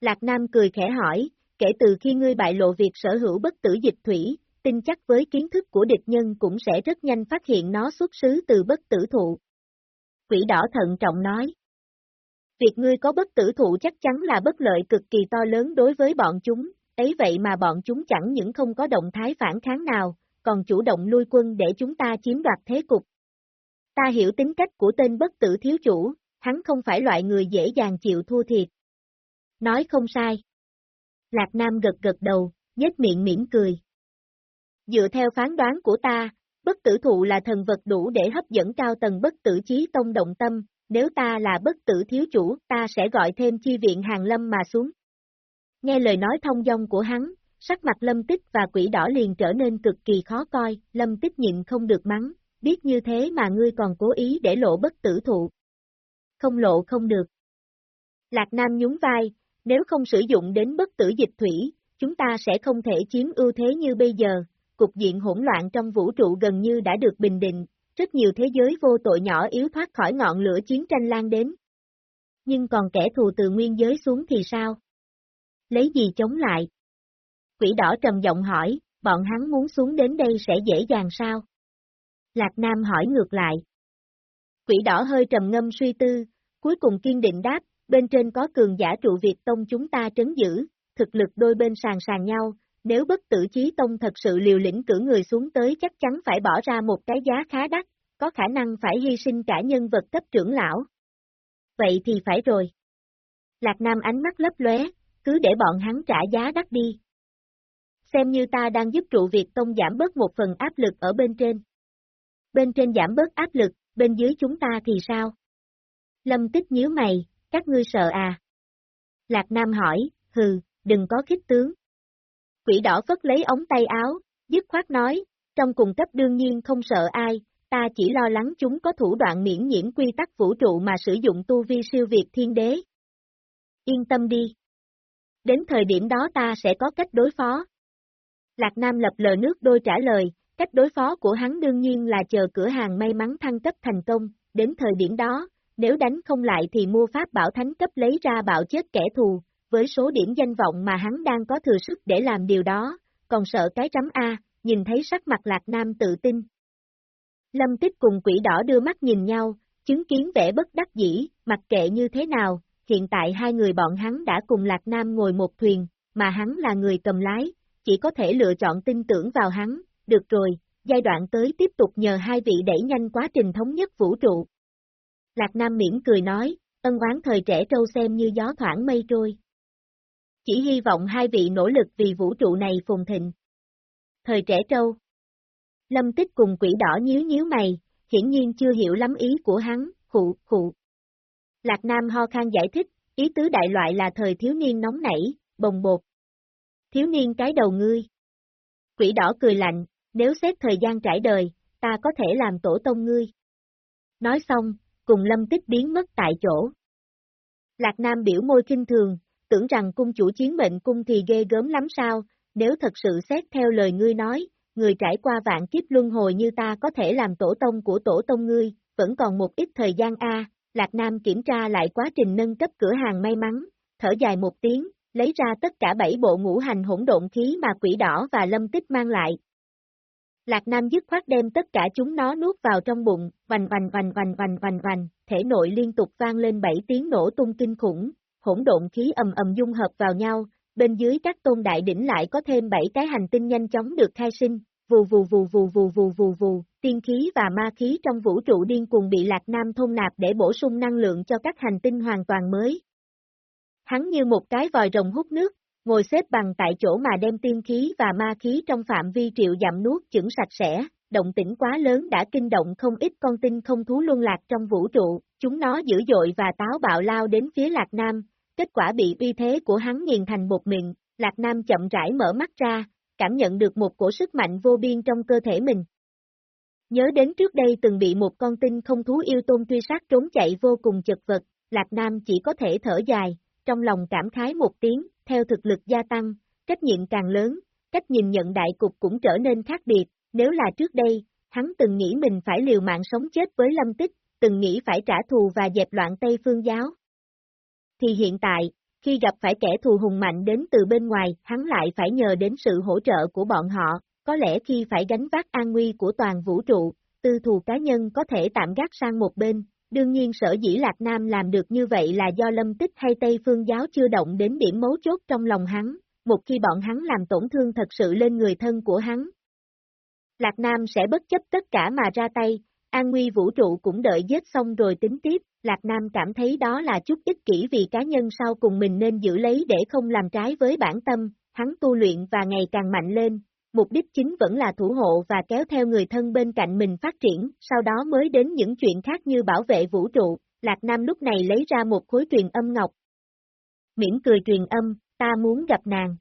Lạc Nam cười khẽ hỏi, kể từ khi ngươi bại lộ việc sở hữu bất tử dịch thủy, tin chắc với kiến thức của địch nhân cũng sẽ rất nhanh phát hiện nó xuất xứ từ bất tử thụ. Quỷ đỏ thận trọng nói. Việc ngươi có bất tử thụ chắc chắn là bất lợi cực kỳ to lớn đối với bọn chúng, ấy vậy mà bọn chúng chẳng những không có động thái phản kháng nào, còn chủ động lui quân để chúng ta chiếm đoạt thế cục. Ta hiểu tính cách của tên bất tử thiếu chủ, hắn không phải loại người dễ dàng chịu thua thiệt. Nói không sai. Lạc Nam gật gật đầu, nhếch miệng mỉm cười. Dựa theo phán đoán của ta, bất tử thụ là thần vật đủ để hấp dẫn cao tầng bất tử chí tông động tâm, nếu ta là bất tử thiếu chủ, ta sẽ gọi thêm chi viện hàng lâm mà xuống. Nghe lời nói thông dong của hắn, sắc mặt lâm tích và quỷ đỏ liền trở nên cực kỳ khó coi, lâm tích nhịn không được mắng, biết như thế mà ngươi còn cố ý để lộ bất tử thụ. Không lộ không được. Lạc Nam nhún vai, nếu không sử dụng đến bất tử dịch thủy, chúng ta sẽ không thể chiếm ưu thế như bây giờ, cục diện hỗn loạn trong vũ trụ gần như đã được bình định, rất nhiều thế giới vô tội nhỏ yếu thoát khỏi ngọn lửa chiến tranh lan đến. Nhưng còn kẻ thù từ nguyên giới xuống thì sao? Lấy gì chống lại? Quỷ đỏ trầm giọng hỏi, bọn hắn muốn xuống đến đây sẽ dễ dàng sao? Lạc Nam hỏi ngược lại. Quỷ đỏ hơi trầm ngâm suy tư, cuối cùng kiên định đáp, bên trên có cường giả trụ Việt Tông chúng ta trấn giữ, thực lực đôi bên sàn sàn nhau, nếu bất tử chí tông thật sự liều lĩnh cử người xuống tới chắc chắn phải bỏ ra một cái giá khá đắt, có khả năng phải hy sinh cả nhân vật cấp trưởng lão. Vậy thì phải rồi. Lạc Nam ánh mắt lấp lóe, cứ để bọn hắn trả giá đắt đi. Xem như ta đang giúp trụ Việt Tông giảm bớt một phần áp lực ở bên trên. Bên trên giảm bớt áp lực, bên dưới chúng ta thì sao? Lâm tích nhíu mày, các ngươi sợ à? Lạc Nam hỏi, hừ, đừng có khích tướng. Quỷ đỏ phất lấy ống tay áo, dứt khoát nói, trong cùng cấp đương nhiên không sợ ai, ta chỉ lo lắng chúng có thủ đoạn miễn nhiễm quy tắc vũ trụ mà sử dụng tu vi siêu việt thiên đế. Yên tâm đi. Đến thời điểm đó ta sẽ có cách đối phó. Lạc Nam lập lờ nước đôi trả lời, cách đối phó của hắn đương nhiên là chờ cửa hàng may mắn thăng cấp thành công, đến thời điểm đó, nếu đánh không lại thì mua pháp bảo thánh cấp lấy ra bạo chết kẻ thù, với số điểm danh vọng mà hắn đang có thừa sức để làm điều đó, còn sợ cái chấm A, nhìn thấy sắc mặt Lạc Nam tự tin. Lâm Tích cùng quỷ đỏ đưa mắt nhìn nhau, chứng kiến vẻ bất đắc dĩ, mặc kệ như thế nào, hiện tại hai người bọn hắn đã cùng Lạc Nam ngồi một thuyền, mà hắn là người cầm lái, chỉ có thể lựa chọn tin tưởng vào hắn, được rồi, giai đoạn tới tiếp tục nhờ hai vị đẩy nhanh quá trình thống nhất vũ trụ. Lạc Nam miễn cười nói, ân oán thời trẻ trâu xem như gió thoảng mây trôi. Chỉ hy vọng hai vị nỗ lực vì vũ trụ này phồn thịnh. Thời trẻ trâu. Lâm tích cùng quỷ đỏ nhíu nhíu mày, hiển nhiên chưa hiểu lắm ý của hắn, khụ, khụ. Lạc Nam ho khan giải thích, ý tứ đại loại là thời thiếu niên nóng nảy, bồng bột. Thiếu niên cái đầu ngươi. Quỷ đỏ cười lạnh, nếu xét thời gian trải đời, ta có thể làm tổ tông ngươi. Nói xong, cùng lâm tích biến mất tại chỗ. Lạc Nam biểu môi kinh thường, tưởng rằng cung chủ chiến mệnh cung thì ghê gớm lắm sao, nếu thật sự xét theo lời ngươi nói, người trải qua vạn kiếp luân hồi như ta có thể làm tổ tông của tổ tông ngươi, vẫn còn một ít thời gian a. Lạc Nam kiểm tra lại quá trình nâng cấp cửa hàng may mắn, thở dài một tiếng, lấy ra tất cả bảy bộ ngũ hành hỗn độn khí mà quỷ đỏ và lâm tích mang lại. Lạc Nam dứt khoát đem tất cả chúng nó nuốt vào trong bụng, vành vành vành vành vành vành vành, thể nội liên tục vang lên bảy tiếng nổ tung kinh khủng, hỗn độn khí ầm ầm dung hợp vào nhau, bên dưới các tôn đại đỉnh lại có thêm bảy cái hành tinh nhanh chóng được khai sinh, vù vù vù vù vù vù vù vù, tiên khí và ma khí trong vũ trụ điên cuồng bị Lạc Nam thôn nạp để bổ sung năng lượng cho các hành tinh hoàn toàn mới. Hắn như một cái vòi rồng hút nước, ngồi xếp bằng tại chỗ mà đem tiên khí và ma khí trong phạm vi triệu dặm nuốt chửng sạch sẽ, động tĩnh quá lớn đã kinh động không ít con tinh không thú luân lạc trong vũ trụ, chúng nó dữ dội và táo bạo lao đến phía Lạc Nam, kết quả bị uy thế của hắn nghiền thành một miệng, Lạc Nam chậm rãi mở mắt ra, cảm nhận được một cổ sức mạnh vô biên trong cơ thể mình. Nhớ đến trước đây từng bị một con tinh không thú yêu tôn truy sát trốn chạy vô cùng chật vật, Lạc Nam chỉ có thể thở dài, trong lòng cảm khái một tiếng, theo thực lực gia tăng, trách nhiệm càng lớn, cách nhìn nhận đại cục cũng trở nên khác biệt, nếu là trước đây, hắn từng nghĩ mình phải liều mạng sống chết với lâm tích, từng nghĩ phải trả thù và dẹp loạn Tây Phương giáo. Thì hiện tại, khi gặp phải kẻ thù hùng mạnh đến từ bên ngoài, hắn lại phải nhờ đến sự hỗ trợ của bọn họ, có lẽ khi phải gánh vác an nguy của toàn vũ trụ, tư thù cá nhân có thể tạm gác sang một bên, đương nhiên sở dĩ Lạc Nam làm được như vậy là do lâm tích hay Tây Phương giáo chưa động đến điểm mấu chốt trong lòng hắn, một khi bọn hắn làm tổn thương thật sự lên người thân của hắn. Lạc Nam sẽ bất chấp tất cả mà ra tay, an nguy vũ trụ cũng đợi giết xong rồi tính tiếp, Lạc Nam cảm thấy đó là chút ích kỷ vì cá nhân sau cùng mình nên giữ lấy để không làm trái với bản tâm, hắn tu luyện và ngày càng mạnh lên, mục đích chính vẫn là thủ hộ và kéo theo người thân bên cạnh mình phát triển, sau đó mới đến những chuyện khác như bảo vệ vũ trụ, Lạc Nam lúc này lấy ra một khối truyền âm ngọc. Miễn cười truyền âm, ta muốn gặp nàng.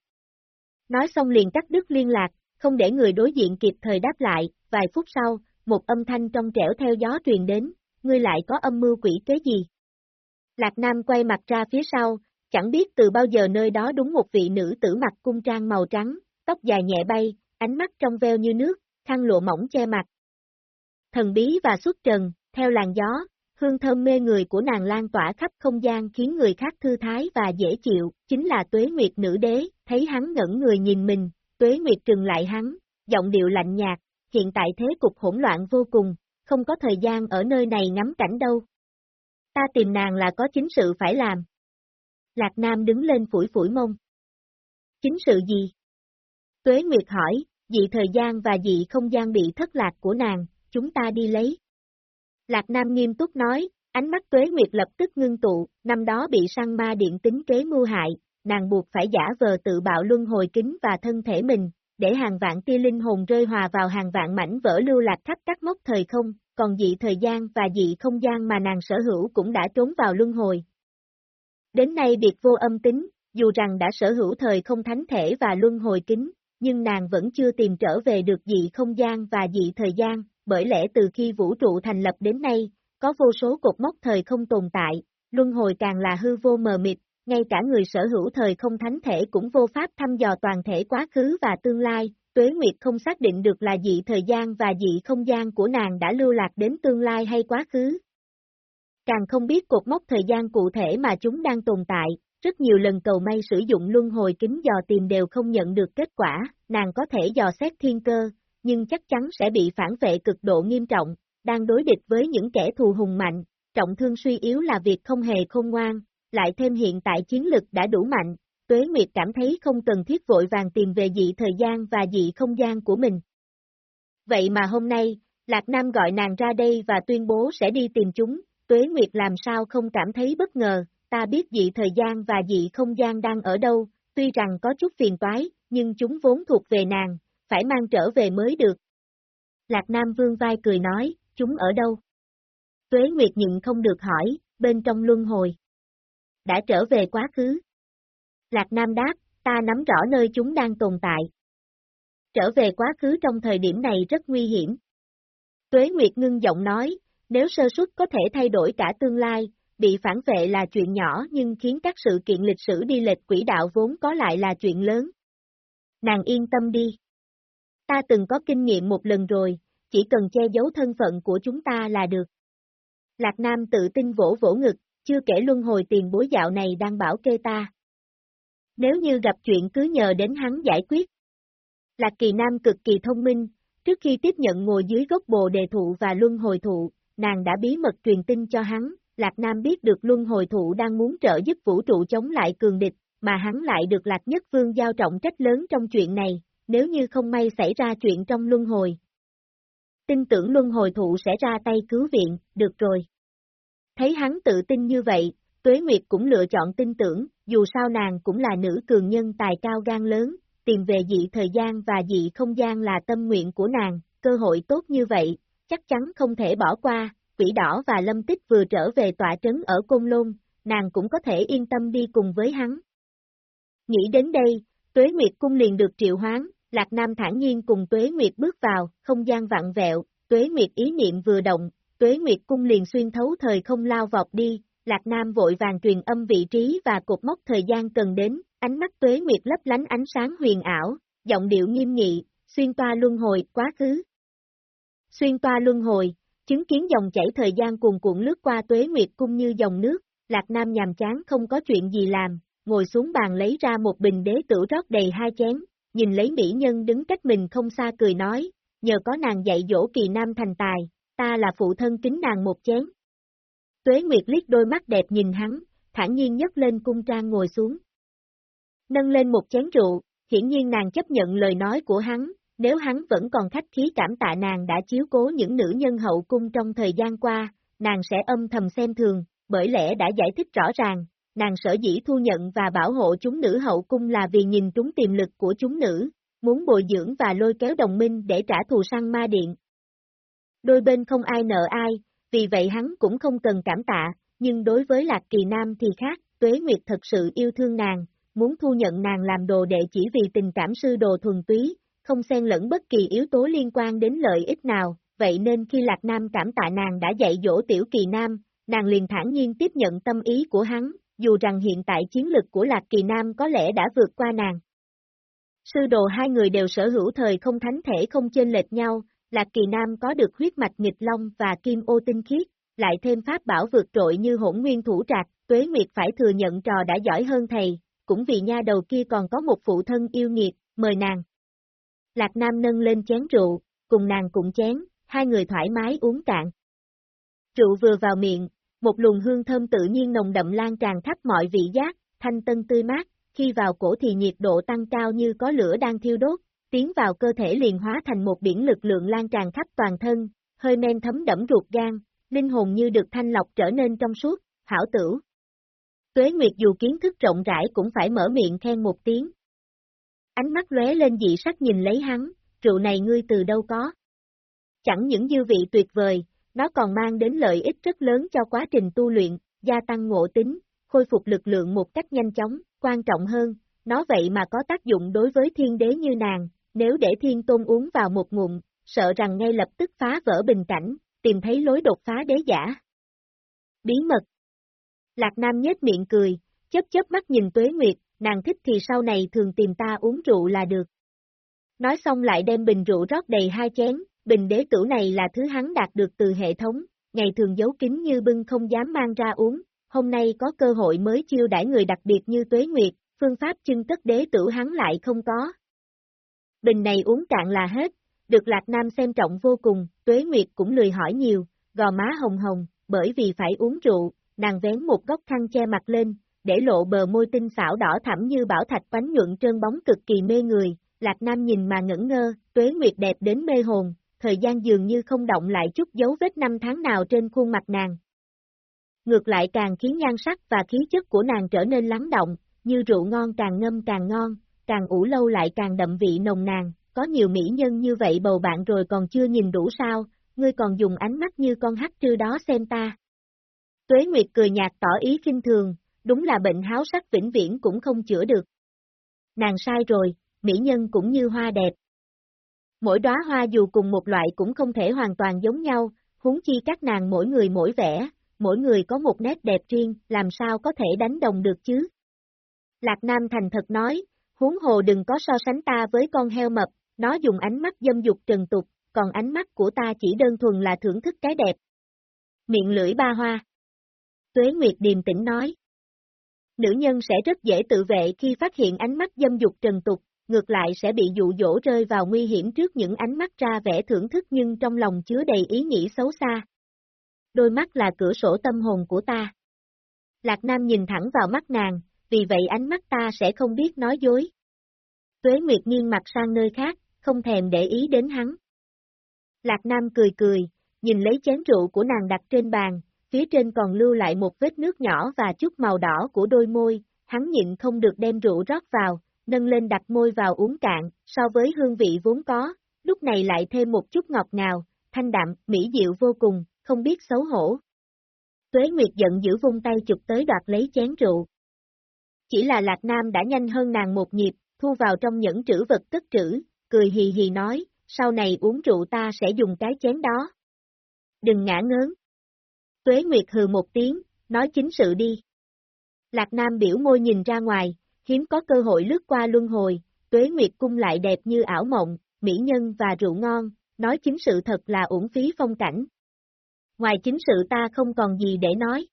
Nói xong liền cắt đứt liên lạc, không để người đối diện kịp thời đáp lại, vài phút sau, một âm thanh trong trẻo theo gió truyền đến, ngươi lại có âm mưu quỷ kế gì? Lạc Nam quay mặt ra phía sau, chẳng biết từ bao giờ nơi đó đúng một vị nữ tử mặc cung trang màu trắng, tóc dài nhẹ bay, ánh mắt trong veo như nước, khăn lụa mỏng che mặt. Thần bí và xuất trần, theo làn gió, hương thơm mê người của nàng lan tỏa khắp không gian khiến người khác thư thái và dễ chịu, chính là tuế nguyệt nữ đế, thấy hắn ngẩn người nhìn mình, tuế nguyệt trừng lại hắn, giọng điệu lạnh nhạt, hiện tại thế cục hỗn loạn vô cùng, không có thời gian ở nơi này ngắm cảnh đâu. Ta tìm nàng là có chính sự phải làm. Lạc Nam đứng lên phủi phủi mông. Chính sự gì? Tuế Nguyệt hỏi, dị thời gian và dị không gian bị thất lạc của nàng, chúng ta đi lấy. Lạc Nam nghiêm túc nói, ánh mắt Tuế Nguyệt lập tức ngưng tụ, năm đó bị sang ma điện tính kế mưu hại, nàng buộc phải giả vờ tự bạo luân hồi kính và thân thể mình, để hàng vạn tia linh hồn rơi hòa vào hàng vạn mảnh vỡ lưu lạc khắp các mốc thời không, còn dị thời gian và dị không gian mà nàng sở hữu cũng đã trốn vào luân hồi. Đến nay biệt vô âm tính, dù rằng đã sở hữu thời không thánh thể và luân hồi kính, nhưng nàng vẫn chưa tìm trở về được dị không gian và dị thời gian, bởi lẽ từ khi vũ trụ thành lập đến nay, có vô số cột mốc thời không tồn tại, luân hồi càng là hư vô mờ mịt, ngay cả người sở hữu thời không thánh thể cũng vô pháp thăm dò toàn thể quá khứ và tương lai, Tuế Nguyệt không xác định được là dị thời gian và dị không gian của nàng đã lưu lạc đến tương lai hay quá khứ. Càng không biết cột mốc thời gian cụ thể mà chúng đang tồn tại, rất nhiều lần cầu may sử dụng luân hồi kính dò tìm đều không nhận được kết quả, nàng có thể dò xét thiên cơ, nhưng chắc chắn sẽ bị phản vệ cực độ nghiêm trọng, đang đối địch với những kẻ thù hùng mạnh, trọng thương suy yếu là việc không hề khôn ngoan, lại thêm hiện tại chiến lực đã đủ mạnh, Tuế Nguyệt cảm thấy không cần thiết vội vàng tìm về dị thời gian và dị không gian của mình. Vậy mà hôm nay, Lạc Nam gọi nàng ra đây và tuyên bố sẽ đi tìm chúng, Tuế Nguyệt làm sao không cảm thấy bất ngờ, ta biết dị thời gian và dị không gian đang ở đâu, tuy rằng có chút phiền toái, nhưng chúng vốn thuộc về nàng, phải mang trở về mới được. Lạc Nam vương vai cười nói, chúng ở đâu? Tuế Nguyệt nhịn không được hỏi, bên trong luân hồi đã trở về quá khứ. Lạc Nam đáp, ta nắm rõ nơi chúng đang tồn tại. Trở về quá khứ trong thời điểm này rất nguy hiểm. Tuế Nguyệt ngưng giọng nói, nếu sơ suất có thể thay đổi cả tương lai, bị phản vệ là chuyện nhỏ nhưng khiến các sự kiện lịch sử đi lệch quỹ đạo vốn có lại là chuyện lớn. Nàng yên tâm đi. Ta từng có kinh nghiệm một lần rồi, chỉ cần che giấu thân phận của chúng ta là được. Lạc Nam tự tin vỗ vỗ ngực, chưa kể luân hồi tiền bối dạo này đang bảo kê ta. Nếu như gặp chuyện cứ nhờ đến hắn giải quyết. Lạc Kỳ Nam cực kỳ thông minh, trước khi tiếp nhận ngồi dưới gốc bồ đề thụ và luân hồi thụ, nàng đã bí mật truyền tin cho hắn, Lạc Nam biết được luân hồi thụ đang muốn trợ giúp vũ trụ chống lại cường địch, mà hắn lại được Lạc Nhất Vương giao trọng trách lớn trong chuyện này, nếu như không may xảy ra chuyện trong luân hồi. Tin tưởng luân hồi thụ sẽ ra tay cứu viện, được rồi. Thấy hắn tự tin như vậy, Tuế Nguyệt cũng lựa chọn tin tưởng, dù sao nàng cũng là nữ cường nhân tài cao gan lớn, tìm về dị thời gian và dị không gian là tâm nguyện của nàng, cơ hội tốt như vậy, chắc chắn không thể bỏ qua, quỷ đỏ và lâm tích vừa trở về tọa trấn ở Côn Lôn, nàng cũng có thể yên tâm đi cùng với hắn. Nghĩ đến đây, Tuế Nguyệt cung liền được triệu hoán, Lạc Nam thản nhiên cùng Tuế Nguyệt bước vào, không gian vặn vẹo, Tuế Nguyệt ý niệm vừa động, Tuế Nguyệt cung liền xuyên thấu thời không lao vọt đi, Lạc Nam vội vàng truyền âm vị trí và cột mốc thời gian cần đến, ánh mắt Tuế Nguyệt lấp lánh ánh sáng huyền ảo, giọng điệu nghiêm nghị, xuyên toa luân hồi, quá khứ. Xuyên toa luân hồi, chứng kiến dòng chảy thời gian cuồn cuộn lướt qua Tuế Nguyệt cung như dòng nước, Lạc Nam nhàm chán không có chuyện gì làm, ngồi xuống bàn lấy ra một bình đế tử rót đầy hai chén, nhìn lấy mỹ nhân đứng cách mình không xa cười nói, nhờ có nàng dạy dỗ kỳ nam thành tài, ta là phụ thân kính nàng một chén. Tuế Nguyệt liếc đôi mắt đẹp nhìn hắn, thản nhiên nhấc lên cung trang ngồi xuống. Nâng lên một chén rượu, hiển nhiên nàng chấp nhận lời nói của hắn, nếu hắn vẫn còn khách khí cảm tạ nàng đã chiếu cố những nữ nhân hậu cung trong thời gian qua, nàng sẽ âm thầm xem thường, bởi lẽ đã giải thích rõ ràng, nàng sở dĩ thu nhận và bảo hộ chúng nữ hậu cung là vì nhìn trúng tiềm lực của chúng nữ, muốn bồi dưỡng và lôi kéo đồng minh để trả thù săn ma điện. Đôi bên không ai nợ ai, vì vậy hắn cũng không cần cảm tạ, nhưng đối với Lạc Kỳ Nam thì khác, Tuế Nguyệt thật sự yêu thương nàng, muốn thu nhận nàng làm đồ đệ chỉ vì tình cảm sư đồ thuần túy, không xen lẫn bất kỳ yếu tố liên quan đến lợi ích nào, vậy nên khi Lạc Nam cảm tạ nàng đã dạy dỗ Tiểu Kỳ Nam, nàng liền thản nhiên tiếp nhận tâm ý của hắn, dù rằng hiện tại chiến lực của Lạc Kỳ Nam có lẽ đã vượt qua nàng. Sư đồ hai người đều sở hữu thời không thánh thể không chênh lệch nhau, Lạc Kỳ Nam có được huyết mạch nghịch long và kim ô tinh khiết, lại thêm pháp bảo vượt trội như hỗn nguyên thủ trạc, Tuế Nguyệt phải thừa nhận trò đã giỏi hơn thầy, cũng vì nha đầu kia còn có một phụ thân yêu nghiệt, mời nàng. Lạc Nam nâng lên chén rượu, cùng nàng cũng chén, hai người thoải mái uống cạn. Rượu vừa vào miệng, một luồng hương thơm tự nhiên nồng đậm lan tràn khắp mọi vị giác, thanh tân tươi mát, khi vào cổ thì nhiệt độ tăng cao như có lửa đang thiêu đốt, tiến vào cơ thể liền hóa thành một biển lực lượng lan tràn khắp toàn thân, hơi men thấm đẫm ruột gan, linh hồn như được thanh lọc trở nên trong suốt, hảo tử. Tuế Nguyệt dù kiến thức rộng rãi cũng phải mở miệng khen một tiếng. Ánh mắt lóe lên dị sắc nhìn lấy hắn, rượu này ngươi từ đâu có. Chẳng những dư vị tuyệt vời, nó còn mang đến lợi ích rất lớn cho quá trình tu luyện, gia tăng ngộ tính, khôi phục lực lượng một cách nhanh chóng, quan trọng hơn, nó vậy mà có tác dụng đối với thiên đế như nàng, nếu để thiên tôn uống vào một ngụm, sợ rằng ngay lập tức phá vỡ bình cảnh, tìm thấy lối đột phá đế giả. Bí mật Lạc Nam nhếch miệng cười, chớp chớp mắt nhìn Tuế Nguyệt, nàng thích thì sau này thường tìm ta uống rượu là được. Nói xong lại đem bình rượu rót đầy hai chén, bình đế tử này là thứ hắn đạt được từ hệ thống, ngày thường giấu kín như bưng không dám mang ra uống, hôm nay có cơ hội mới chiêu đãi người đặc biệt như Tuế Nguyệt, phương pháp chân tất đế tử hắn lại không có. Bình này uống cạn là hết, được Lạc Nam xem trọng vô cùng, Tuế Nguyệt cũng lười hỏi nhiều, gò má hồng hồng, bởi vì phải uống rượu, nàng vén một góc khăn che mặt lên, để lộ bờ môi tinh xảo đỏ thẳm như bảo thạch quánh nhuận trơn bóng cực kỳ mê người, Lạc Nam nhìn mà ngẩn ngơ, Tuế Nguyệt đẹp đến mê hồn, thời gian dường như không động lại chút dấu vết năm tháng nào trên khuôn mặt nàng. Ngược lại càng khiến nhan sắc và khí chất của nàng trở nên lắng động, như rượu ngon càng ngâm càng ngon, càng ủ lâu lại càng đậm vị nồng nàn, có nhiều mỹ nhân như vậy bầu bạn rồi còn chưa nhìn đủ sao, ngươi còn dùng ánh mắt như con hắc trư đó xem ta. Tuế Nguyệt cười nhạt tỏ ý kinh thường, đúng là bệnh háo sắc vĩnh viễn cũng không chữa được. Nàng sai rồi, mỹ nhân cũng như hoa đẹp. Mỗi đóa hoa dù cùng một loại cũng không thể hoàn toàn giống nhau, huống chi các nàng mỗi người mỗi vẻ, mỗi người có một nét đẹp riêng, làm sao có thể đánh đồng được chứ? Lạc Nam thành thật nói, huống hồ đừng có so sánh ta với con heo mập, nó dùng ánh mắt dâm dục trần tục, còn ánh mắt của ta chỉ đơn thuần là thưởng thức cái đẹp. Miệng lưỡi ba hoa. Tuế Nguyệt điềm tĩnh nói. Nữ nhân sẽ rất dễ tự vệ khi phát hiện ánh mắt dâm dục trần tục, ngược lại sẽ bị dụ dỗ rơi vào nguy hiểm trước những ánh mắt ra vẻ thưởng thức nhưng trong lòng chứa đầy ý nghĩ xấu xa. Đôi mắt là cửa sổ tâm hồn của ta. Lạc Nam nhìn thẳng vào mắt nàng, vì vậy ánh mắt ta sẽ không biết nói dối. Tuế Nguyệt nghiêng mặt sang nơi khác, không thèm để ý đến hắn. Lạc Nam cười cười, nhìn lấy chén rượu của nàng đặt trên bàn, phía trên còn lưu lại một vết nước nhỏ và chút màu đỏ của đôi môi, hắn nhịn không được đem rượu rót vào, nâng lên đặt môi vào uống cạn, so với hương vị vốn có, lúc này lại thêm một chút ngọt ngào, thanh đạm, mỹ diệu vô cùng, không biết xấu hổ. Tuế Nguyệt giận giữ vung tay chụp tới đoạt lấy chén rượu. Chỉ là Lạc Nam đã nhanh hơn nàng một nhịp, thu vào trong những trữ vật cất trữ, cười hì hì nói, sau này uống rượu ta sẽ dùng cái chén đó. Đừng ngã ngớn. Tuế Nguyệt hừ một tiếng, nói chính sự đi. Lạc Nam biểu môi nhìn ra ngoài, hiếm có cơ hội lướt qua luân hồi, Tuế Nguyệt cung lại đẹp như ảo mộng, mỹ nhân và rượu ngon, nói chính sự thật là uổng phí phong cảnh. Ngoài chính sự ta không còn gì để nói.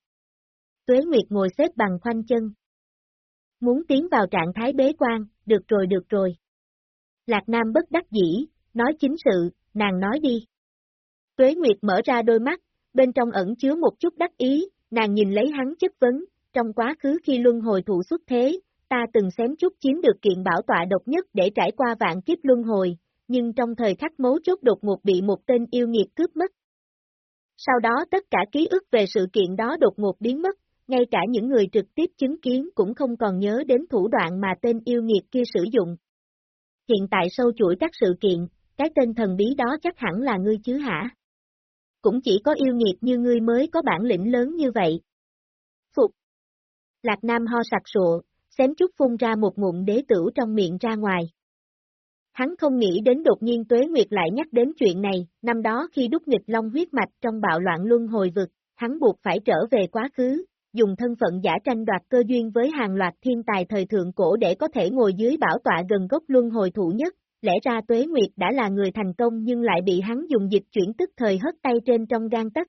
Tuế Nguyệt ngồi xếp bằng khoanh chân. Muốn tiến vào trạng thái bế quan, được rồi được rồi. Lạc Nam bất đắc dĩ, nói chính sự, nàng nói đi. Tuế Nguyệt mở ra đôi mắt, bên trong ẩn chứa một chút đắc ý, nàng nhìn lấy hắn chất vấn, trong quá khứ khi luân hồi thụ xuất thế, ta từng xém chút chiếm được kiện bảo tọa độc nhất để trải qua vạn kiếp luân hồi, nhưng trong thời khắc mấu chốt đột ngột bị một tên yêu nghiệt cướp mất. Sau đó tất cả ký ức về sự kiện đó đột ngột biến mất, ngay cả những người trực tiếp chứng kiến cũng không còn nhớ đến thủ đoạn mà tên yêu nghiệt kia sử dụng. Hiện tại sâu chuỗi các sự kiện, cái tên thần bí đó chắc hẳn là ngươi chứ hả? Cũng chỉ có yêu nghiệt như ngươi mới có bản lĩnh lớn như vậy. Phục. Lạc Nam ho sặc sụa, xém chút phun ra một ngụm đế tử trong miệng ra ngoài. Hắn không nghĩ đến đột nhiên Tuế Nguyệt lại nhắc đến chuyện này, năm đó khi đúc nghịch long huyết mạch trong bạo loạn luân hồi vực, hắn buộc phải trở về quá khứ, dùng thân phận giả tranh đoạt cơ duyên với hàng loạt thiên tài thời thượng cổ để có thể ngồi dưới bảo tọa gần gốc luân hồi thủ nhất, lẽ ra Tuế Nguyệt đã là người thành công nhưng lại bị hắn dùng dịch chuyển tức thời hất tay trên trong gan tất.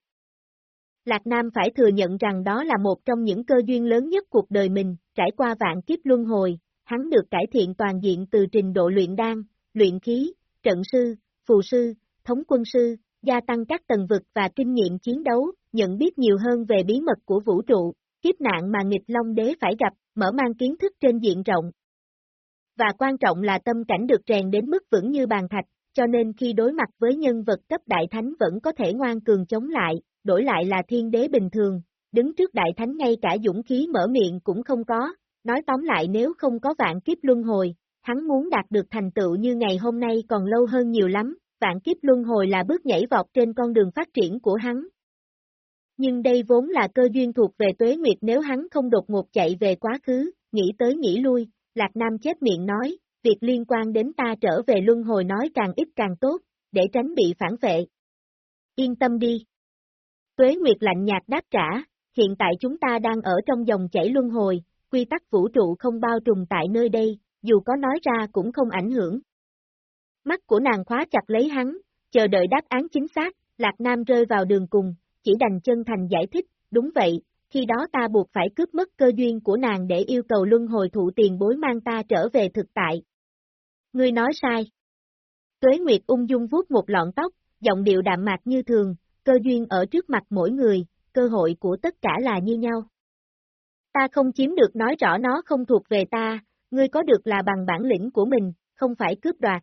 Lạc Nam phải thừa nhận rằng đó là một trong những cơ duyên lớn nhất cuộc đời mình, trải qua vạn kiếp luân hồi, hắn được cải thiện toàn diện từ trình độ luyện đan, luyện khí, trận sư, phù sư, thống quân sư, gia tăng các tầng vực và kinh nghiệm chiến đấu, nhận biết nhiều hơn về bí mật của vũ trụ, kiếp nạn mà nghịch Long Đế phải gặp, mở mang kiến thức trên diện rộng. Và quan trọng là tâm cảnh được rèn đến mức vững như bàn thạch, cho nên khi đối mặt với nhân vật cấp đại thánh vẫn có thể ngoan cường chống lại, đổi lại là thiên đế bình thường, đứng trước đại thánh ngay cả dũng khí mở miệng cũng không có, nói tóm lại nếu không có vạn kiếp luân hồi, hắn muốn đạt được thành tựu như ngày hôm nay còn lâu hơn nhiều lắm, vạn kiếp luân hồi là bước nhảy vọt trên con đường phát triển của hắn. Nhưng đây vốn là cơ duyên thuộc về tuế nguyệt nếu hắn không đột ngột chạy về quá khứ, nghĩ tới nghĩ lui, Lạc Nam chết miệng nói, việc liên quan đến ta trở về luân hồi nói càng ít càng tốt, để tránh bị phản vệ. Yên tâm đi. Tuế Nguyệt lạnh nhạt đáp trả, hiện tại chúng ta đang ở trong dòng chảy luân hồi, quy tắc vũ trụ không bao trùm tại nơi đây, dù có nói ra cũng không ảnh hưởng. Mắt của nàng khóa chặt lấy hắn, chờ đợi đáp án chính xác, Lạc Nam rơi vào đường cùng, chỉ đành chân thành giải thích, đúng vậy, khi đó ta buộc phải cướp mất cơ duyên của nàng để yêu cầu luân hồi thụ tiền bối mang ta trở về thực tại. Ngươi nói sai. Tuế Nguyệt ung dung vuốt một lọn tóc, giọng điệu đạm mạc như thường, cơ duyên ở trước mặt mỗi người, cơ hội của tất cả là như nhau. Ta không chiếm được nói rõ nó không thuộc về ta, ngươi có được là bằng bản lĩnh của mình, không phải cướp đoạt.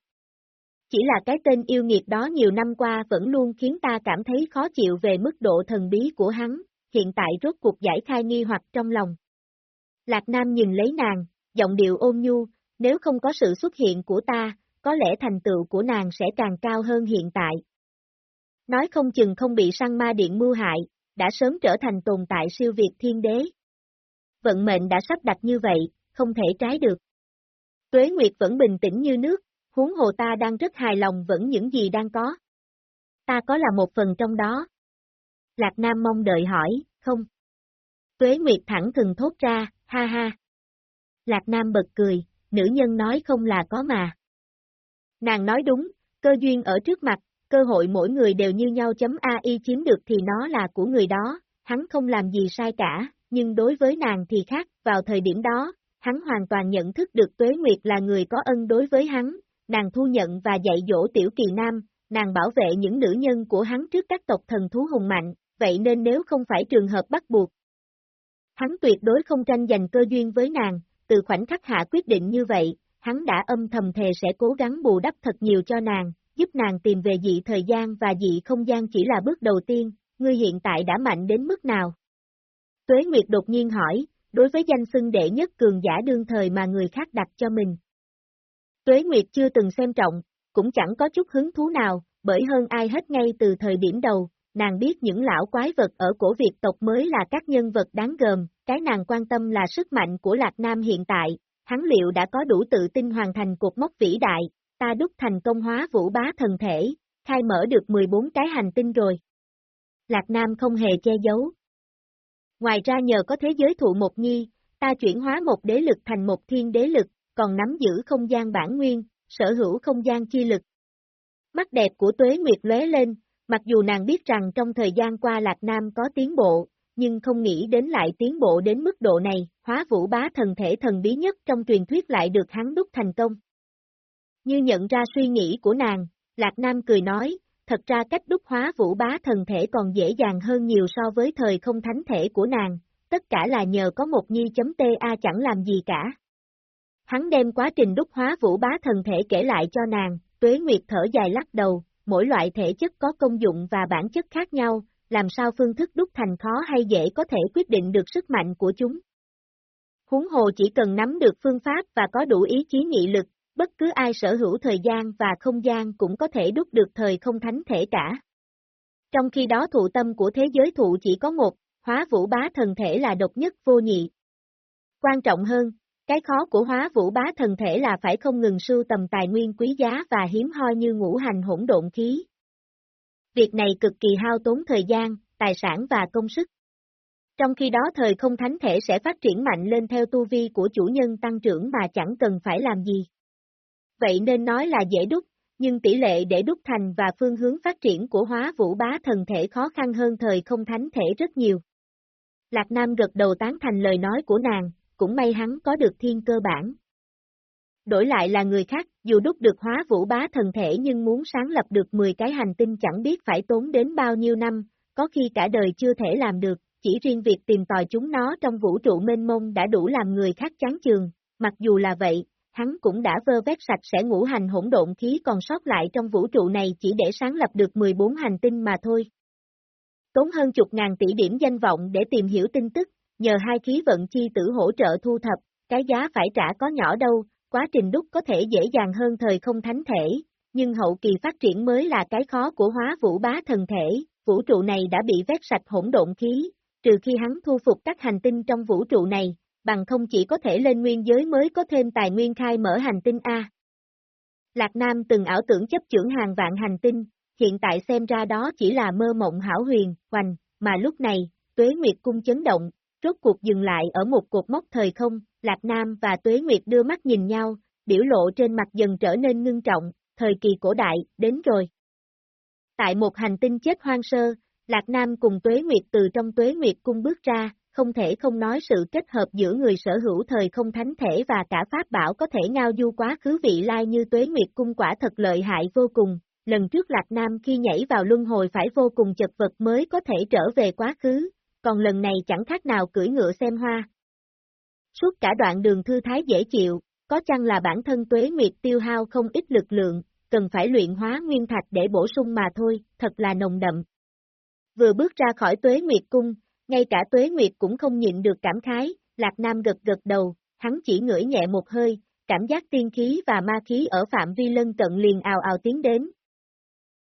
Chỉ là cái tên yêu nghiệt đó nhiều năm qua vẫn luôn khiến ta cảm thấy khó chịu về mức độ thần bí của hắn, hiện tại rốt cuộc giải khai nghi hoặc trong lòng. Lạc Nam nhìn lấy nàng, giọng điệu ôn nhu, nếu không có sự xuất hiện của ta, có lẽ thành tựu của nàng sẽ càng cao hơn hiện tại. Nói không chừng không bị săn ma điện mưu hại, đã sớm trở thành tồn tại siêu việt thiên đế. Vận mệnh đã sắp đặt như vậy, không thể trái được. Tuế Nguyệt vẫn bình tĩnh như nước, huống hồ ta đang rất hài lòng vẫn những gì đang có. Ta có là một phần trong đó. Lạc Nam mong đợi hỏi, không? Tuế Nguyệt thẳng thừng thốt ra, ha ha. Lạc Nam bật cười, nữ nhân nói không là có mà. Nàng nói đúng, cơ duyên ở trước mặt, cơ hội mỗi người đều như nhau chấm AI chiếm được thì nó là của người đó, hắn không làm gì sai cả, nhưng đối với nàng thì khác, vào thời điểm đó, hắn hoàn toàn nhận thức được Tuế Nguyệt là người có ân đối với hắn, nàng thu nhận và dạy dỗ tiểu kỳ nam, nàng bảo vệ những nữ nhân của hắn trước các tộc thần thú hùng mạnh, vậy nên nếu không phải trường hợp bắt buộc, hắn tuyệt đối không tranh giành cơ duyên với nàng, từ khoảnh khắc hạ quyết định như vậy, hắn đã âm thầm thề sẽ cố gắng bù đắp thật nhiều cho nàng, giúp nàng tìm về dị thời gian và dị không gian chỉ là bước đầu tiên, ngươi hiện tại đã mạnh đến mức nào? Tuế Nguyệt đột nhiên hỏi, đối với danh xưng đệ nhất cường giả đương thời mà người khác đặt cho mình. Tuế Nguyệt chưa từng xem trọng, cũng chẳng có chút hứng thú nào, bởi hơn ai hết ngay từ thời điểm đầu, nàng biết những lão quái vật ở cổ Việt tộc mới là các nhân vật đáng gờm, cái nàng quan tâm là sức mạnh của Lạc Nam hiện tại, hắn liệu đã có đủ tự tin hoàn thành cuộc mốc vĩ đại, ta đúc thành công hóa vũ bá thần thể, khai mở được 14 cái hành tinh rồi. Lạc Nam không hề che giấu. Ngoài ra nhờ có thế giới thụ một nhi, ta chuyển hóa một đế lực thành một thiên đế lực, còn nắm giữ không gian bản nguyên, sở hữu không gian chi lực. Mắt đẹp của Tuế Nguyệt lóe lên, mặc dù nàng biết rằng trong thời gian qua Lạc Nam có tiến bộ, nhưng không nghĩ đến lại tiến bộ đến mức độ này, hóa vũ bá thần thể thần bí nhất trong truyền thuyết lại được hắn đúc thành công. Như nhận ra suy nghĩ của nàng, Lạc Nam cười nói, thật ra cách đúc hóa vũ bá thần thể còn dễ dàng hơn nhiều so với thời không thánh thể của nàng, tất cả là nhờ có một nhi.ta chẳng làm gì cả. Hắn đem quá trình đúc hóa vũ bá thần thể kể lại cho nàng, tuế nguyệt thở dài lắc đầu, mỗi loại thể chất có công dụng và bản chất khác nhau, làm sao phương thức đúc thành khó hay dễ có thể quyết định được sức mạnh của chúng. Huống hồ chỉ cần nắm được phương pháp và có đủ ý chí nghị lực, bất cứ ai sở hữu thời gian và không gian cũng có thể đúc được thời không thánh thể cả. Trong khi đó thụ tâm của thế giới thụ chỉ có một, hóa vũ bá thần thể là độc nhất vô nhị. Quan trọng hơn, cái khó của hóa vũ bá thần thể là phải không ngừng sưu tầm tài nguyên quý giá và hiếm hoi như ngũ hành hỗn độn khí. Việc này cực kỳ hao tốn thời gian, tài sản và công sức. Trong khi đó thời không thánh thể sẽ phát triển mạnh lên theo tu vi của chủ nhân tăng trưởng mà chẳng cần phải làm gì. Vậy nên nói là dễ đúc, nhưng tỷ lệ để đúc thành và phương hướng phát triển của hóa vũ bá thần thể khó khăn hơn thời không thánh thể rất nhiều. Lạc Nam gật đầu tán thành lời nói của nàng, cũng may hắn có được thiên cơ bản. Đổi lại là người khác, dù đúc được hóa vũ bá thần thể nhưng muốn sáng lập được 10 cái hành tinh chẳng biết phải tốn đến bao nhiêu năm, có khi cả đời chưa thể làm được, chỉ riêng việc tìm tòi chúng nó trong vũ trụ mênh mông đã đủ làm người khác chán chường, mặc dù là vậy, hắn cũng đã vơ vét sạch sẽ ngũ hành hỗn độn khí còn sót lại trong vũ trụ này chỉ để sáng lập được 14 hành tinh mà thôi. Tốn hơn chục ngàn tỷ điểm danh vọng để tìm hiểu tin tức, nhờ hai khí vận chi tử hỗ trợ thu thập, cái giá phải trả có nhỏ đâu, quá trình đúc có thể dễ dàng hơn thời không thánh thể, nhưng hậu kỳ phát triển mới là cái khó của hóa vũ bá thần thể, vũ trụ này đã bị vét sạch hỗn độn khí, trừ khi hắn thu phục các hành tinh trong vũ trụ này, bằng không chỉ có thể lên nguyên giới mới có thêm tài nguyên khai mở hành tinh A. Lạc Nam từng ảo tưởng chấp trưởng hàng vạn hành tinh, hiện tại xem ra đó chỉ là mơ mộng hảo huyền, hoành, mà lúc này, tuế nguyệt cung chấn động, rốt cuộc dừng lại ở một cột mốc thời không, Lạc Nam và Tuế Nguyệt đưa mắt nhìn nhau, biểu lộ trên mặt dần trở nên ngưng trọng, thời kỳ cổ đại, đến rồi. Tại một hành tinh chết hoang sơ, Lạc Nam cùng Tuế Nguyệt từ trong Tuế Nguyệt cung bước ra, không thể không nói sự kết hợp giữa người sở hữu thời không thánh thể và cả pháp bảo có thể ngao du quá khứ vị lai như Tuế Nguyệt cung quả thật lợi hại vô cùng. Lần trước Lạc Nam khi nhảy vào luân hồi phải vô cùng chật vật mới có thể trở về quá khứ, còn lần này chẳng khác nào cưỡi ngựa xem hoa. Suốt cả đoạn đường thư thái dễ chịu, có chăng là bản thân tuế nguyệt tiêu hao không ít lực lượng, cần phải luyện hóa nguyên thạch để bổ sung mà thôi, thật là nồng đậm. Vừa bước ra khỏi tuế nguyệt cung, ngay cả tuế nguyệt cũng không nhịn được cảm khái, Lạc Nam gật gật đầu, hắn chỉ ngửi nhẹ một hơi, cảm giác tiên khí và ma khí ở phạm vi lân cận liền ào ào tiến đến.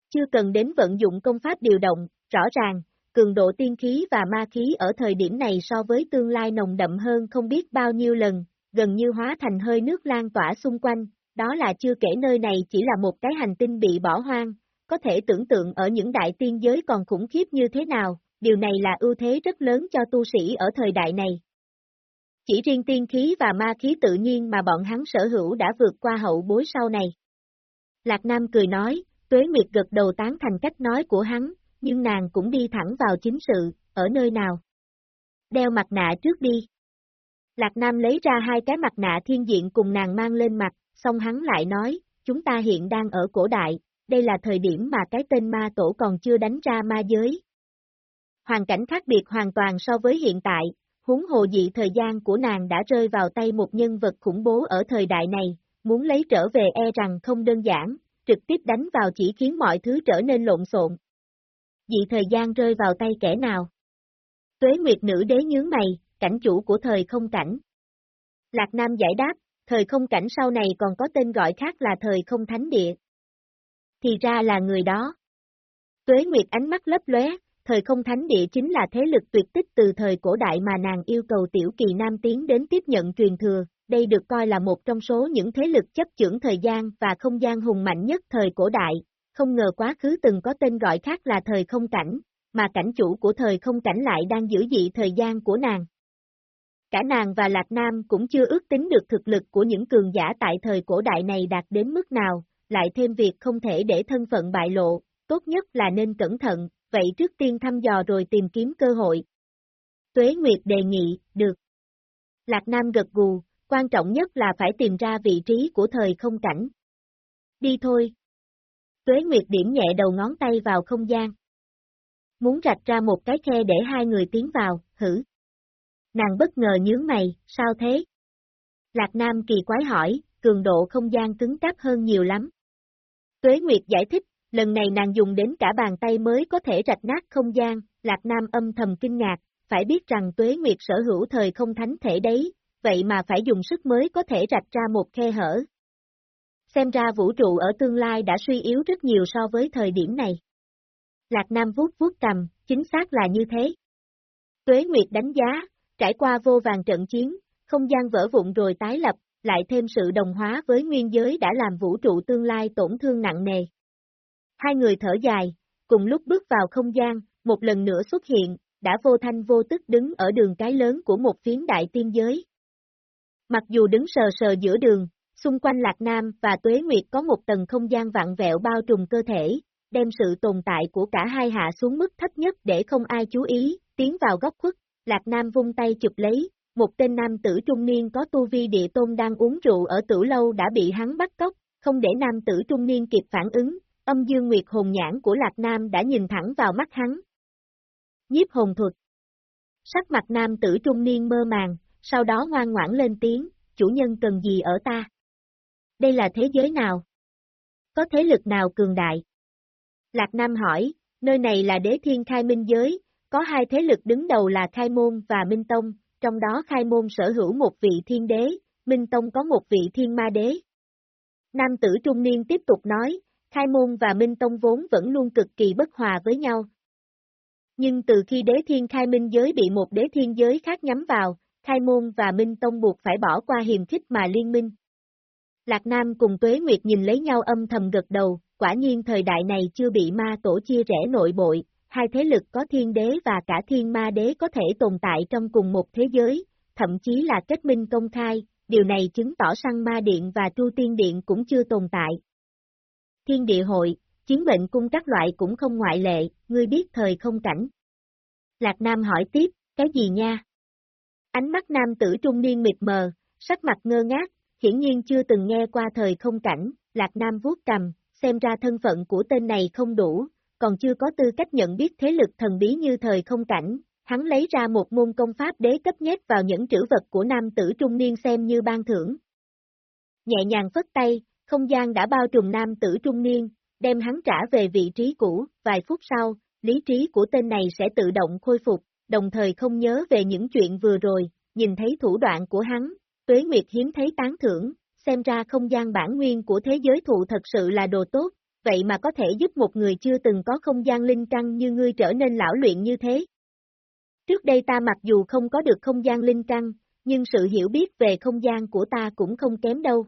Chưa cần đến vận dụng công pháp điều động, rõ ràng, cường độ tiên khí và ma khí ở thời điểm này so với tương lai nồng đậm hơn không biết bao nhiêu lần, gần như hóa thành hơi nước lan tỏa xung quanh, đó là chưa kể nơi này chỉ là một cái hành tinh bị bỏ hoang, có thể tưởng tượng ở những đại tiên giới còn khủng khiếp như thế nào, điều này là ưu thế rất lớn cho tu sĩ ở thời đại này. Chỉ riêng tiên khí và ma khí tự nhiên mà bọn hắn sở hữu đã vượt qua hậu bối sau này. Lạc Nam cười nói, Tuế Nguyệt gật đầu tán thành cách nói của hắn, nhưng nàng cũng đi thẳng vào chính sự, ở nơi nào? Đeo mặt nạ trước đi. Lạc Nam lấy ra hai cái mặt nạ thiên diện cùng nàng mang lên mặt, xong hắn lại nói, chúng ta hiện đang ở cổ đại, đây là thời điểm mà cái tên ma tổ còn chưa đánh ra ma giới. Hoàn cảnh khác biệt hoàn toàn so với hiện tại, huống hồ dị thời gian của nàng đã rơi vào tay một nhân vật khủng bố ở thời đại này, muốn lấy trở về e rằng không đơn giản, trực tiếp đánh vào chỉ khiến mọi thứ trở nên lộn xộn. Dị thời gian rơi vào tay kẻ nào? Tuế Nguyệt Nữ đế nhướng mày, cảnh chủ của thời không cảnh. Lạc Nam giải đáp, thời không cảnh sau này còn có tên gọi khác là thời không thánh địa. Thì ra là người đó. Tuế Nguyệt ánh mắt lấp lóe, thời không thánh địa chính là thế lực tuyệt tích từ thời cổ đại mà nàng yêu cầu tiểu kỳ nam tiến đến tiếp nhận truyền thừa, đây được coi là một trong số những thế lực chấp chưởng thời gian và không gian hùng mạnh nhất thời cổ đại, không ngờ quá khứ từng có tên gọi khác là thời không cảnh, mà cảnh chủ của thời không cảnh lại đang giữ dị thời gian của nàng. Cả nàng và Lạc Nam cũng chưa ước tính được thực lực của những cường giả tại thời cổ đại này đạt đến mức nào, lại thêm việc không thể để thân phận bại lộ, tốt nhất là nên cẩn thận, vậy trước tiên thăm dò rồi tìm kiếm cơ hội. Tuế Nguyệt đề nghị, được. Lạc Nam gật gù, quan trọng nhất là phải tìm ra vị trí của thời không cảnh. Đi thôi. Tuế Nguyệt điểm nhẹ đầu ngón tay vào không gian. Muốn rạch ra một cái khe để hai người tiến vào, hử. Nàng bất ngờ nhướng mày, sao thế? Lạc Nam kỳ quái hỏi, cường độ không gian cứng cáp hơn nhiều lắm. Tuế Nguyệt giải thích, lần này nàng dùng đến cả bàn tay mới có thể rạch nát không gian, Lạc Nam âm thầm kinh ngạc, phải biết rằng Tuế Nguyệt sở hữu thời không thánh thể đấy, vậy mà phải dùng sức mới có thể rạch ra một khe hở. Xem ra vũ trụ ở tương lai đã suy yếu rất nhiều so với thời điểm này. Lạc Nam vuốt vuốt cầm, chính xác là như thế. Tuế Nguyệt đánh giá, trải qua vô vàng trận chiến, không gian vỡ vụn rồi tái lập, lại thêm sự đồng hóa với nguyên giới đã làm vũ trụ tương lai tổn thương nặng nề. Hai người thở dài, cùng lúc bước vào không gian, một lần nữa xuất hiện, đã vô thanh vô tức đứng ở đường cái lớn của một phiến đại tiên giới. Mặc dù đứng sờ sờ giữa đường, xung quanh Lạc Nam và Tuế Nguyệt có một tầng không gian vặn vẹo bao trùm cơ thể, đem sự tồn tại của cả hai hạ xuống mức thấp nhất để không ai chú ý, tiến vào góc khuất, Lạc Nam vung tay chụp lấy, một tên nam tử trung niên có tu vi địa tôn đang uống rượu ở tử lâu đã bị hắn bắt cóc, không để nam tử trung niên kịp phản ứng, âm dương nguyệt hồn nhãn của Lạc Nam đã nhìn thẳng vào mắt hắn. Nhiếp hồn thuật Sắc mặt nam tử trung niên mơ màng, sau đó ngoan ngoãn lên tiếng, chủ nhân cần gì ở ta? Đây là thế giới nào? Có thế lực nào cường đại? Lạc Nam hỏi, nơi này là đế thiên khai minh giới, có hai thế lực đứng đầu là Khai Môn và Minh Tông, trong đó Khai Môn sở hữu một vị thiên đế, Minh Tông có một vị thiên ma đế. Nam tử trung niên tiếp tục nói, Khai Môn và Minh Tông vốn vẫn luôn cực kỳ bất hòa với nhau. Nhưng từ khi đế thiên khai minh giới bị một đế thiên giới khác nhắm vào, Khai Môn và Minh Tông buộc phải bỏ qua hiềm khích mà liên minh. Lạc Nam cùng Tuế Nguyệt nhìn lấy nhau âm thầm gật đầu, quả nhiên thời đại này chưa bị ma tổ chia rẽ nội bội, hai thế lực có thiên đế và cả thiên ma đế có thể tồn tại trong cùng một thế giới, thậm chí là kết minh công khai, điều này chứng tỏ săn ma điện và tru tiên điện cũng chưa tồn tại. Thiên địa hội, chiến bệnh cung các loại cũng không ngoại lệ, ngươi biết thời không cảnh. Lạc Nam hỏi tiếp, cái gì nha? Ánh mắt nam tử trung niên mịt mờ, sắc mặt ngơ ngác, hiển nhiên chưa từng nghe qua thời không cảnh, Lạc Nam vuốt cầm, xem ra thân phận của tên này không đủ, còn chưa có tư cách nhận biết thế lực thần bí như thời không cảnh, hắn lấy ra một môn công pháp đế cấp nhét vào những trữ vật của nam tử trung niên xem như ban thưởng. Nhẹ nhàng phất tay, không gian đã bao trùm nam tử trung niên, đem hắn trả về vị trí cũ, vài phút sau, lý trí của tên này sẽ tự động khôi phục, đồng thời không nhớ về những chuyện vừa rồi, nhìn thấy thủ đoạn của hắn, tuế nguyệt hiếm thấy tán thưởng, xem ra không gian bản nguyên của thế giới thụ thật sự là đồ tốt, vậy mà có thể giúp một người chưa từng có không gian linh căn như ngươi trở nên lão luyện như thế. Trước đây ta mặc dù không có được không gian linh căn, nhưng sự hiểu biết về không gian của ta cũng không kém đâu.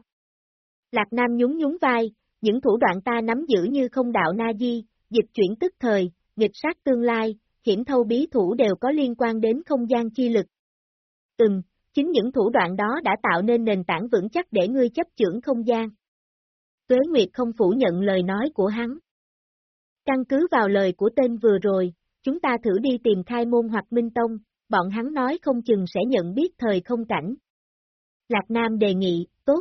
Lạc Nam nhún nhún vai, những thủ đoạn ta nắm giữ như không đạo na di, dịch chuyển tức thời, nghịch sát tương lai, hiểm thâu bí thủ đều có liên quan đến không gian chi lực. Ừm, chính những thủ đoạn đó đã tạo nên nền tảng vững chắc để ngươi chấp chưởng không gian. Tuế Nguyệt không phủ nhận lời nói của hắn. Căn cứ vào lời của tên vừa rồi, chúng ta thử đi tìm khai môn hoặc minh tông, bọn hắn nói không chừng sẽ nhận biết thời không cảnh. Lạc Nam đề nghị, tốt.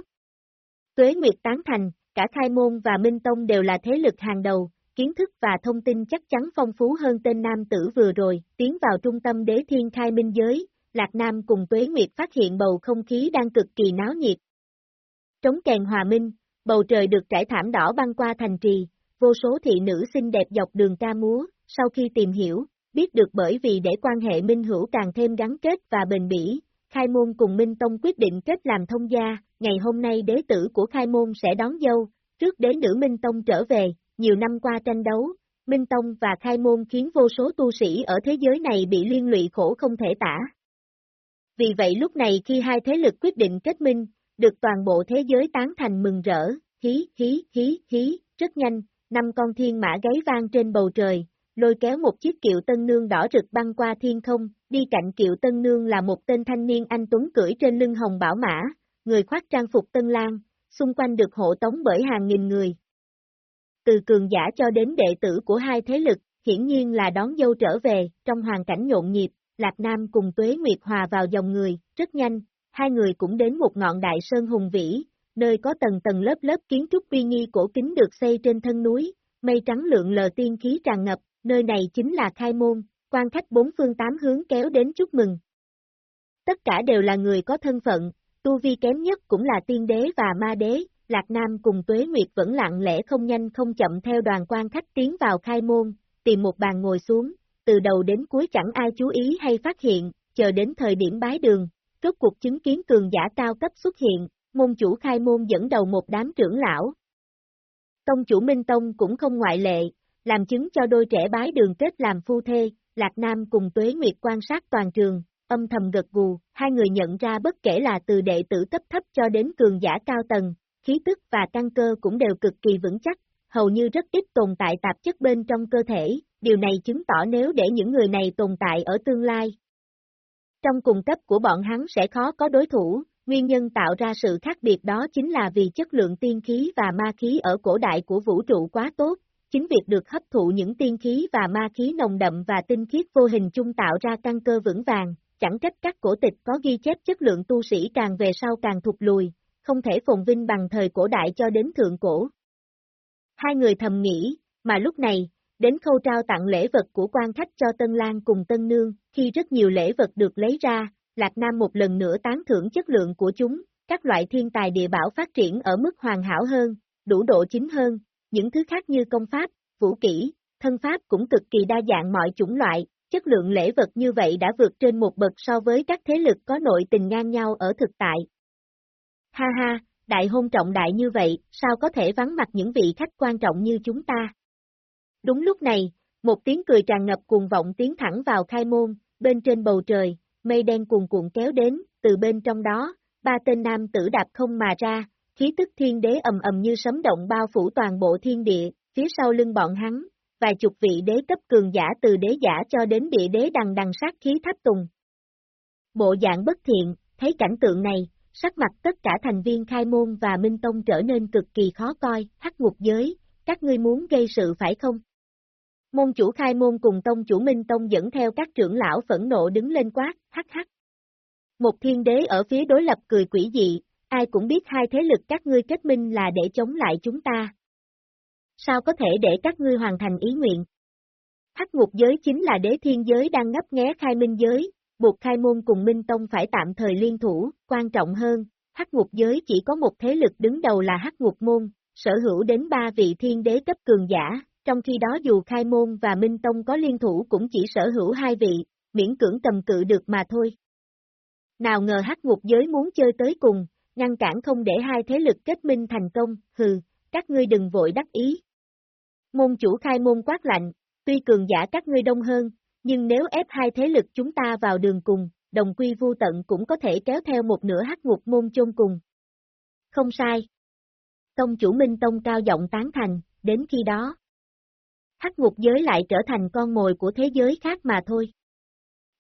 Tuế Nguyệt tán thành, cả khai môn và minh tông đều là thế lực hàng đầu, kiến thức và thông tin chắc chắn phong phú hơn tên nam tử vừa rồi, tiến vào trung tâm đế thiên khai minh giới, Lạc Nam cùng Tuế Nguyệt phát hiện bầu không khí đang cực kỳ náo nhiệt. Trống kèn hòa minh, bầu trời được trải thảm đỏ băng qua thành trì, vô số thị nữ xinh đẹp dọc đường ca múa, sau khi tìm hiểu, biết được bởi vì để quan hệ minh hữu càng thêm gắn kết và bền bỉ, Khai Môn cùng Minh Tông quyết định kết làm thông gia, ngày hôm nay đế tử của Khai Môn sẽ đón dâu, trước đế nữ Minh Tông trở về, nhiều năm qua tranh đấu, Minh Tông và Khai Môn khiến vô số tu sĩ ở thế giới này bị liên lụy khổ không thể tả. Vì vậy lúc này khi hai thế lực quyết định kết minh, được toàn bộ thế giới tán thành mừng rỡ, hí, hí, hí, hí, rất nhanh, năm con thiên mã gáy vang trên bầu trời, lôi kéo một chiếc kiệu tân nương đỏ rực băng qua thiên không, đi cạnh kiệu tân nương là một tên thanh niên anh Tuấn cưỡi trên lưng hồng bảo mã, người khoác trang phục tân lang, xung quanh được hộ tống bởi hàng nghìn người. Từ cường giả cho đến đệ tử của hai thế lực, hiển nhiên là đón dâu trở về, trong hoàn cảnh nhộn nhịp, Lạc Nam cùng Tuế Nguyệt hòa vào dòng người, rất nhanh, hai người cũng đến một ngọn đại sơn hùng vĩ, nơi có tầng tầng lớp lớp kiến trúc uy nghi cổ kính được xây trên thân núi, mây trắng lượng lờ tiên khí tràn ngập, nơi này chính là khai môn, quan khách bốn phương tám hướng kéo đến chúc mừng. Tất cả đều là người có thân phận, tu vi kém nhất cũng là tiên đế và ma đế, Lạc Nam cùng Tuế Nguyệt vẫn lặng lẽ không nhanh không chậm theo đoàn quan khách tiến vào khai môn, tìm một bàn ngồi xuống, từ đầu đến cuối chẳng ai chú ý hay phát hiện, chờ đến thời điểm bái đường, rốt cuộc chứng kiến cường giả cao cấp xuất hiện, môn chủ khai môn dẫn đầu một đám trưởng lão. Tông chủ Minh Tông cũng không ngoại lệ, làm chứng cho đôi trẻ bái đường kết làm phu thê, Lạc Nam cùng Tuế Nguyệt quan sát toàn trường, âm thầm gật gù, hai người nhận ra bất kể là từ đệ tử cấp thấp cho đến cường giả cao tầng, khí tức và căn cơ cũng đều cực kỳ vững chắc, hầu như rất ít tồn tại tạp chất bên trong cơ thể, điều này chứng tỏ nếu để những người này tồn tại ở tương lai. Trong cùng cấp của bọn hắn sẽ khó có đối thủ, nguyên nhân tạo ra sự khác biệt đó chính là vì chất lượng tiên khí và ma khí ở cổ đại của vũ trụ quá tốt, chính việc được hấp thụ những tiên khí và ma khí nồng đậm và tinh khiết vô hình chung tạo ra căn cơ vững vàng, chẳng trách các cổ tịch có ghi chép chất lượng tu sĩ càng về sau càng thụt lùi, không thể phồn vinh bằng thời cổ đại cho đến thượng cổ. Hai người thầm nghĩ, mà lúc này, đến khâu trao tặng lễ vật của quan khách cho Tân Lan cùng Tân Nương, khi rất nhiều lễ vật được lấy ra, Lạc Nam một lần nữa tán thưởng chất lượng của chúng, các loại thiên tài địa bảo phát triển ở mức hoàn hảo hơn, đủ độ chính hơn, những thứ khác như công pháp, vũ kỹ, thân pháp cũng cực kỳ đa dạng mọi chủng loại, chất lượng lễ vật như vậy đã vượt trên một bậc so với các thế lực có nội tình ngang nhau ở thực tại. Ha ha, đại hôn trọng đại như vậy, sao có thể vắng mặt những vị khách quan trọng như chúng ta? Đúng lúc này, một tiếng cười tràn ngập cuồng vọng tiến thẳng vào khai môn, bên trên bầu trời, mây đen cuồn cuộn kéo đến, từ bên trong đó, ba tên nam tử đạp không mà ra, khí tức thiên đế ầm ầm như sấm động bao phủ toàn bộ thiên địa, phía sau lưng bọn hắn, vài chục vị đế cấp cường giả từ đế giả cho đến địa đế đằng đằng sát khí tháp tùng. Bộ dạng bất thiện, thấy cảnh tượng này, sắc mặt tất cả thành viên khai môn và minh tông trở nên cực kỳ khó coi, hắc ngục giới, các ngươi muốn gây sự phải không? Môn chủ khai môn cùng tông chủ minh tông dẫn theo các trưởng lão phẫn nộ đứng lên quát, hắc hắc. Một thiên đế ở phía đối lập cười quỷ dị, ai cũng biết hai thế lực các ngươi kết minh là để chống lại chúng ta. Sao có thể để các ngươi hoàn thành ý nguyện? Hắc ngục giới chính là đế thiên giới đang ngấp nghé khai minh giới, buộc khai môn cùng Minh Tông phải tạm thời liên thủ, quan trọng hơn, hắc ngục giới chỉ có một thế lực đứng đầu là hắc ngục môn, sở hữu đến ba vị thiên đế cấp cường giả, trong khi đó dù khai môn và Minh Tông có liên thủ cũng chỉ sở hữu hai vị, miễn cưỡng cầm cự được mà thôi. Nào ngờ hắc ngục giới muốn chơi tới cùng, ngăn cản không để hai thế lực kết minh thành công, hừ, các ngươi đừng vội đắc ý. Môn chủ khai môn quát lạnh, tuy cường giả các ngươi đông hơn, nhưng nếu ép hai thế lực chúng ta vào đường cùng, đồng quy vu tận cũng có thể kéo theo một nửa hắc ngục môn chôn cùng. Không sai. Tông chủ Minh Tông cao giọng tán thành, đến khi đó. Hắc ngục giới lại trở thành con mồi của thế giới khác mà thôi.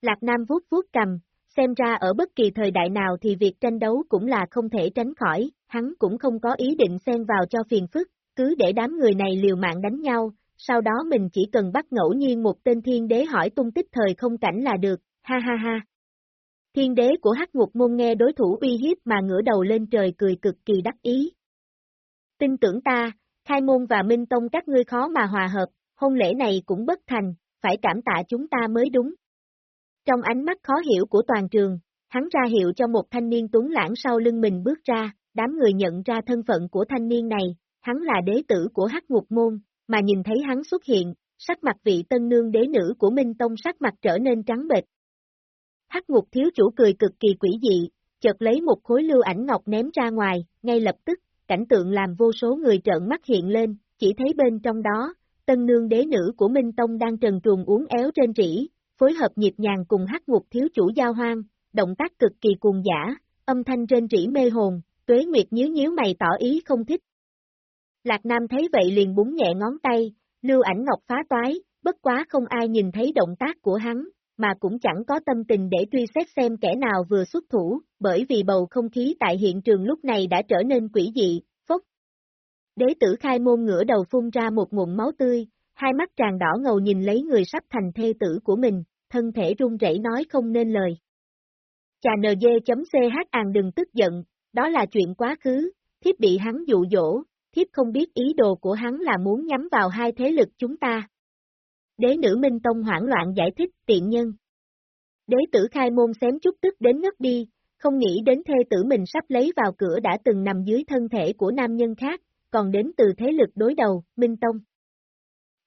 Lạc Nam vuốt vuốt cầm, xem ra ở bất kỳ thời đại nào thì việc tranh đấu cũng là không thể tránh khỏi, hắn cũng không có ý định xen vào cho phiền phức, cứ để đám người này liều mạng đánh nhau, sau đó mình chỉ cần bắt ngẫu nhiên một tên thiên đế hỏi tung tích thời không cảnh là được, ha ha ha. Thiên đế của hắc ngục môn nghe đối thủ uy hiếp mà ngửa đầu lên trời cười cực kỳ đắc ý. Tin tưởng ta, khai môn và minh tông các ngươi khó mà hòa hợp, hôn lễ này cũng bất thành, phải cảm tạ chúng ta mới đúng. Trong ánh mắt khó hiểu của toàn trường, hắn ra hiệu cho một thanh niên tuấn lãng sau lưng mình bước ra, đám người nhận ra thân phận của thanh niên này, hắn là đế tử của hắc ngục môn, mà nhìn thấy hắn xuất hiện, sắc mặt vị tân nương đế nữ của Minh Tông sắc mặt trở nên trắng bệch. Hắc ngục thiếu chủ cười cực kỳ quỷ dị, chợt lấy một khối lưu ảnh ngọc ném ra ngoài, ngay lập tức, cảnh tượng làm vô số người trợn mắt hiện lên, chỉ thấy bên trong đó, tân nương đế nữ của Minh Tông đang trần truồng uống éo trên rỉ, phối hợp nhịp nhàng cùng hắc ngục thiếu chủ giao hoang, động tác cực kỳ cuồng giả, âm thanh trên rỉ mê hồn, tuế nguyệt nhíu nhíu mày tỏ ý không thích. Lạc Nam thấy vậy liền búng nhẹ ngón tay, lưu ảnh ngọc phá toái, bất quá không ai nhìn thấy động tác của hắn, mà cũng chẳng có tâm tình để truy xét xem kẻ nào vừa xuất thủ, bởi vì bầu không khí tại hiện trường lúc này đã trở nên quỷ dị, phốc. Đế tử khai môn ngửa đầu phun ra một nguồn máu tươi, hai mắt tràn đỏ ngầu nhìn lấy người sắp thành thê tử của mình, thân thể run rẩy nói không nên lời. Chà nd.ch an đừng tức giận, đó là chuyện quá khứ, thiếp bị hắn dụ dỗ, thiếp không biết ý đồ của hắn là muốn nhắm vào hai thế lực chúng ta. Đế nữ Minh Tông hoảng loạn giải thích tiện nhân. Đế tử khai môn xém chút tức đến ngất đi, không nghĩ đến thê tử mình sắp lấy vào cửa đã từng nằm dưới thân thể của nam nhân khác, còn đến từ thế lực đối đầu, Minh Tông.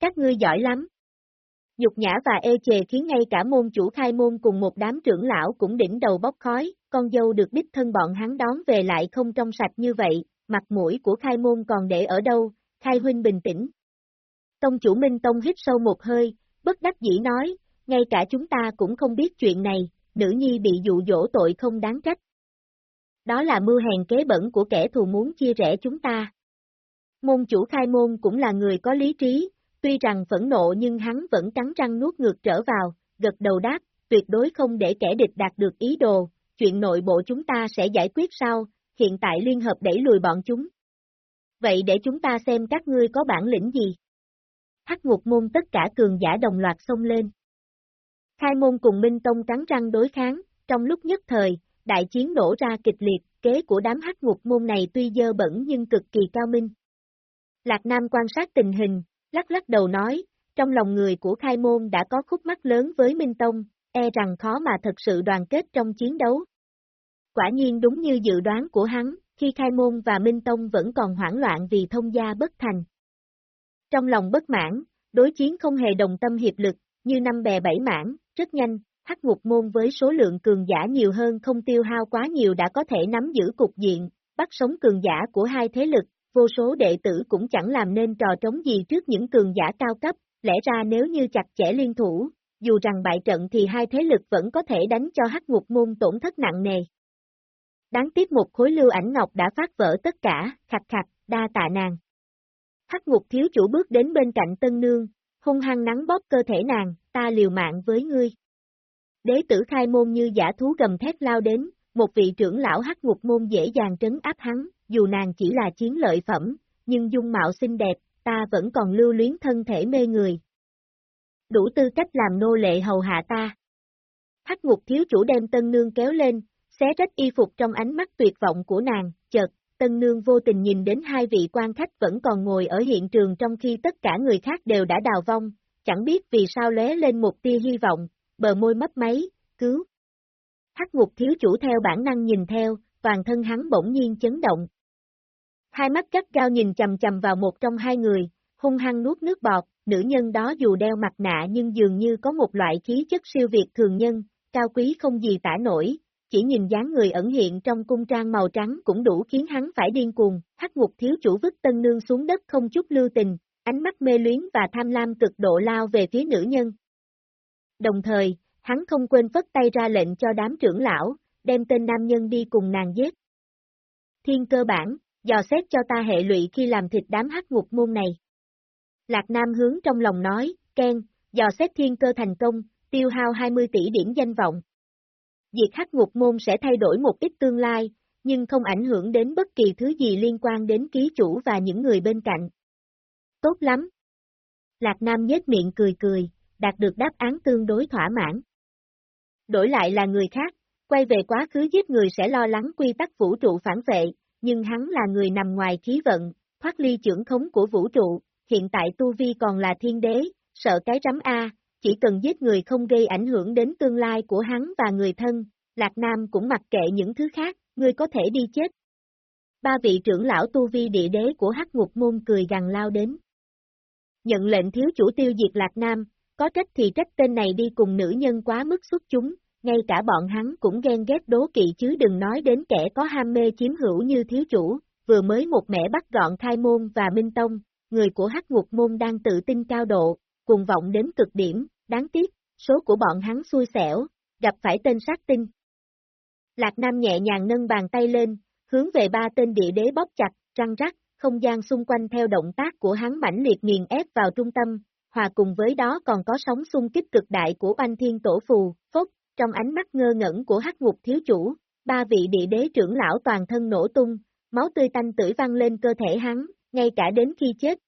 Các ngươi giỏi lắm. Dục nhã và ê chề khiến ngay cả môn chủ khai môn cùng một đám trưởng lão cũng đỉnh đầu bốc khói, con dâu được đích thân bọn hắn đón về lại không trong sạch như vậy, mặt mũi của khai môn còn để ở đâu, khai huynh bình tĩnh. Tông chủ Minh Tông hít sâu một hơi, bất đắc dĩ nói, ngay cả chúng ta cũng không biết chuyện này, nữ nhi bị dụ dỗ tội không đáng trách. Đó là mưu hèn kế bẩn của kẻ thù muốn chia rẽ chúng ta. Môn chủ khai môn cũng là người có lý trí, tuy rằng phẫn nộ nhưng hắn vẫn cắn răng nuốt ngược trở vào, gật đầu đáp, tuyệt đối không để kẻ địch đạt được ý đồ, chuyện nội bộ chúng ta sẽ giải quyết sau, hiện tại liên hợp đẩy lùi bọn chúng. Vậy để chúng ta xem các ngươi có bản lĩnh gì. Hắc ngục môn tất cả cường giả đồng loạt xông lên. Khai môn cùng Minh Tông cắn răng đối kháng, trong lúc nhất thời, đại chiến nổ ra kịch liệt, kế của đám hắc ngục môn này tuy dơ bẩn nhưng cực kỳ cao minh. Lạc Nam quan sát tình hình, lắc lắc đầu nói, trong lòng người của khai môn đã có khúc mắc lớn với Minh Tông, e rằng khó mà thật sự đoàn kết trong chiến đấu. Quả nhiên đúng như dự đoán của hắn, khi khai môn và Minh Tông vẫn còn hoảng loạn vì thông gia bất thành. Trong lòng bất mãn, đối chiến không hề đồng tâm hiệp lực, như năm bè bảy mảng, rất nhanh, hắc ngục môn với số lượng cường giả nhiều hơn không tiêu hao quá nhiều đã có thể nắm giữ cục diện, bắt sống cường giả của hai thế lực, vô số đệ tử cũng chẳng làm nên trò trống gì trước những cường giả cao cấp, lẽ ra nếu như chặt chẽ liên thủ, dù rằng bại trận thì hai thế lực vẫn có thể đánh cho hắc ngục môn tổn thất nặng nề. Đáng tiếc một khối lưu ảnh ngọc đã phát vỡ tất cả, khạch khạch, đa tạ nàng. Hắc ngục thiếu chủ bước đến bên cạnh tân nương, hung hăng nắng bóp cơ thể nàng, ta liều mạng với ngươi. Đế tử khai môn như giả thú gầm thét lao đến, một vị trưởng lão hắc ngục môn dễ dàng trấn áp hắn, dù nàng chỉ là chiến lợi phẩm, nhưng dung mạo xinh đẹp, ta vẫn còn lưu luyến thân thể mê người. Đủ tư cách làm nô lệ hầu hạ ta. Hắc ngục thiếu chủ đem tân nương kéo lên, xé rách y phục trong ánh mắt tuyệt vọng của nàng, chợt, tân nương vô tình nhìn đến hai vị quan khách vẫn còn ngồi ở hiện trường trong khi tất cả người khác đều đã đào vong, chẳng biết vì sao lóe lên một tia hy vọng, bờ môi mấp máy, cứu. Hắc ngục thiếu chủ theo bản năng nhìn theo, toàn thân hắn bỗng nhiên chấn động. Hai mắt gắt cao nhìn chầm chầm vào một trong hai người, hung hăng nuốt nước bọt, nữ nhân đó dù đeo mặt nạ nhưng dường như có một loại khí chất siêu việt thường nhân, cao quý không gì tả nổi, chỉ nhìn dáng người ẩn hiện trong cung trang màu trắng cũng đủ khiến hắn phải điên cuồng, hắc ngục thiếu chủ vứt tân nương xuống đất không chút lưu tình, ánh mắt mê luyến và tham lam cực độ lao về phía nữ nhân. Đồng thời, hắn không quên vất tay ra lệnh cho đám trưởng lão, đem tên nam nhân đi cùng nàng giết. Thiên cơ bản, dò xét cho ta hệ lụy khi làm thịt đám hắc ngục môn này. Lạc Nam hướng trong lòng nói, Ken, dò xét thiên cơ thành công, tiêu hao 20 tỷ điểm danh vọng. Việc hắc ngục môn sẽ thay đổi một ít tương lai, nhưng không ảnh hưởng đến bất kỳ thứ gì liên quan đến ký chủ và những người bên cạnh. Tốt lắm. Lạc Nam nhếch miệng cười cười, đạt được đáp án tương đối thỏa mãn. Đổi lại là người khác, quay về quá khứ giết người sẽ lo lắng quy tắc vũ trụ phản vệ, nhưng hắn là người nằm ngoài khí vận, thoát ly trưởng khống của vũ trụ, hiện tại Tu Vi còn là thiên đế, sợ cái rắm A, chỉ cần giết người không gây ảnh hưởng đến tương lai của hắn và người thân, Lạc Nam cũng mặc kệ những thứ khác, ngươi có thể đi chết. Ba vị trưởng lão Tu Vi địa đế của hắc ngục môn cười gằn lao đến. Nhận lệnh thiếu chủ tiêu diệt Lạc Nam, có trách thì trách tên này đi cùng nữ nhân quá mức xuất chúng, ngay cả bọn hắn cũng ghen ghét đố kỵ chứ đừng nói đến kẻ có ham mê chiếm hữu như thiếu chủ, vừa mới một mẻ bắt gọn khai môn và minh tông, người của hắc ngục môn đang tự tin cao độ, cuồng vọng đến cực điểm, đáng tiếc, số của bọn hắn xui xẻo, gặp phải tên sát tinh. Lạc Nam nhẹ nhàng nâng bàn tay lên, hướng về ba tên địa đế bóp chặt, răng rắc, không gian xung quanh theo động tác của hắn mãnh liệt nghiền ép vào trung tâm, hòa cùng với đó còn có sóng xung kích cực đại của oanh thiên tổ phù, phốc, trong ánh mắt ngơ ngẩn của hắc ngục thiếu chủ, ba vị địa đế trưởng lão toàn thân nổ tung, máu tươi tanh tưởi văng lên cơ thể hắn, ngay cả đến khi chết.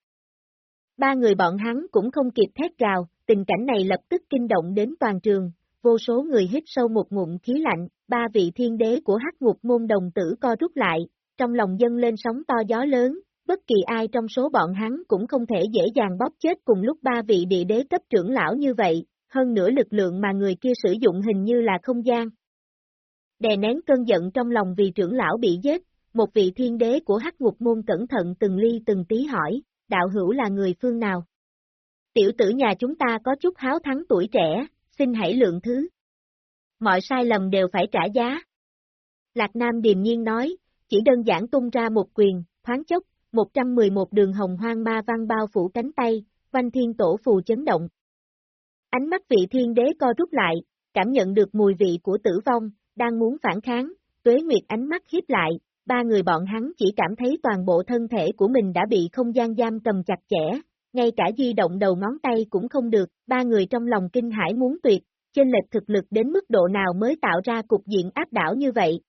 Ba người bọn hắn cũng không kịp thét gào, tình cảnh này lập tức kinh động đến toàn trường, vô số người hít sâu một ngụm khí lạnh, ba vị thiên đế của hắc ngục môn đồng tử co rút lại, trong lòng dân lên sóng to gió lớn, bất kỳ ai trong số bọn hắn cũng không thể dễ dàng bóp chết cùng lúc ba vị địa đế cấp trưởng lão như vậy, hơn nữa lực lượng mà người kia sử dụng hình như là không gian. Đè nén cơn giận trong lòng vì trưởng lão bị giết, một vị thiên đế của hắc ngục môn cẩn thận từng ly từng tí hỏi, đạo hữu là người phương nào? Tiểu tử nhà chúng ta có chút háo thắng tuổi trẻ, xin hãy lượng thứ. Mọi sai lầm đều phải trả giá. Lạc Nam điềm nhiên nói, chỉ đơn giản tung ra một quyền, thoáng chốc, 111 đường hồng hoang ma văn bao phủ cánh tay, quanh thiên tổ phù chấn động. Ánh mắt vị thiên đế co rút lại, cảm nhận được mùi vị của tử vong, đang muốn phản kháng, tuế nguyệt ánh mắt hiếp lại, ba người bọn hắn chỉ cảm thấy toàn bộ thân thể của mình đã bị không gian giam cầm chặt chẽ, ngay cả di động đầu ngón tay cũng không được, ba người trong lòng kinh hãi muốn tuyệt, trên lệch thực lực đến mức độ nào mới tạo ra cục diện áp đảo như vậy.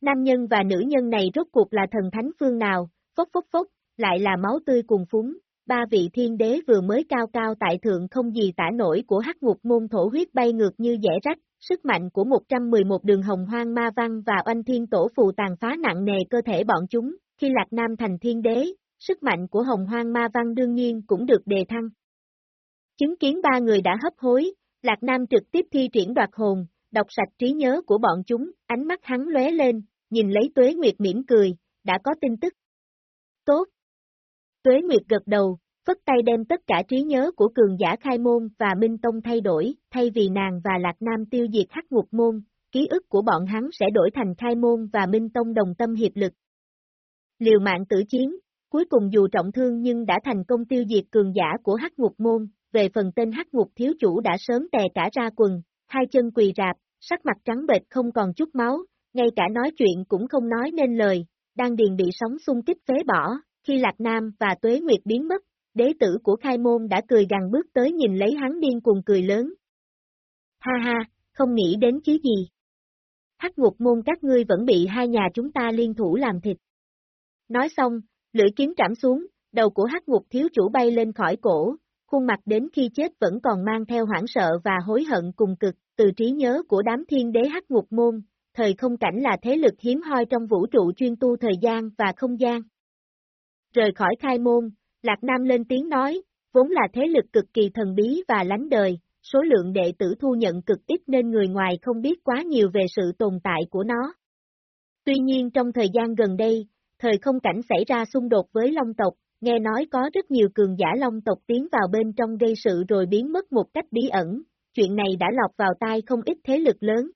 Nam nhân và nữ nhân này rốt cuộc là thần thánh phương nào, phốc phốc phốc, lại là máu tươi cùng phúng, ba vị thiên đế vừa mới cao cao tại thượng không gì tả nổi của hắc ngục môn thổ huyết bay ngược như dẻ rách, sức mạnh của 111 đường hồng hoang ma văn và oanh thiên tổ phù tàn phá nặng nề cơ thể bọn chúng, khi Lạc Nam thành thiên đế, sức mạnh của hồng hoang ma văn đương nhiên cũng được đề thăng. Chứng kiến ba người đã hấp hối, Lạc Nam trực tiếp thi triển đoạt hồn, đọc sạch trí nhớ của bọn chúng, ánh mắt hắn lóe lên, nhìn lấy Tuế Nguyệt mỉm cười, đã có tin tức. Tốt. Tuế Nguyệt gật đầu, phất tay đem tất cả trí nhớ của cường giả khai môn và Minh Tông thay đổi, thay vì nàng và Lạc Nam tiêu diệt hắc ngục môn, ký ức của bọn hắn sẽ đổi thành khai môn và Minh Tông đồng tâm hiệp lực. Liều mạng tử chiến, cuối cùng dù trọng thương nhưng đã thành công tiêu diệt cường giả của hắc ngục môn, về phần tên hắc ngục thiếu chủ đã sớm tè cả ra quần, hai chân quỳ rạp, sắc mặt trắng bệch không còn chút máu, ngay cả nói chuyện cũng không nói nên lời, đang điền bị sóng xung kích phế bỏ, khi Lạc Nam và Tuế Nguyệt biến mất, đế tử của khai môn đã cười gằn bước tới nhìn lấy hắn điên cuồng cười lớn. Ha ha, không nghĩ đến chứ gì. Hắc ngục môn các ngươi vẫn bị hai nhà chúng ta liên thủ làm thịt. Nói xong, lưỡi kiếm trảm xuống, đầu của hắc ngục thiếu chủ bay lên khỏi cổ, khuôn mặt đến khi chết vẫn còn mang theo hoảng sợ và hối hận cùng cực, từ trí nhớ của đám thiên đế hắc ngục môn, thời không cảnh là thế lực hiếm hoi trong vũ trụ chuyên tu thời gian và không gian. Rời khỏi khai môn, Lạc Nam lên tiếng nói, vốn là thế lực cực kỳ thần bí và lánh đời, số lượng đệ tử thu nhận cực ít nên người ngoài không biết quá nhiều về sự tồn tại của nó. Tuy nhiên trong thời gian gần đây, thời không cảnh xảy ra xung đột với Long tộc, nghe nói có rất nhiều cường giả Long tộc tiến vào bên trong gây sự rồi biến mất một cách bí ẩn, chuyện này đã lọc vào tai không ít thế lực lớn.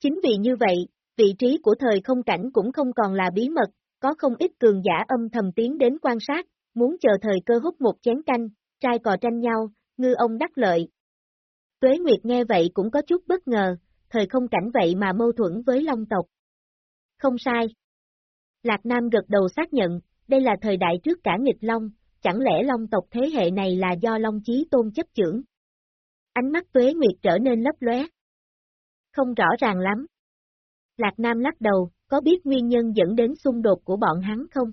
Chính vì như vậy, vị trí của thời không cảnh cũng không còn là bí mật, có không ít cường giả âm thầm tiến đến quan sát, muốn chờ thời cơ hút một chén canh, trai cò tranh nhau, ngư ông đắc lợi. Tuế Nguyệt nghe vậy cũng có chút bất ngờ, thời không cảnh vậy mà mâu thuẫn với Long tộc. Không sai. Lạc Nam gật đầu xác nhận, đây là thời đại trước cả nghịch Long, chẳng lẽ Long tộc thế hệ này là do Long Chí Tôn chấp trưởng? Ánh mắt Tuế Nguyệt trở nên lấp lóe. Không rõ ràng lắm. Lạc Nam lắc đầu, có biết nguyên nhân dẫn đến xung đột của bọn hắn không?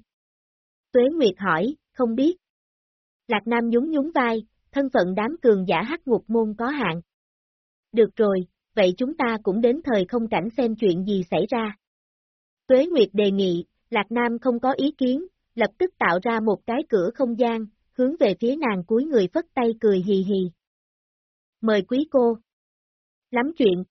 Tuế Nguyệt hỏi, không biết. Lạc Nam nhún nhún vai, thân phận đám cường giả hắc ngục môn có hạn. Được rồi, vậy chúng ta cũng đến thời không cảnh xem chuyện gì xảy ra. Tuế Nguyệt đề nghị, Lạc Nam không có ý kiến, lập tức tạo ra một cái cửa không gian, hướng về phía nàng cuối người phất tay cười hì hì. Mời quý cô. Lắm chuyện.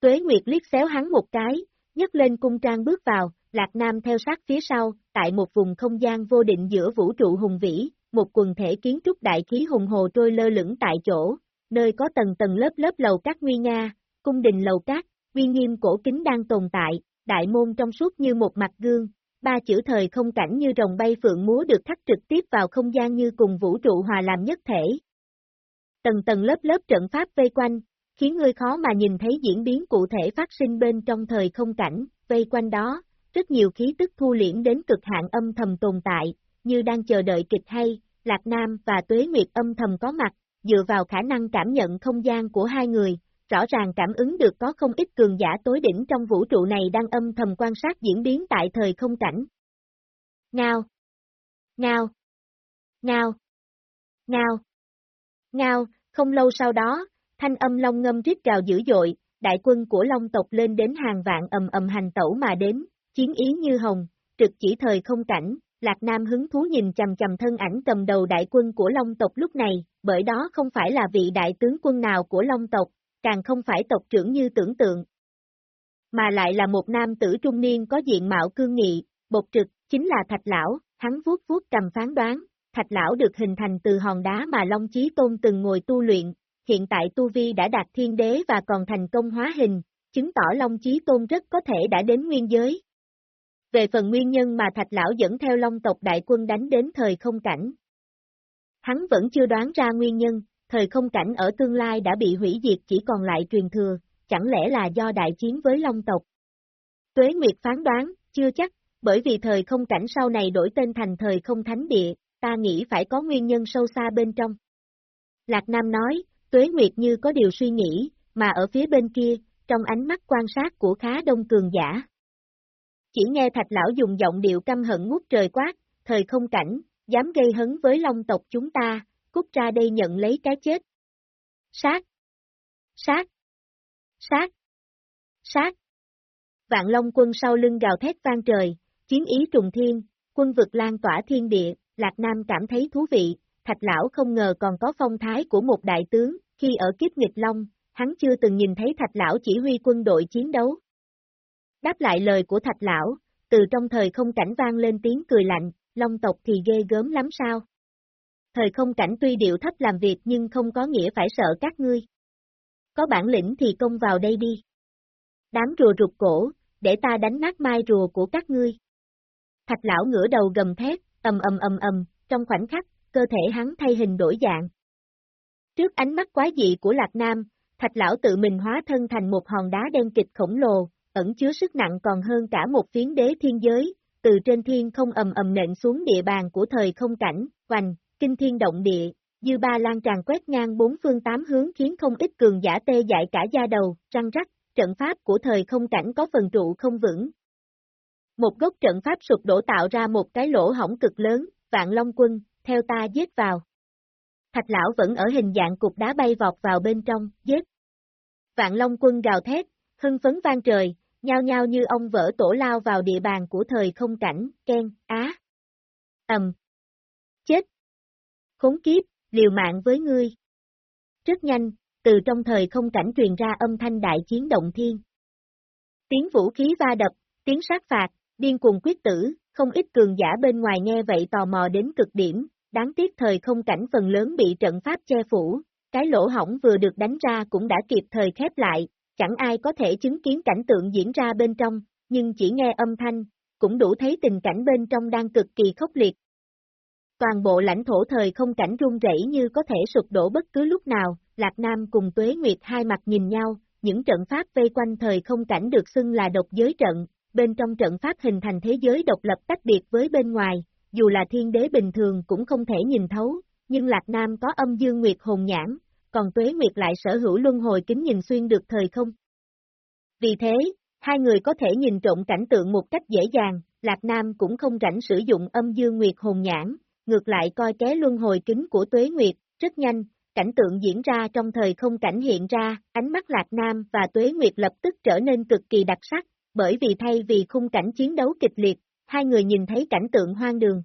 Tuế Nguyệt liếc xéo hắn một cái, nhấc lên cung trang bước vào, Lạc Nam theo sát phía sau, tại một vùng không gian vô định giữa vũ trụ hùng vĩ, một quần thể kiến trúc đại khí hùng hồ trôi lơ lửng tại chỗ, nơi có tầng tầng lớp lớp lầu các nguy nga, cung đình lầu các, uy nghiêm cổ kính đang tồn tại, đại môn trong suốt như một mặt gương, ba chữ thời không cảnh như rồng bay phượng múa được thắt trực tiếp vào không gian như cùng vũ trụ hòa làm nhất thể. Tầng tầng lớp lớp trận pháp vây quanh, khiến ngươi khó mà nhìn thấy diễn biến cụ thể phát sinh bên trong thời không cảnh, vây quanh đó, rất nhiều khí tức thu liễm đến cực hạn âm thầm tồn tại, như đang chờ đợi kịch hay, Lạc Nam và Tuế Nguyệt âm thầm có mặt, dựa vào khả năng cảm nhận không gian của hai người, rõ ràng cảm ứng được có không ít cường giả tối đỉnh trong vũ trụ này đang âm thầm quan sát diễn biến tại thời không cảnh. Ngao! Ngao! Ngao! Ngao! Ngao! Không lâu sau đó, thanh âm long ngâm rít gào dữ dội, đại quân của long tộc lên đến hàng vạn ầm ầm hành tẩu mà đến, chiến ý như hồng, trực chỉ thời không cảnh, Lạc Nam hứng thú nhìn chầm chầm thân ảnh cầm đầu đại quân của Long tộc lúc này, bởi đó không phải là vị đại tướng quân nào của Long tộc, càng không phải tộc trưởng như tưởng tượng. Mà lại là một nam tử trung niên có diện mạo cương nghị, bột trực, chính là Thạch Lão, hắn vuốt vuốt cầm phán đoán, Thạch Lão được hình thành từ hòn đá mà Long Chí Tôn từng ngồi tu luyện, hiện tại Tu Vi đã đạt thiên đế và còn thành công hóa hình, chứng tỏ Long Chí Tôn rất có thể đã đến nguyên giới. Về phần nguyên nhân mà Thạch Lão dẫn theo Long tộc đại quân đánh đến thời không cảnh. Hắn vẫn chưa đoán ra nguyên nhân, thời không cảnh ở tương lai đã bị hủy diệt chỉ còn lại truyền thừa, chẳng lẽ là do đại chiến với Long tộc? Tuế Nguyệt phán đoán, chưa chắc, bởi vì thời không cảnh sau này đổi tên thành thời không thánh địa, ta nghĩ phải có nguyên nhân sâu xa bên trong. Lạc Nam nói, Tuế Nguyệt như có điều suy nghĩ, mà ở phía bên kia, trong ánh mắt quan sát của khá đông cường giả. Chỉ nghe Thạch Lão dùng giọng điệu căm hận ngút trời quát, thời không cảnh, dám gây hấn với Long tộc chúng ta, cút ra đây nhận lấy cái chết. Sát! Sát! Sát! Sát! Vạn Long quân sau lưng gào thét vang trời, chiến ý trùng thiên, quân vực lan tỏa thiên địa, Lạc Nam cảm thấy thú vị, Thạch Lão không ngờ còn có phong thái của một đại tướng, khi ở kiếp nghịch Long, hắn chưa từng nhìn thấy Thạch Lão chỉ huy quân đội chiến đấu. Đáp lại lời của Thạch Lão, từ trong thời không cảnh vang lên tiếng cười lạnh, Long tộc thì ghê gớm lắm sao? Thời không cảnh tuy điệu thấp làm việc nhưng không có nghĩa phải sợ các ngươi. Có bản lĩnh thì công vào đây đi. Đám rùa rụt cổ, để ta đánh nát mai rùa của các ngươi. Thạch lão ngửa đầu gầm thét, ầm ầm ầm ầm, trong khoảnh khắc, cơ thể hắn thay hình đổi dạng. Trước ánh mắt quái dị của Lạc Nam, Thạch lão tự mình hóa thân thành một hòn đá đen kịch khổng lồ, ẩn chứa sức nặng còn hơn cả một phiến đế thiên giới, từ trên thiên không ầm ầm nện xuống địa bàn của thời không cảnh, hoành, kinh thiên động địa, dư ba lan tràn quét ngang bốn phương tám hướng khiến không ít cường giả tê dại cả da đầu, răng rắc, trận pháp của thời không cảnh có phần trụ không vững. Một gốc trận pháp sụp đổ tạo ra một cái lỗ hỏng cực lớn, vạn long quân, theo ta giết vào. Thạch lão vẫn ở hình dạng cục đá bay vọt vào bên trong, giết. Vạn long quân gào thét, hưng phấn vang trời, nhao nhao như ông vỡ tổ lao vào địa bàn của thời không cảnh, ken, á. Ầm. Chết. Khốn kiếp, liều mạng với ngươi. Rất nhanh, từ trong thời không cảnh truyền ra âm thanh đại chiến động thiên. Tiếng vũ khí va đập, tiếng sát phạt, điên cuồng quyết tử, không ít cường giả bên ngoài nghe vậy tò mò đến cực điểm, đáng tiếc thời không cảnh phần lớn bị trận pháp che phủ, cái lỗ hỏng vừa được đánh ra cũng đã kịp thời khép lại, chẳng ai có thể chứng kiến cảnh tượng diễn ra bên trong, nhưng chỉ nghe âm thanh, cũng đủ thấy tình cảnh bên trong đang cực kỳ khốc liệt. Toàn bộ lãnh thổ thời không cảnh rung rẩy như có thể sụp đổ bất cứ lúc nào, Lạc Nam cùng Tuế Nguyệt hai mặt nhìn nhau, những trận pháp vây quanh thời không cảnh được xưng là độc giới trận, bên trong trận pháp hình thành thế giới độc lập tách biệt với bên ngoài, dù là thiên đế bình thường cũng không thể nhìn thấu, nhưng Lạc Nam có âm dương nguyệt hồn nhãn, còn Tuế Nguyệt lại sở hữu luân hồi kính nhìn xuyên được thời không. Vì thế, Hai người có thể nhìn trộm cảnh tượng một cách dễ dàng, Lạc Nam cũng không rảnh sử dụng âm dương nguyệt hồn nhãn, ngược lại coi ké luân hồi kính của tuế nguyệt, rất nhanh, cảnh tượng diễn ra trong thời không cảnh hiện ra, ánh mắt Lạc Nam và tuế nguyệt lập tức trở nên cực kỳ đặc sắc, bởi vì thay vì khung cảnh chiến đấu kịch liệt, hai người nhìn thấy cảnh tượng hoang đường.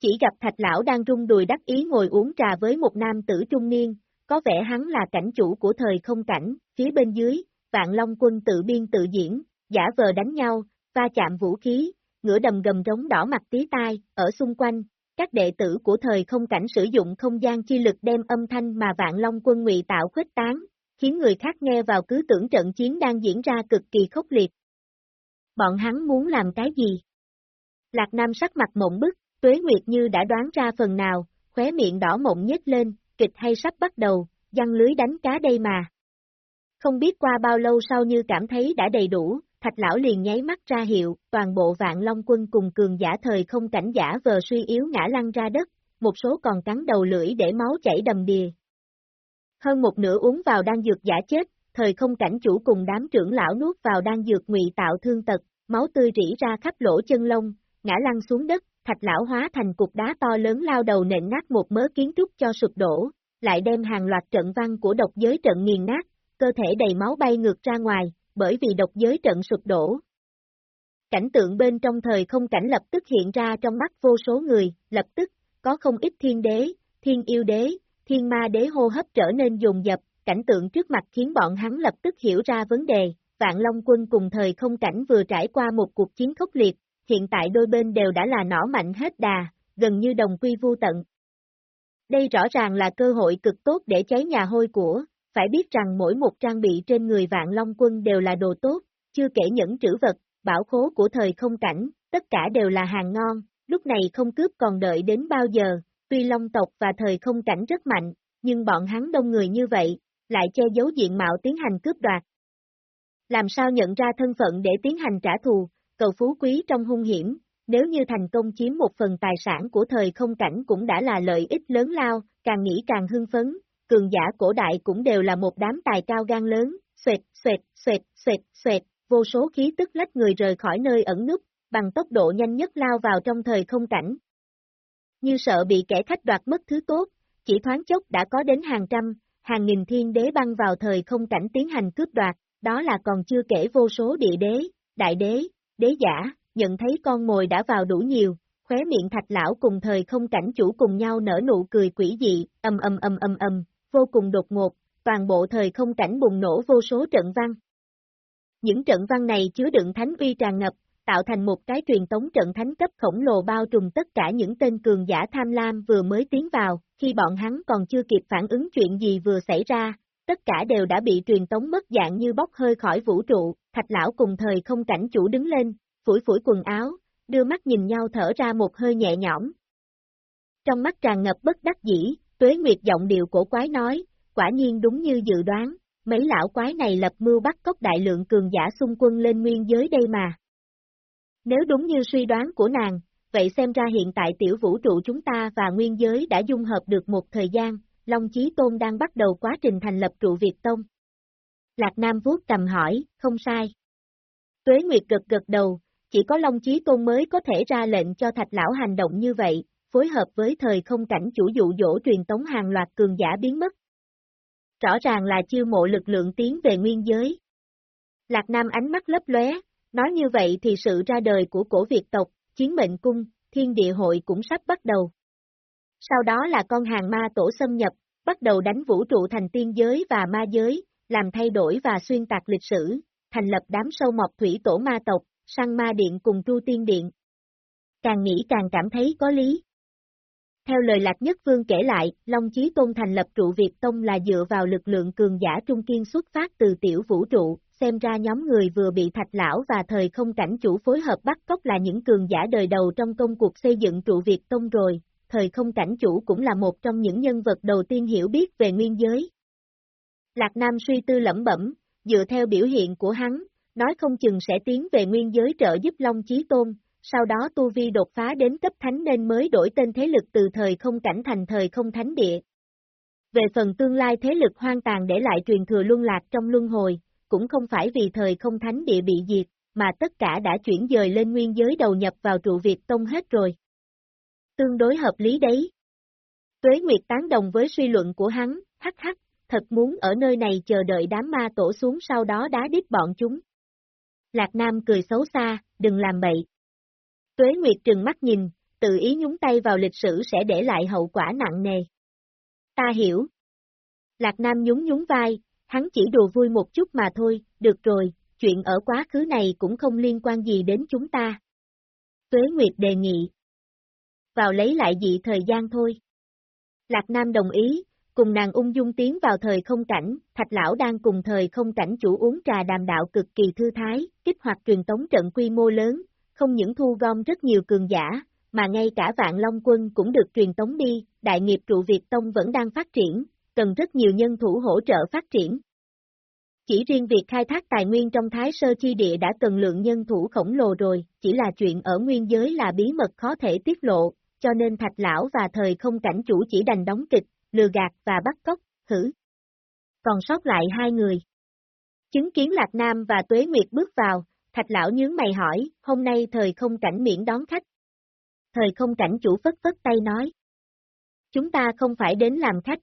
Chỉ gặp thạch lão đang rung đùi đắc ý ngồi uống trà với một nam tử trung niên, có vẻ hắn là cảnh chủ của thời không cảnh, phía bên dưới, vạn long quân tự biên tự diễn, giả vờ đánh nhau, va chạm vũ khí, ngửa đầm gầm rống đỏ mặt tí tai, ở xung quanh, các đệ tử của thời không cảnh sử dụng không gian chi lực đem âm thanh mà vạn long quân ngụy tạo khuếch tán, khiến người khác nghe vào cứ tưởng trận chiến đang diễn ra cực kỳ khốc liệt. Bọn hắn muốn làm cái gì? Lạc Nam sắc mặt mộng bức, Tuế Nguyệt như đã đoán ra phần nào, khóe miệng đỏ mộng nhếch lên, kịch hay sắp bắt đầu, giăng lưới đánh cá đây mà. Không biết qua bao lâu sau như cảm thấy đã đầy đủ, thạch lão liền nháy mắt ra hiệu, toàn bộ vạn long quân cùng cường giả thời không cảnh giả vờ suy yếu ngã lăn ra đất, một số còn cắn đầu lưỡi để máu chảy đầm đìa. Hơn một nửa uống vào đang dược giả chết, thời không cảnh chủ cùng đám trưởng lão nuốt vào đang dược ngụy tạo thương tật, máu tươi rỉ ra khắp lỗ chân lông, ngã lăn xuống đất, thạch lão hóa thành cục đá to lớn lao đầu nện nát một mớ kiến trúc cho sụp đổ, lại đem hàng loạt trận văn của độc giới trận nghiền nát, cơ thể đầy máu bay ngược ra ngoài, bởi vì độc giới trận sụp đổ. Cảnh tượng bên trong thời không cảnh lập tức hiện ra trong mắt vô số người, lập tức, có không ít thiên đế, thiên yêu đế, thiên ma đế hô hấp trở nên dồn dập, cảnh tượng trước mặt khiến bọn hắn lập tức hiểu ra vấn đề, Vạn Long quân cùng thời không cảnh vừa trải qua một cuộc chiến khốc liệt, hiện tại đôi bên đều đã là nỏ mạnh hết đà, gần như đồng quy vu tận. Đây rõ ràng là cơ hội cực tốt để cháy nhà hôi của, phải biết rằng mỗi một trang bị trên người vạn long quân đều là đồ tốt, chưa kể những trữ vật, bảo khố của thời không cảnh, tất cả đều là hàng ngon, lúc này không cướp còn đợi đến bao giờ, tuy long tộc và thời không cảnh rất mạnh, nhưng bọn hắn đông người như vậy, lại che giấu diện mạo tiến hành cướp đoạt. Làm sao nhận ra thân phận để tiến hành trả thù, cầu phú quý trong hung hiểm, nếu như thành công chiếm một phần tài sản của thời không cảnh cũng đã là lợi ích lớn lao, càng nghĩ càng hưng phấn, cường giả cổ đại cũng đều là một đám tài cao gan lớn, xoẹt, xoẹt, xoẹt, xoẹt, xoẹt, vô số khí tức lách người rời khỏi nơi ẩn núp, bằng tốc độ nhanh nhất lao vào trong thời không cảnh. Như sợ bị kẻ khách đoạt mất thứ tốt, chỉ thoáng chốc đã có đến hàng trăm, hàng nghìn thiên đế băng vào thời không cảnh tiến hành cướp đoạt, đó là còn chưa kể vô số địa đế, đại đế, đế giả, nhận thấy con mồi đã vào đủ nhiều, khóe miệng thạch lão cùng thời không cảnh chủ cùng nhau nở nụ cười quỷ dị, âm âm âm âm âm, vô cùng đột ngột, toàn bộ thời không cảnh bùng nổ vô số trận văn. Những trận văn này chứa đựng thánh uy tràn ngập, tạo thành một cái truyền tống trận thánh cấp khổng lồ bao trùm tất cả những tên cường giả tham lam vừa mới tiến vào, khi bọn hắn còn chưa kịp phản ứng chuyện gì vừa xảy ra, tất cả đều đã bị truyền tống mất dạng như bốc hơi khỏi vũ trụ, thạch lão cùng thời không cảnh chủ đứng lên, phủi phủi quần áo, đưa mắt nhìn nhau thở ra một hơi nhẹ nhõm. Trong mắt tràn ngập bất đắc dĩ, tuế nguyệt giọng điệu cổ quái nói, quả nhiên đúng như dự đoán, mấy lão quái này lập mưu bắt cóc đại lượng cường giả xung quân lên nguyên giới đây mà. Nếu đúng như suy đoán của nàng, vậy xem ra hiện tại tiểu vũ trụ chúng ta và nguyên giới đã dung hợp được một thời gian, Long Chí Tôn đang bắt đầu quá trình thành lập trụ Việt Tông. Lạc Nam vuốt cầm hỏi, không sai. Tuế Nguyệt gật gật đầu, chỉ có Long Chí Tôn mới có thể ra lệnh cho Thạch Lão hành động như vậy, phối hợp với thời không cảnh chủ dụ dỗ truyền tống hàng loạt cường giả biến mất. Rõ ràng là chiêu mộ lực lượng tiến về nguyên giới. Lạc Nam ánh mắt lấp lóe, nói như vậy thì sự ra đời của cổ Việt tộc, chiến mệnh cung, thiên địa hội cũng sắp bắt đầu. Sau đó là con hàng ma tổ xâm nhập, bắt đầu đánh vũ trụ thành tiên giới và ma giới, làm thay đổi và xuyên tạc lịch sử, thành lập đám sâu mọc thủy tổ ma tộc, săn ma điện cùng tru tiên điện. Càng nghĩ càng cảm thấy có lý. Theo lời Lạc Nhất Vương kể lại, Long Chí Tôn thành lập trụ Việt Tông là dựa vào lực lượng cường giả trung kiên xuất phát từ tiểu vũ trụ, xem ra nhóm người vừa bị thạch lão và thời không cảnh chủ phối hợp bắt cóc là những cường giả đời đầu trong công cuộc xây dựng trụ Việt Tông rồi, thời không cảnh chủ cũng là một trong những nhân vật đầu tiên hiểu biết về nguyên giới. Lạc Nam suy tư lẩm bẩm, dựa theo biểu hiện của hắn, nói không chừng sẽ tiến về nguyên giới trợ giúp Long Chí Tôn, sau đó Tu Vi đột phá đến cấp thánh nên mới đổi tên thế lực từ thời không cảnh thành thời không thánh địa. Về phần tương lai thế lực hoang tàn để lại truyền thừa luân lạc trong luân hồi, cũng không phải vì thời không thánh địa bị diệt, mà tất cả đã chuyển dời lên nguyên giới đầu nhập vào trụ Việt Tông hết rồi. Tương đối hợp lý đấy. Tuế Nguyệt tán đồng với suy luận của hắn, hắc hắc, thật muốn ở nơi này chờ đợi đám ma tổ xuống sau đó đá đít bọn chúng. Lạc Nam cười xấu xa, đừng làm bậy. Tuế Nguyệt trừng mắt nhìn, tự ý nhúng tay vào lịch sử sẽ để lại hậu quả nặng nề. Ta hiểu. Lạc Nam nhún nhún vai, hắn chỉ đùa vui một chút mà thôi, được rồi, chuyện ở quá khứ này cũng không liên quan gì đến chúng ta. Tuế Nguyệt đề nghị. Vào lấy lại dị thời gian thôi. Lạc Nam đồng ý, cùng nàng ung dung tiến vào thời không cảnh, thạch lão đang cùng thời không cảnh chủ uống trà đàm đạo cực kỳ thư thái, kích hoạt truyền tống trận quy mô lớn, không những thu gom rất nhiều cường giả, mà ngay cả vạn long quân cũng được truyền tống đi, đại nghiệp trụ Việt Tông vẫn đang phát triển, cần rất nhiều nhân thủ hỗ trợ phát triển. Chỉ riêng việc khai thác tài nguyên trong Thái Sơ Chi Địa đã cần lượng nhân thủ khổng lồ rồi, chỉ là chuyện ở nguyên giới là bí mật khó thể tiết lộ, cho nên Thạch Lão và thời không cảnh chủ chỉ đành đóng kịch, lừa gạt và bắt cóc, thử. Còn sót lại hai người. Chứng kiến Lạc Nam và Tuế Nguyệt bước vào, Thạch Lão nhướng mày hỏi, hôm nay thời không cảnh miễn đón khách. Thời không cảnh chủ phất phất tay nói. Chúng ta không phải đến làm khách.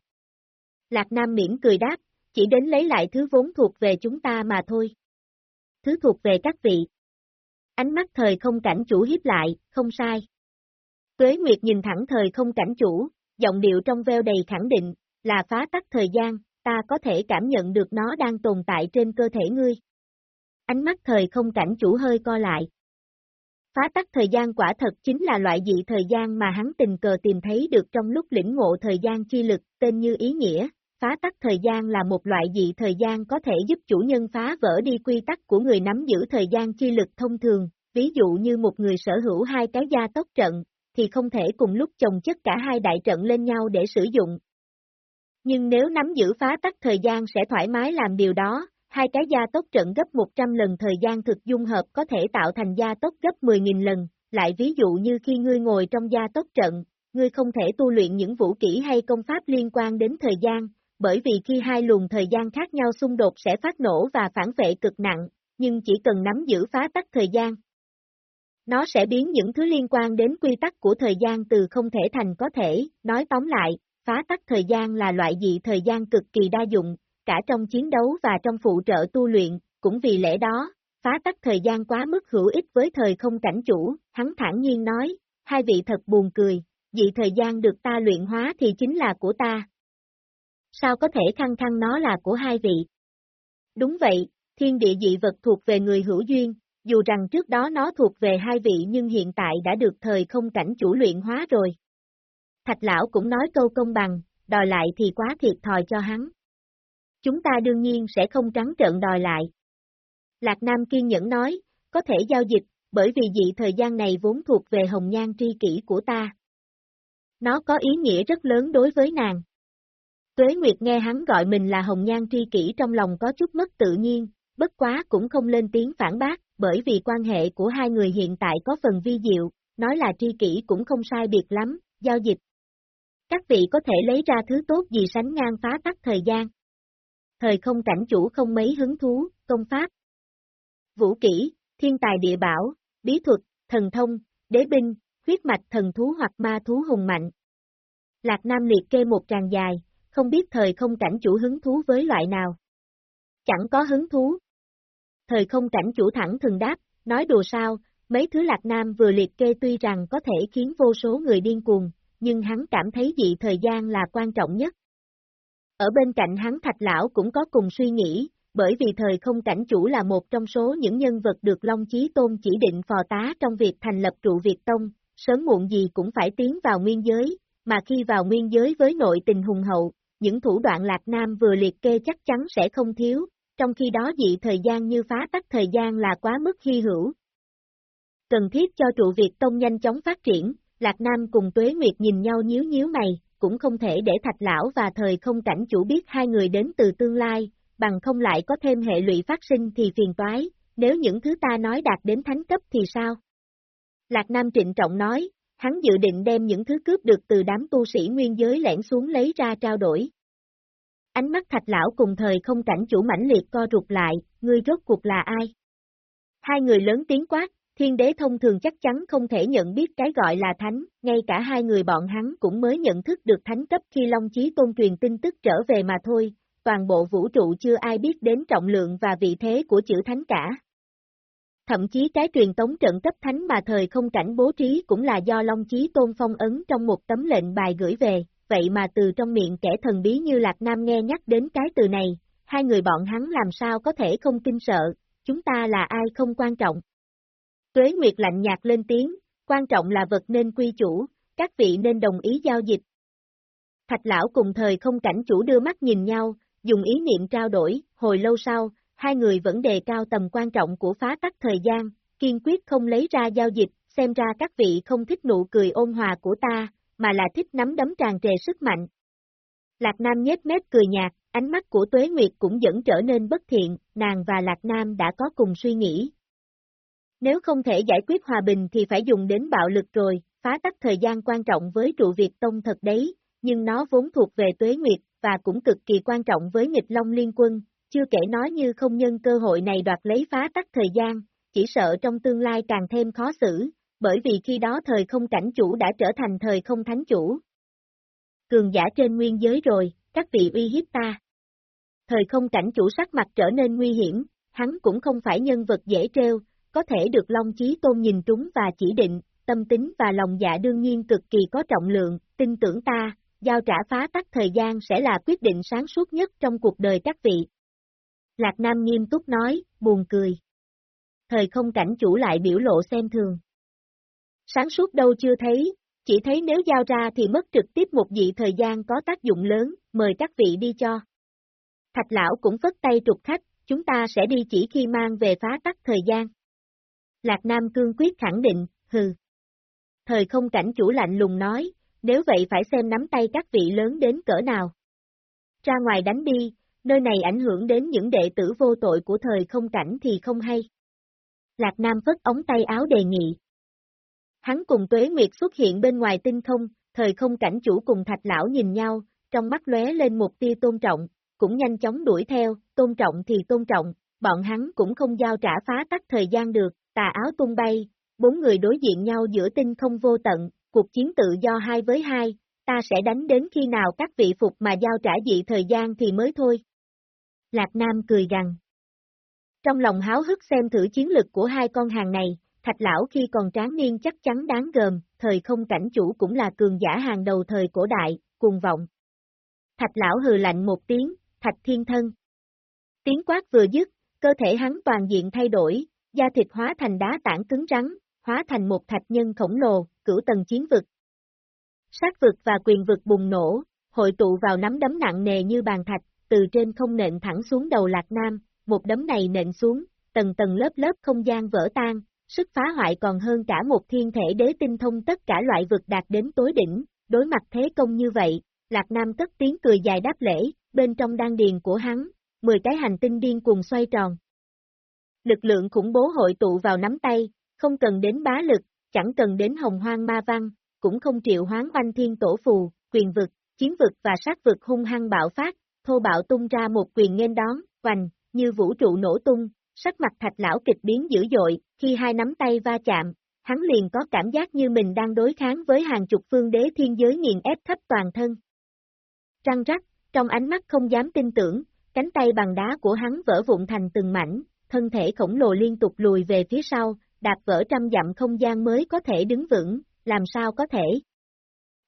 Lạc Nam miễn cười đáp, chỉ đến lấy lại thứ vốn thuộc về chúng ta mà thôi. Thứ thuộc về các vị. Ánh mắt thời không cảnh chủ hiếp lại, không sai. Tuế Nguyệt nhìn thẳng thời không cảnh chủ, giọng điệu trong veo đầy khẳng định, là phá tắc thời gian, ta có thể cảm nhận được nó đang tồn tại trên cơ thể ngươi. Ánh mắt thời không cảnh chủ hơi co lại. Phá tắc thời gian quả thật chính là loại dị thời gian mà hắn tình cờ tìm thấy được trong lúc lĩnh ngộ thời gian chi lực, tên như ý nghĩa, phá tắc thời gian là một loại dị thời gian có thể giúp chủ nhân phá vỡ đi quy tắc của người nắm giữ thời gian chi lực thông thường, ví dụ như một người sở hữu hai cái gia tốc trận, thì không thể cùng lúc chồng chất cả hai đại trận lên nhau để sử dụng. Nhưng nếu nắm giữ phá tắc thời gian sẽ thoải mái làm điều đó, hai cái gia tốc trận gấp 100 lần thời gian thực dung hợp có thể tạo thành gia tốc gấp 10.000 lần, lại ví dụ như khi ngươi ngồi trong gia tốc trận, ngươi không thể tu luyện những vũ kỹ hay công pháp liên quan đến thời gian, bởi vì khi hai luồng thời gian khác nhau xung đột sẽ phát nổ và phản vệ cực nặng, nhưng chỉ cần nắm giữ phá tắc thời gian. Nó sẽ biến những thứ liên quan đến quy tắc của thời gian từ không thể thành có thể, nói tóm lại, phá tắc thời gian là loại dị thời gian cực kỳ đa dụng, cả trong chiến đấu và trong phụ trợ tu luyện, cũng vì lẽ đó, phá tắc thời gian quá mức hữu ích với thời không cảnh chủ, hắn thản nhiên nói, hai vị thật buồn cười, dị thời gian được ta luyện hóa thì chính là của ta, sao có thể khăng khăng nó là của hai vị? Đúng vậy, thiên địa dị vật thuộc về người hữu duyên, dù rằng trước đó nó thuộc về hai vị nhưng hiện tại đã được thời không cảnh chủ luyện hóa rồi. Thạch lão cũng nói câu công bằng, đòi lại thì quá thiệt thòi cho hắn. Chúng ta đương nhiên sẽ không trắng trợn đòi lại. Lạc Nam kiên nhẫn nói, có thể giao dịch, bởi vì dị thời gian này vốn thuộc về hồng nhan tri kỷ của ta. Nó có ý nghĩa rất lớn đối với nàng. Tuế Nguyệt nghe hắn gọi mình là hồng nhan tri kỷ trong lòng có chút mất tự nhiên, bất quá cũng không lên tiếng phản bác, bởi vì quan hệ của hai người hiện tại có phần vi diệu, nói là tri kỷ cũng không sai biệt lắm, giao dịch. Các vị có thể lấy ra thứ tốt gì sánh ngang phá tắt thời gian. Thời không cảnh chủ không mấy hứng thú, công pháp. Vũ kỹ, thiên tài địa bảo, bí thuật, thần thông, đế binh, huyết mạch thần thú hoặc ma thú hùng mạnh. Lạc Nam liệt kê một tràng dài, không biết thời không cảnh chủ hứng thú với loại nào. Chẳng có hứng thú. Thời không cảnh chủ thẳng thường đáp, nói đùa sao, mấy thứ lạc nam vừa liệt kê tuy rằng có thể khiến vô số người điên cuồng, nhưng hắn cảm thấy dị thời gian là quan trọng nhất. Ở bên cạnh hắn thạch lão cũng có cùng suy nghĩ, bởi vì thời không cảnh chủ là một trong số những nhân vật được Long Chí Tôn chỉ định phò tá trong việc thành lập trụ Việt Tông, sớm muộn gì cũng phải tiến vào nguyên giới, mà khi vào nguyên giới với nội tình hùng hậu, những thủ đoạn Lạc Nam vừa liệt kê chắc chắn sẽ không thiếu, trong khi đó dị thời gian như phá tắc thời gian là quá mức hy hữu. Cần thiết cho trụ Việt Tông nhanh chóng phát triển, Lạc Nam cùng Tuế Nguyệt nhìn nhau nhíu nhíu mày, cũng không thể để Thạch Lão và thời không cảnh chủ biết hai người đến từ tương lai, bằng không lại có thêm hệ lụy phát sinh thì phiền toái, nếu những thứ ta nói đạt đến thánh cấp thì sao? Lạc Nam trịnh trọng nói, hắn dự định đem những thứ cướp được từ đám tu sĩ nguyên giới lẻn xuống lấy ra trao đổi. Ánh mắt thạch lão cùng thời không cảnh chủ mãnh liệt co rụt lại, ngươi rốt cuộc là ai? Hai người lớn tiếng quát, thiên đế thông thường chắc chắn không thể nhận biết cái gọi là thánh, ngay cả hai người bọn hắn cũng mới nhận thức được thánh cấp khi Long Chí Tôn truyền tin tức trở về mà thôi, toàn bộ vũ trụ chưa ai biết đến trọng lượng và vị thế của chữ thánh cả. Thậm chí cái truyền tống trận cấp thánh mà thời không cảnh bố trí cũng là do Long Chí Tôn phong ấn trong một tấm lệnh bài gửi về, vậy mà từ trong miệng kẻ thần bí như Lạc Nam nghe nhắc đến cái từ này, hai người bọn hắn làm sao có thể không kinh sợ, chúng ta là ai không quan trọng. Tuế Nguyệt lạnh nhạt lên tiếng, quan trọng là vật nên quy chủ, các vị nên đồng ý giao dịch. Thạch lão cùng thời không cảnh chủ đưa mắt nhìn nhau, dùng ý niệm trao đổi, hồi lâu sau, hai người vẫn đề cao tầm quan trọng của phá tắc thời gian, kiên quyết không lấy ra giao dịch, xem ra các vị không thích nụ cười ôn hòa của ta, mà là thích nắm đấm tràn trề sức mạnh. Lạc Nam nhếch mép cười nhạt, ánh mắt của Tuế Nguyệt cũng dần trở nên bất thiện, nàng và Lạc Nam đã có cùng suy nghĩ. Nếu không thể giải quyết hòa bình thì phải dùng đến bạo lực rồi, phá tắc thời gian quan trọng với trụ Việt Tông thật đấy, nhưng nó vốn thuộc về Tuế Nguyệt, và cũng cực kỳ quan trọng với nghịch Long Liên Quân, chưa kể nói như không nhân cơ hội này đoạt lấy phá tắc thời gian, chỉ sợ trong tương lai càng thêm khó xử, bởi vì khi đó thời không cảnh chủ đã trở thành thời không thánh chủ. Cường giả trên nguyên giới rồi, các vị uy hiếp ta. Thời không cảnh chủ sắc mặt trở nên nguy hiểm, hắn cũng không phải nhân vật dễ treo, có thể được Long Chí Tôn nhìn trúng và chỉ định, tâm tính và lòng dạ đương nhiên cực kỳ có trọng lượng, tin tưởng ta, giao trả phá tắc thời gian sẽ là quyết định sáng suốt nhất trong cuộc đời các vị. Lạc Nam nghiêm túc nói, buồn cười. Thời không cảnh chủ lại biểu lộ xem thường. Sáng suốt đâu chưa thấy, chỉ thấy nếu giao ra thì mất trực tiếp một dị thời gian có tác dụng lớn, mời các vị đi cho. Thạch lão cũng phất tay trục khách, chúng ta sẽ đi chỉ khi mang về phá tắc thời gian. Lạc Nam cương quyết khẳng định, hừ. Thời không cảnh chủ lạnh lùng nói, nếu vậy phải xem nắm tay các vị lớn đến cỡ nào. Ra ngoài đánh đi, nơi này ảnh hưởng đến những đệ tử vô tội của thời không cảnh thì không hay. Lạc Nam phất ống tay áo đề nghị. Hắn cùng Tuế Nguyệt xuất hiện bên ngoài tinh không, thời không cảnh chủ cùng thạch lão nhìn nhau, trong mắt lóe lên một tia tôn trọng, cũng nhanh chóng đuổi theo, tôn trọng thì tôn trọng, bọn hắn cũng không giao trả phá tắt thời gian được, tà áo tung bay, bốn người đối diện nhau giữa tinh không vô tận, cuộc chiến tự do hai với hai, ta sẽ đánh đến khi nào các vị phục mà giao trả dị thời gian thì mới thôi. Lạc Nam cười gằn. Trong lòng háo hức xem thử chiến lực của hai con hàng này, thạch lão khi còn tráng niên chắc chắn đáng gờm, thời không cảnh chủ cũng là cường giả hàng đầu thời cổ đại, cùng vọng. Thạch lão hừ lạnh một tiếng, thạch thiên thân. Tiếng quát vừa dứt, cơ thể hắn toàn diện thay đổi, da thịt hóa thành đá tảng cứng rắn, hóa thành một thạch nhân khổng lồ, cửu tầng chiến vực. Sát vực và quyền vực bùng nổ, hội tụ vào nắm đấm nặng nề như bàn thạch, từ trên không nện thẳng xuống đầu Lạc Nam, một đấm này nện xuống, tầng tầng lớp lớp không gian vỡ tan, sức phá hoại còn hơn cả một thiên thể đế tinh thông tất cả loại vực đạt đến tối đỉnh, đối mặt thế công như vậy, Lạc Nam cất tiếng cười dài đáp lễ, bên trong đan điền của hắn, 10 cái hành tinh điên cùng xoay tròn. Lực lượng khủng bố hội tụ vào nắm tay, không cần đến bá lực, chẳng cần đến hồng hoang ma văn, cũng không triệu hoán oanh thiên tổ phù, quyền vực, chiến vực và sát vực hung hăng bạo phát, thô bạo tung ra một quyền nghênh đón, vành, như vũ trụ nổ tung, sắc mặt thạch lão kịch biến dữ dội, khi hai nắm tay va chạm, hắn liền có cảm giác như mình đang đối kháng với hàng chục phương đế thiên giới nghiền ép khắp toàn thân. Trăng rắc, trong ánh mắt không dám tin tưởng, cánh tay bằng đá của hắn vỡ vụn thành từng mảnh, thân thể khổng lồ liên tục lùi về phía sau, đạp vỡ trăm dặm không gian mới có thể đứng vững, làm sao có thể.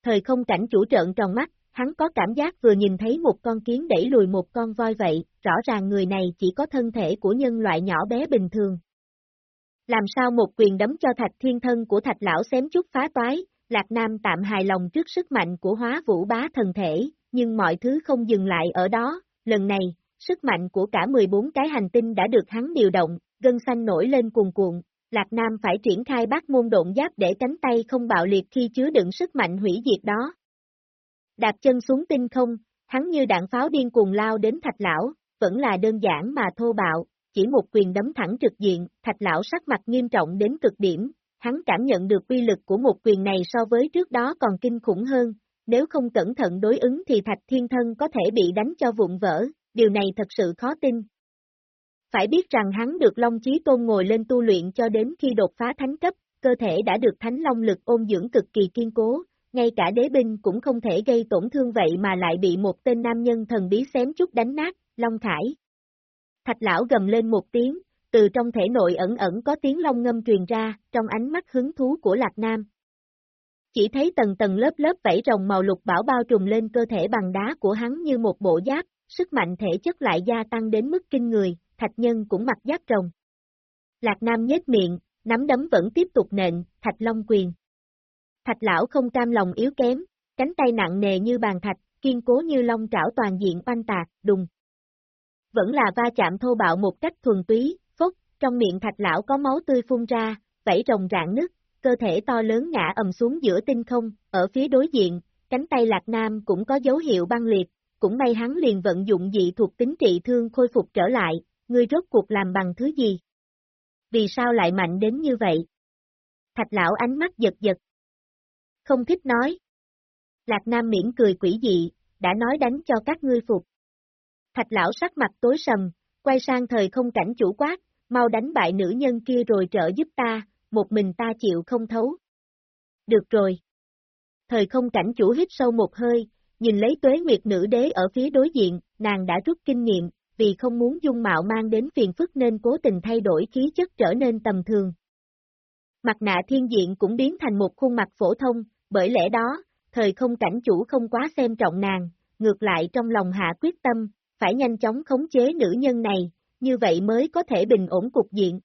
Thời không cảnh chủ trợn tròn mắt, hắn có cảm giác vừa nhìn thấy một con kiến đẩy lùi một con voi vậy, rõ ràng người này chỉ có thân thể của nhân loại nhỏ bé bình thường. Làm sao một quyền đấm cho thạch thiên thân của thạch lão xém chút phá toái, Lạc Nam tạm hài lòng trước sức mạnh của hóa vũ bá thần thể, nhưng mọi thứ không dừng lại ở đó, lần này, sức mạnh của cả 14 cái hành tinh đã được hắn điều động, gân xanh nổi lên cuồn cuộn, Lạc Nam phải triển khai bát môn độn giáp để cánh tay không bạo liệt khi chứa đựng sức mạnh hủy diệt đó. Đạp chân xuống tinh không, hắn như đạn pháo điên cuồng lao đến thạch lão, vẫn là đơn giản mà thô bạo, chỉ một quyền đấm thẳng trực diện, thạch lão sắc mặt nghiêm trọng đến cực điểm, hắn cảm nhận được uy lực của một quyền này so với trước đó còn kinh khủng hơn, nếu không cẩn thận đối ứng thì thạch thiên thân có thể bị đánh cho vụn vỡ, điều này thật sự khó tin. Phải biết rằng hắn được Long Chí Tôn ngồi lên tu luyện cho đến khi đột phá thánh cấp, cơ thể đã được thánh long lực ôn dưỡng cực kỳ kiên cố, ngay cả đế binh cũng không thể gây tổn thương vậy mà lại bị một tên nam nhân thần bí xém chút đánh nát, Long Khải. Thạch lão gầm lên một tiếng, từ trong thể nội ẩn ẩn có tiếng long ngâm truyền ra, trong ánh mắt hứng thú của Lạc Nam. Chỉ thấy tầng tầng lớp lớp vảy rồng màu lục bảo bao trùm lên cơ thể bằng đá của hắn như một bộ giáp, sức mạnh thể chất lại gia tăng đến mức kinh người, thạch nhân cũng mặc giáp rồng. Lạc Nam nhếch miệng, nắm đấm vẫn tiếp tục nện, thạch long quyền. Thạch lão không cam lòng yếu kém, cánh tay nặng nề như bàn thạch, kiên cố như long trảo toàn diện oanh tạc, đùng. Vẫn là va chạm thô bạo một cách thuần túy, phốc, trong miệng thạch lão có máu tươi phun ra, vẫy rồng rạn nứt, cơ thể to lớn ngã ầm xuống giữa tinh không, ở phía đối diện, cánh tay lạc nam cũng có dấu hiệu băng liệt, cũng may hắn liền vận dụng dị thuộc tính trị thương khôi phục trở lại, ngươi rốt cuộc làm bằng thứ gì? Vì sao lại mạnh đến như vậy? Thạch lão ánh mắt giật giật. Không thích nói. Lạc Nam miễn cười quỷ dị, đã nói đánh cho các ngươi phục. Thạch lão sắc mặt tối sầm, quay sang thời không cảnh chủ quát, mau đánh bại nữ nhân kia rồi trợ giúp ta, một mình ta chịu không thấu. Được rồi. Thời không cảnh chủ hít sâu một hơi, nhìn lấy tuế nguyệt nữ đế ở phía đối diện, nàng đã rút kinh nghiệm, vì không muốn dung mạo mang đến phiền phức nên cố tình thay đổi khí chất trở nên tầm thường. Mặt nạ thiên diện cũng biến thành một khuôn mặt phổ thông, bởi lẽ đó, thời không cảnh chủ không quá xem trọng nàng, ngược lại trong lòng hạ quyết tâm, phải nhanh chóng khống chế nữ nhân này, như vậy mới có thể bình ổn cục diện,